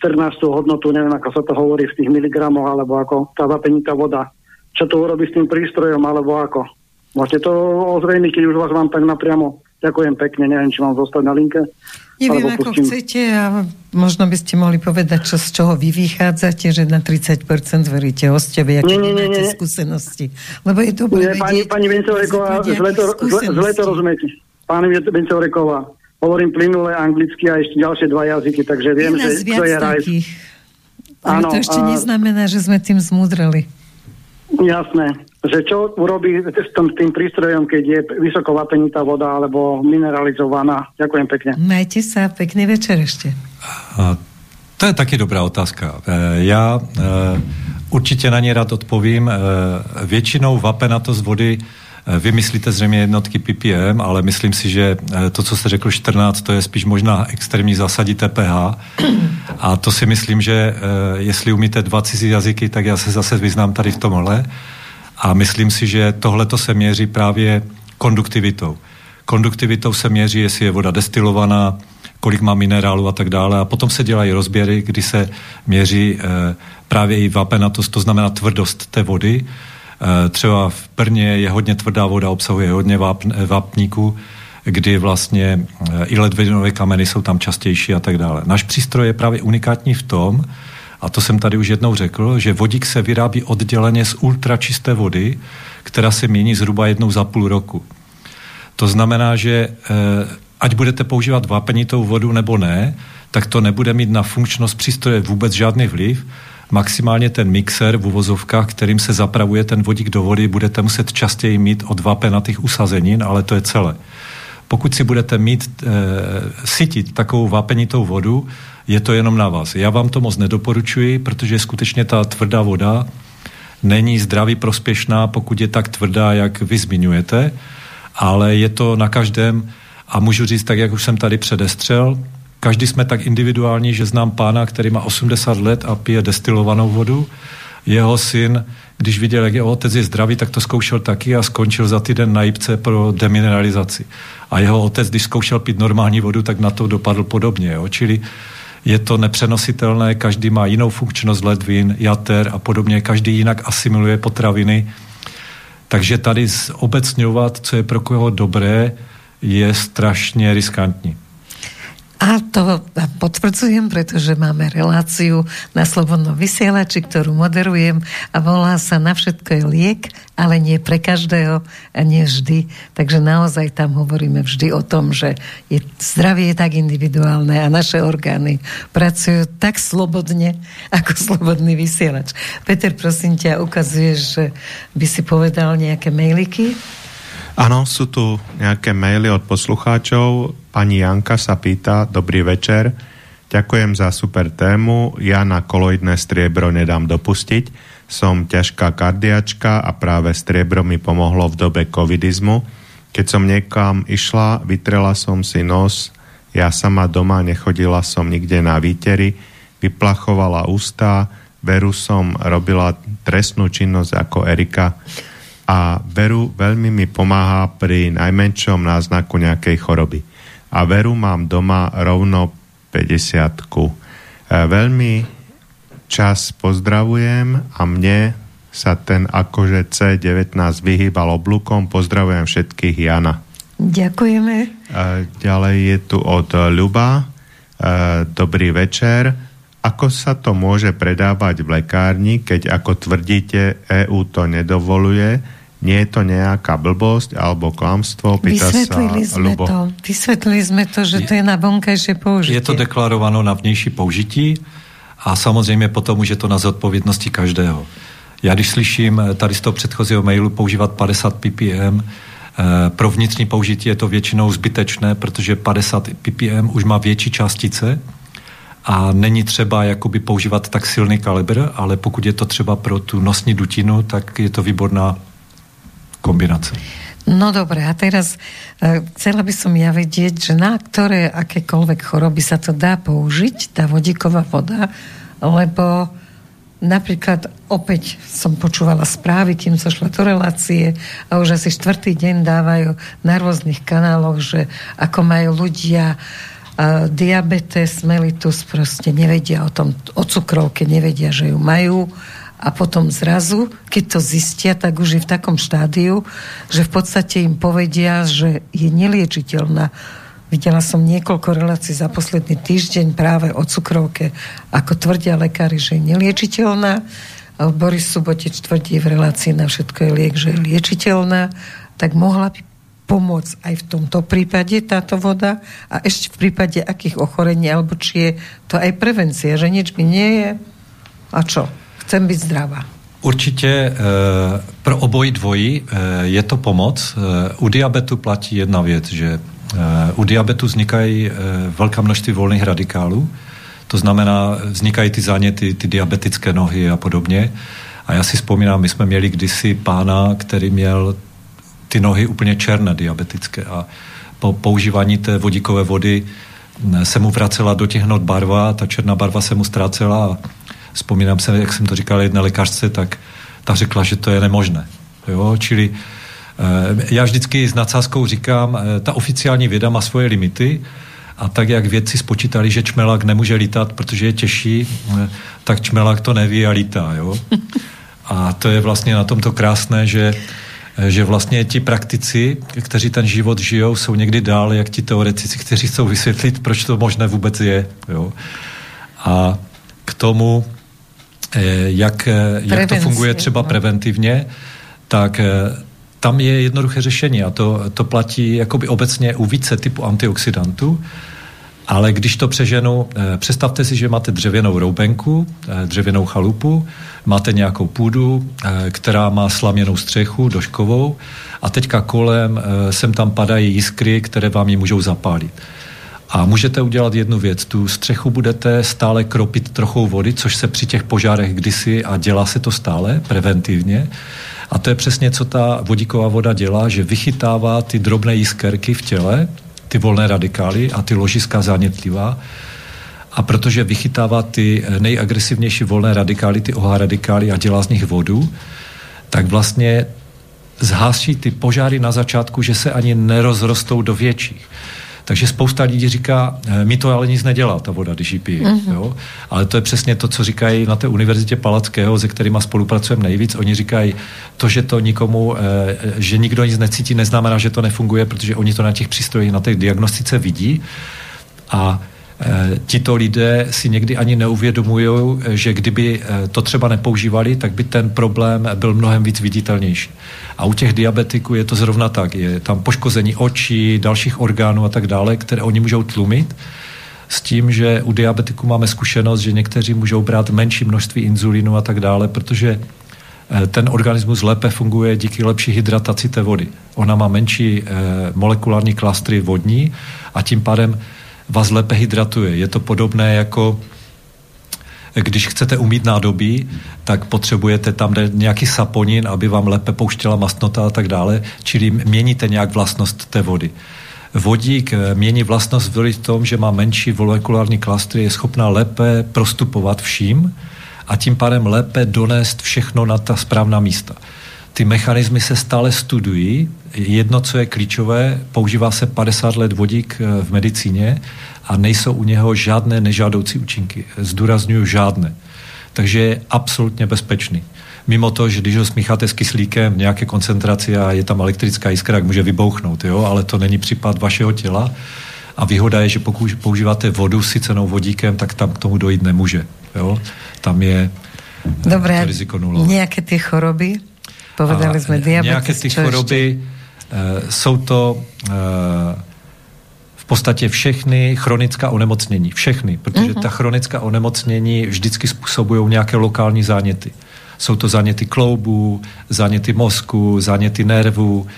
14 hodnotu, neviem ako sa to hovorí v tých miligramoch, alebo ako tá vapenitá voda. Čo to urobí s tým prístrojom, alebo ako? Môžete to ozrejmiť, keď už vás mám tak napriamo. Ďakujem pekne, neviem, či mám zostať na linke. Neviem, ako pustím. chcete a možno by ste mohli povedať, čo, z čoho vy vychádzate, že na 30% veríte hostovi, aké nie, nie, nie, nie. skúsenosti. Lebo je to nie, pani, pani Vencoreková, zle to, zle, to rozumiete. Pani Vencoreková, hovorím plynule anglicky a ešte ďalšie dva jazyky, takže viem, že to je raj. Ale to ešte a... neznamená, že sme tým zmudreli. Jasné že čo urobí s tým, tým prístrojom, keď je vysoko vapenitá voda alebo mineralizovaná. Ďakujem pekne. Majte sa, pekný večer ešte. A, to je taky dobrá otázka. E, já e, určitě na ně rád odpovím. E, většinou vapenatost vody vy myslíte zřejmě jednotky ppm, ale myslím si, že to, co jste řekl 14, to je spíš možná extrémní zasadité pH. A to si myslím, že jestli umíte dva cizí jazyky, tak já se zase vyznám tady v tomhle. A myslím si, že tohle to se měří právě konduktivitou. Konduktivitou se měří, jestli je voda destilovaná, kolik má minerálu a tak dále. A potom se dělají rozběry, kdy se měří e, právě i vapenatost, to znamená tvrdost té vody. E, třeba v Brně je hodně tvrdá voda, obsahuje hodně váp, vápníků, kdy vlastně e, i ledvinové kameny jsou tam častější a tak dále. Náš přístroj je právě unikátní v tom, a to jsem tady už jednou řekl, že vodík se vyrábí odděleně z ultračisté vody, která se mění zhruba jednou za půl roku. To znamená, že eh, ať budete používat vápenitou vodu nebo ne, tak to nebude mít na funkčnost přístroje vůbec žádný vliv. Maximálně ten mixer v uvozovkách, kterým se zapravuje ten vodík do vody, budete muset častěji mít od vápenatých usazenin, ale to je celé. Pokud si budete mít e, sytit takovou vápenitou vodu, je to jenom na vás. Já vám to moc nedoporučuji, protože skutečně ta tvrdá voda není zdraví prospěšná, pokud je tak tvrdá, jak vy zmiňujete, ale je to na každém a můžu říct tak, jak už jsem tady předestřel, každý jsme tak individuální, že znám pána, který má 80 let a pije destilovanou vodu. Jeho syn, když viděl, jak jeho otec je zdravý, tak to zkoušel taky a skončil za týden na jipce pro demineralizaci. A jeho otec, když zkoušel pít normální vodu, tak na to dopadl podobně. Jo? Čili je to nepřenositelné, každý má jinou funkčnost ledvin, jater a podobně, každý jinak asimiluje potraviny. Takže tady obecňovat, co je pro koho dobré, je strašně riskantní. A to potvrdzujem, pretože máme reláciu na Slobodnom vysielači, ktorú moderujem a volá sa Na všetko je liek, ale nie pre každého a nie vždy. Takže naozaj tam hovoríme vždy o tom, že je, zdravie je tak individuálne a naše orgány pracujú tak slobodne, ako slobodný vysielač. Peter, prosím ťa, ukazuješ, že by si povedal nejaké mailiky? Áno, sú tu nejaké maily od poslucháčov. Pani Janka sa pýta, dobrý večer, ďakujem za super tému, ja na koloidné striebro nedám dopustiť, som ťažká kardiačka a práve striebro mi pomohlo v dobe covidizmu. Keď som niekam išla, vytrela som si nos, ja sama doma nechodila som nikde na výtery, vyplachovala ústa, veru som robila trestnú činnosť ako Erika. A veru veľmi mi pomáha pri najmenšom náznaku nejakej choroby. A veru mám doma rovno 50 -ku. E, veľmi čas pozdravujem a mne sa ten akože C19 vyhýbal oblúkom. Pozdravujem všetkých Jana. Ďakujeme. E, ďalej je tu od Ľuba. E, dobrý večer. Ako sa to môže predávať v lekárni, keď ako tvrdíte, EU to nedovoluje? Nie je to nejaká blbosť alebo klamstvo? Pýta Vysvetlili sa sme Lubo. to. Vysvetlili sme to, že je, to je na vonkajšie použitie. Je to deklarováno na vnější použití a samozřejmě potom už je to na zodpovědnosti každého. Já když slyším tady z toho předchozího mailu používat 50 ppm, eh, pro vnitřní použití je to většinou zbytečné, protože 50 ppm už má větší částice, a není třeba jakoby používat tak silný kalibr, ale pokud je to třeba pro tu nosní dutinu, tak je to výborná kombinace. No dobré, a teraz uh, chcela by som ja vedieť, že na ktoré akékoľvek choroby sa to dá použiť, tá vodíková voda, lebo napríklad opäť som počúvala správy, kým sa šla do relácie a už asi štvrtý deň dávajú na rôznych kanáloch, že ako majú ľudia uh, diabetes, melitus, proste nevedia o tom, o cukrovke, nevedia, že ju majú a potom zrazu, keď to zistia, tak už je v takom štádiu, že v podstate im povedia, že je neliečiteľná. Videla som niekoľko relácií za posledný týždeň práve o cukrovke, ako tvrdia lekári, že je neliečiteľná. Boris Subotič tvrdí v relácii na všetko je liek, že je liečiteľná, tak mohla by pomôcť aj v tomto prípade táto voda a ešte v prípade akých ochorení, alebo či je to aj prevencia, že nič mi nie je a čo? Chcem být zdravá. Určitě e, pro obojí dvojí e, je to pomoc. E, u diabetu platí jedna věc, že u diabetu vznikají velká množství volných radikálů, to znamená, vznikají ty záněty, ty diabetické nohy a podobně. A já si vzpomínám, my jsme měli kdysi pána, který měl ty nohy úplně černé diabetické a po používání té vodíkové vody se mu vracela do těch not barva, ta černá barva se mu ztrácela a vzpomínám se, jak jsem to říkal jedné lékařce, tak ta řekla, že to je nemožné. Jo? Čili eh, já vždycky s nadsázkou říkám, eh, ta oficiální věda má svoje limity a tak, jak vědci spočítali, že čmelák nemůže lítat, protože je těžší, eh, tak čmelák to neví a lítá. Jo? A to je vlastně na tomto krásné, že že vlastně ti praktici, kteří ten život žijou, jsou někdy dál, jak ti teoretici, kteří chcou vysvětlit, proč to možné vůbec je. Jo? A k tomu jak, eh, jak to funguje třeba no. preventivně, tak eh, tam je jednoduché řešení a to, to platí jakoby obecně u více typu antioxidantů, ale když to přeženu, představte si, že máte dřevěnou roubenku, dřevěnou chalupu, máte nějakou půdu, která má slaměnou střechu, doškovou a teďka kolem sem tam padají jiskry, které vám ji můžou zapálit. A můžete udělat jednu věc. Tu střechu budete stále kropit trochou vody, což se při těch požárech kdysi a dělá se to stále preventivně. A to je přesně, co ta vodíková voda dělá, že vychytává ty drobné jiskerky v těle, ty volné radikály a ty ložiska zánětlivá. A protože vychytává ty nejagresivnější volné radikály, ty OH radikály a dělá z nich vodu, tak vlastně zhásí ty požáry na začátku, že se ani nerozrostou do větších. Takže spousta lidí říká, eh, mi to ale nic nedělá, ta voda, když ji pije. Mm-hmm. Jo? Ale to je přesně to, co říkají na té univerzitě Palackého, se kterými spolupracujeme nejvíc. Oni říkají, to, že to nikomu, eh, že nikdo nic necítí, neznamená, že to nefunguje, protože oni to na těch přístrojích, na té diagnostice vidí. A Eh, tito lidé si někdy ani neuvědomují, že kdyby eh, to třeba nepoužívali, tak by ten problém byl mnohem víc viditelnější. A u těch diabetiků je to zrovna tak. Je tam poškození očí, dalších orgánů a tak dále, které oni můžou tlumit s tím, že u diabetiků máme zkušenost, že někteří můžou brát menší množství inzulínu a tak dále, protože eh, ten organismus lépe funguje díky lepší hydrataci té vody. Ona má menší molekulární klastry vodní a tím pádem vás lépe hydratuje. Je to podobné jako když chcete umít nádobí, tak potřebujete tam nějaký saponin, aby vám lépe pouštěla mastnota a tak dále, čili měníte nějak vlastnost té vody. Vodík eh, mění vlastnost v tom, že má menší molekulární klastry, je schopná lépe prostupovat vším a tím pádem lépe donést všechno na ta správná místa. Ty mechanismy se stále studují. Jedno, co je klíčové, používá se 50 let vodík eh, v medicíně a nejsou u něho žádné nežádoucí účinky. Zdůraznuju žádné. Takže je absolutně bezpečný. Mimo to, že když ho smícháte s kyslíkem v nějaké koncentraci a je tam elektrická jiskra, tak může vybouchnout, jo? ale to není případ vašeho těla. A výhoda je, že pokud používáte vodu s sycenou vodíkem, tak tam k tomu dojít nemůže. Jo? Tam je eh, Dobré, to riziko nulové. nějaké ty choroby? Povedali jsme diabetes. Nějaké ty choroby, uh, jsou to uh, v podstatě všechny chronická onemocnění. Všechny, protože uh-huh. ta chronická onemocnění vždycky způsobují nějaké lokální záněty. Jsou to záněty kloubů, záněty mozku, záněty nervů. Uh,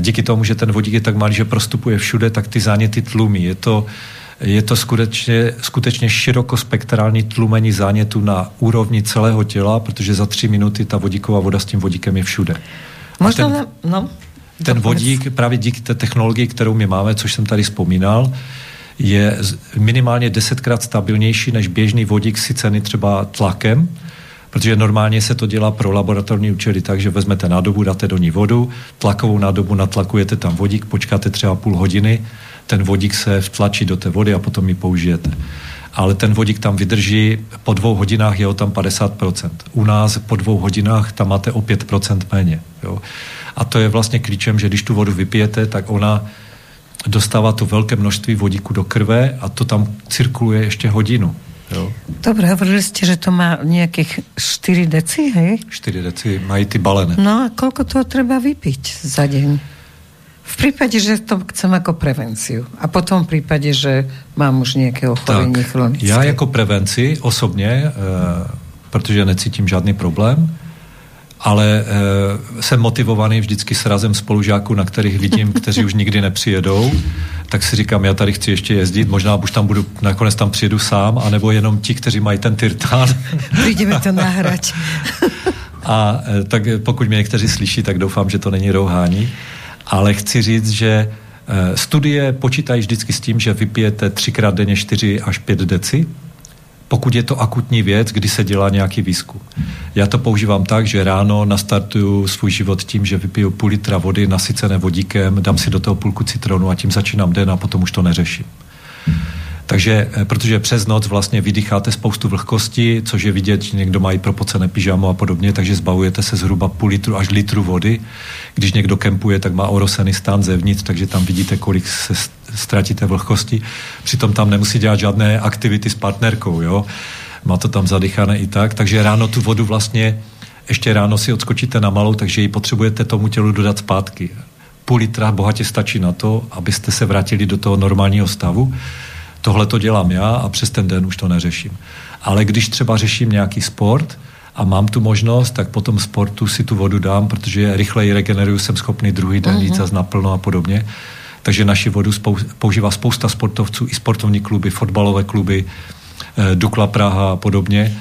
díky tomu, že ten vodík je tak malý, že prostupuje všude, tak ty záněty tlumí. Je to, je to skutečně, skutečně širokospektrální tlumení zánětu na úrovni celého těla, protože za tři minuty ta vodíková voda s tím vodíkem je všude. Možná, ten, no. Ten vodík, právě díky té technologii, kterou my máme, což jsem tady vzpomínal, je minimálně desetkrát stabilnější než běžný vodík sycený třeba tlakem, protože normálně se to dělá pro laboratorní účely tak, že vezmete nádobu, dáte do ní vodu, tlakovou nádobu natlakujete tam vodík, počkáte třeba půl hodiny, ten vodík se vtlačí do té vody a potom ji použijete. Ale ten vodík tam vydrží, po dvou hodinách je ho tam 50%. U nás po dvou hodinách tam máte o 5% méně. Jo. A to je vlastně klíčem, že když tu vodu vypijete, tak ona dostává to velké množství vodíku do krve a to tam cirkuluje ještě hodinu. Jo. Dobre, hovorili ste, že to má nejakých 4 deci, hej? 4 deci mají ty balené. No a koľko toho treba vypiť za deň? V prípade, že to chcem ako prevenciu. A potom v prípade, že mám už nějaké ochorení chronické. Já jako prevenci osobně, e, protože necítím žádný problém, ale e, jsem motivovaný vždycky srazem spolužáků, na kterých vidím, kteří už nikdy nepřijedou, tak si říkám, já tady chci ještě jezdit, možná už tam budu, nakonec tam přijedu sám, anebo jenom ti, kteří mají ten tyrtán. Přijdeme to nahrať. A e, tak pokud mě někteří slyší, tak doufám, že to není rouhání. Ale chci říct, že e, studie počítají vždycky s tím, že vypijete třikrát denně 4 až 5 deci, pokud je to akutní věc, kdy se dělá nějaký výzkum. Já to používám tak, že ráno nastartuju svůj život tím, že vypiju půl litra vody nasycené vodíkem, dám si do toho půlku citronu a tím začínám den a potom už to neřeším. Takže, eh, protože přes noc vlastně vydýcháte spoustu vlhkosti, což je vidět, že někdo mají propocené pyžamo a podobně, takže zbavujete se zhruba půl litru až litru vody. Když někdo kempuje, tak má orosený stán zevnitř, takže tam vidíte, kolik se ztratíte vlhkosti. Přitom tam nemusí dělat žádné aktivity s partnerkou, jo. Má to tam zadychané i tak, takže ráno tu vodu vlastně ještě ráno si odskočíte na malou, takže ji potřebujete tomu tělu dodat zpátky. Půl litra bohatě stačí na to, abyste se vrátili do toho normálního stavu tohle to dělám já a přes ten den už to neřeším. Ale když třeba řeším nějaký sport a mám tu možnost, tak po tom sportu si tu vodu dám, protože rychleji regeneruju, jsem schopný druhý den jít zase naplno a podobně. Takže naši vodu spou- používá spousta sportovců, i sportovní kluby, fotbalové kluby, eh, Dukla Praha a podobně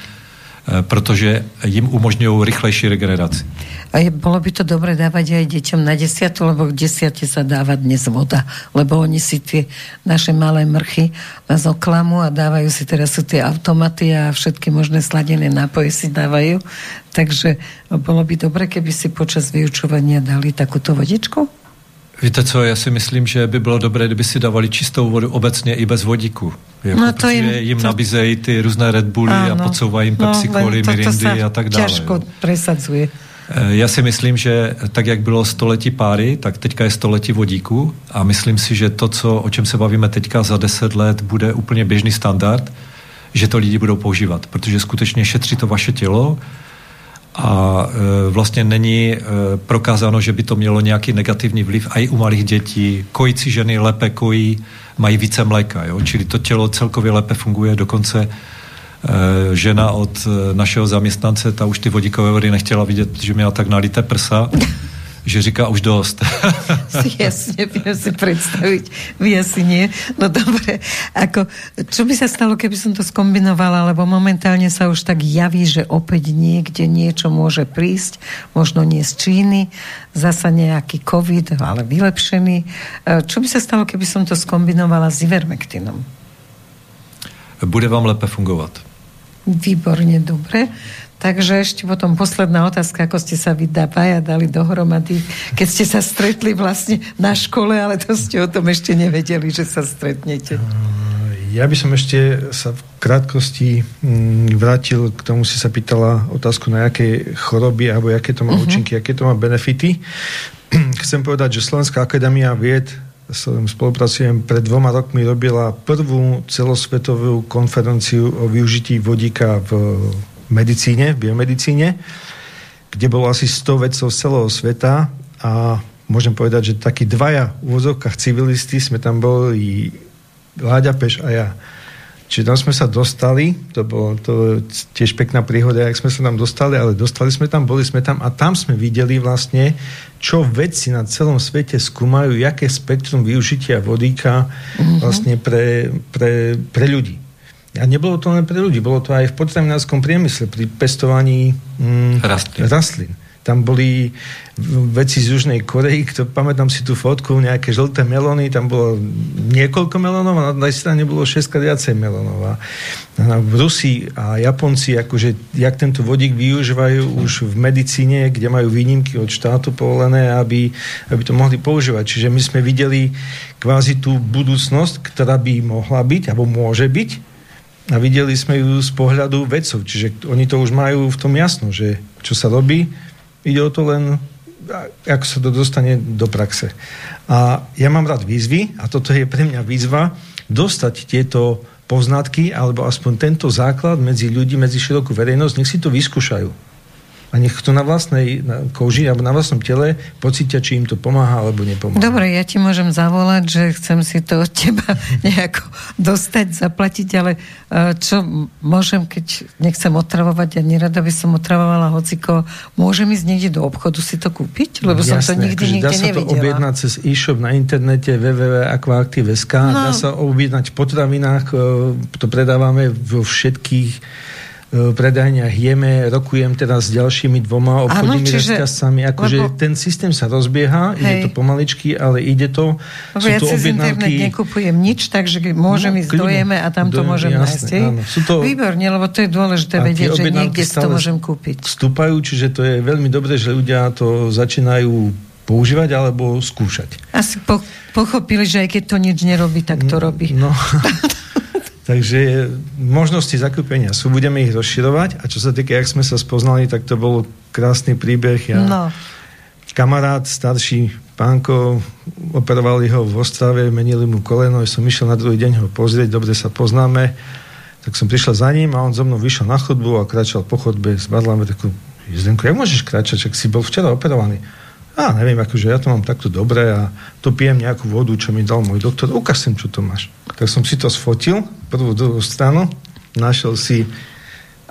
Eh, protože jim umožňují rychlejší regeneraci. A je, bolo by to dobré dávať aj deťom na desiatu, lebo k desiate sa dáva dnes voda, lebo oni si tie naše malé mrchy nás oklamu a dávajú si teraz sú tie automaty a všetky možné sladené nápoje si dávajú. Takže bolo by dobré, keby si počas vyučovania dali takúto vodičku? Víte co, já si myslím, že by bylo dobré, kdyby si dávali čistou vodu obecně i bez vodíku. Jako, no to jim, jim to... nabízejí ty různé Red Bully ano. a podsouvají jim Pepsi no, Coly, Mirindy a tak dále. Těžko jo. presadzuje. Eh, já si myslím, že tak, jak bylo století páry, tak teďka je století vodíku a myslím si, že to, co, o čem se bavíme teďka za deset let, bude úplně běžný standard, že to lidi budou používat, protože skutečně šetří to vaše tělo, a e, vlastně není e, prokázáno, že by to mělo nějaký negativní vliv i u malých dětí. Kojící ženy lépe kojí, mají více mléka, jo? čili to tělo celkově lépe funguje, dokonce e, žena od našeho zaměstnance, ta už ty vodíkové vody nechtěla vidět, že měla tak nalité prsa, že říká už dost. Jasne, viem si predstaviť. Vy asi nie. No dobre. Ako, čo by sa stalo, keby som to skombinovala? Lebo momentálne sa už tak javí, že opäť niekde niečo môže prísť. Možno nie z Číny. Zasa nejaký COVID, ale vylepšený. Čo by sa stalo, keby som to skombinovala s Ivermectinom? Bude vám lépe fungovat. Výborně, dobre. Takže ešte potom posledná otázka, ako ste sa vy a dali dohromady, keď ste sa stretli vlastne na škole, ale to ste o tom ešte nevedeli, že sa stretnete. Ja by som ešte sa v krátkosti mm, vrátil k tomu, si sa pýtala otázku na aké choroby alebo aké to má uh-huh. účinky, aké to má benefity. Chcem povedať, že Slovenská akadémia vied spolupracujem, pred dvoma rokmi robila prvú celosvetovú konferenciu o využití vodíka v medicíne, biomedicíne, kde bolo asi 100 vedcov z celého sveta a môžem povedať, že takí dvaja v úvozovkách civilisti sme tam boli Láďa Peš a ja. Čiže tam sme sa dostali, to bolo to tiež pekná príhoda, jak sme sa tam dostali, ale dostali sme tam, boli sme tam a tam sme videli vlastne, čo vedci na celom svete skúmajú, jaké spektrum využitia vodíka mm-hmm. vlastne pre, pre, pre ľudí. A nebolo to len pre ľudí, bolo to aj v potravinárskom priemysle pri pestovaní mm, rastlín. rastlín. tam boli veci z Južnej Korei, kto, pamätám si tú fotku, nejaké žlté melóny, tam bolo niekoľko melónov a na druhej strane bolo 6 viacej melónov. A Rusi a Japonci, akože, jak tento vodík využívajú už v medicíne, kde majú výnimky od štátu povolené, aby, aby to mohli používať. Čiže my sme videli kvázi tú budúcnosť, ktorá by mohla byť, alebo môže byť, a videli sme ju z pohľadu vedcov. Čiže oni to už majú v tom jasno, že čo sa robí, ide o to len ako sa to dostane do praxe. A ja mám rád výzvy a toto je pre mňa výzva dostať tieto poznatky alebo aspoň tento základ medzi ľudí, medzi širokú verejnosť, nech si to vyskúšajú a nech to na vlastnej na koži alebo na vlastnom tele pocítia, či im to pomáha alebo nepomáha. Dobre, ja ti môžem zavolať, že chcem si to od teba nejako dostať, zaplatiť, ale e, čo môžem, keď nechcem otravovať a nerada by som otravovala hociko, môžem ísť niekde do obchodu si to kúpiť? Lebo Jasné, som to nikdy akože nikde dá sa nevidela. to objednať cez e-shop na internete www.aquaactive.sk no. dá sa objednať v potravinách, e, to predávame vo všetkých predajniach jeme, rokujem teraz s ďalšími dvoma obchodnými čiže, reťazcami. Akože lebo, ten systém sa rozbieha, hej. ide to pomaličky, ale ide to. Lebo sú ja to cez objednávky... internet nekupujem nič, takže môžem no, ísť do jeme a tam to môžem nájsť. To, Výborne, lebo to je dôležité vedieť, že niekde si to môžem kúpiť. Vstúpajú, čiže to je veľmi dobré, že ľudia to začínajú používať alebo skúšať. Asi po, pochopili, že aj keď to nič nerobí, tak to robí. No. Takže možnosti zakúpenia sú, budeme ich rozširovať a čo sa týka, jak sme sa spoznali, tak to bol krásny príbeh. Ja, no. Kamarát, starší pánko, operovali ho v Ostrave, menili mu koleno, som išiel na druhý deň ho pozrieť, dobre sa poznáme, tak som prišiel za ním a on so mnou vyšiel na chodbu a kráčal po chodbe, zbadláme takú Zdenko, jak môžeš kráčať, ak si bol včera operovaný? A neviem, akože ja to mám takto dobre a to pijem nejakú vodu, čo mi dal môj doktor. Ukáž sem, čo to máš. Tak som si to sfotil, prvú, druhú stranu, našiel si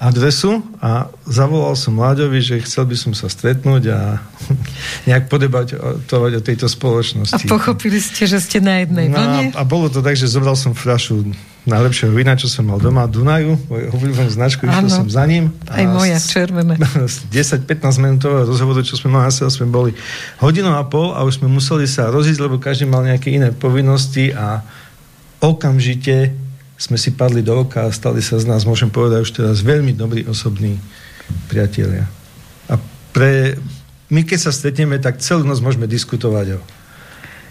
adresu a zavolal som Láďovi, že chcel by som sa stretnúť a nejak podebatovať o tejto spoločnosti. A pochopili ste, že ste na jednej no, vlne? A, a bolo to tak, že zobral som fľašu najlepšieho vína, čo som mal doma, Dunaju, moju obľúbenú značku, išiel som za ním. Aj moja, červená. 10-15 minútového rozhovoru, čo sme mali, sme boli hodinu a pol a už sme museli sa rozísť, lebo každý mal nejaké iné povinnosti a okamžite sme si padli do oka a stali sa z nás, môžem povedať už teraz, veľmi dobrí osobní priatelia. A pre, my keď sa stretneme, tak celú noc môžeme diskutovať o,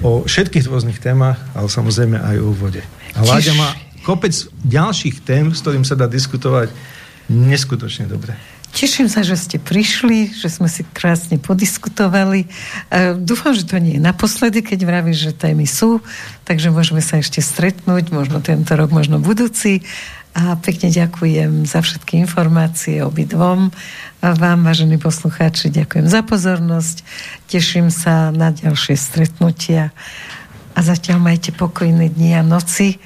o všetkých rôznych témach, ale samozrejme aj o úvode. A Láďa má kopec ďalších tém, s ktorým sa dá diskutovať neskutočne dobre. Teším sa, že ste prišli, že sme si krásne podiskutovali. E, dúfam, že to nie je naposledy, keď vravíš, že témy sú, takže môžeme sa ešte stretnúť, možno tento rok, možno budúci. A pekne ďakujem za všetky informácie obidvom. Vám, vážení poslucháči, ďakujem za pozornosť. Teším sa na ďalšie stretnutia. A zatiaľ majte pokojné dni a noci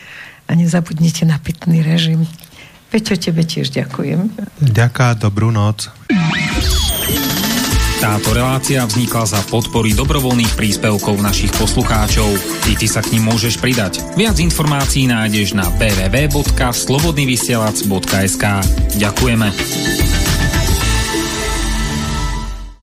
a nezabudnite na pitný režim. Peťo, tebe tiež ďakujem. Ďaká, dobrú noc. Táto relácia vznikla za podpory dobrovoľných príspevkov našich poslucháčov. I ty sa k ním môžeš pridať. Viac informácií nájdeš na www.slobodnyvysielac.sk Ďakujeme.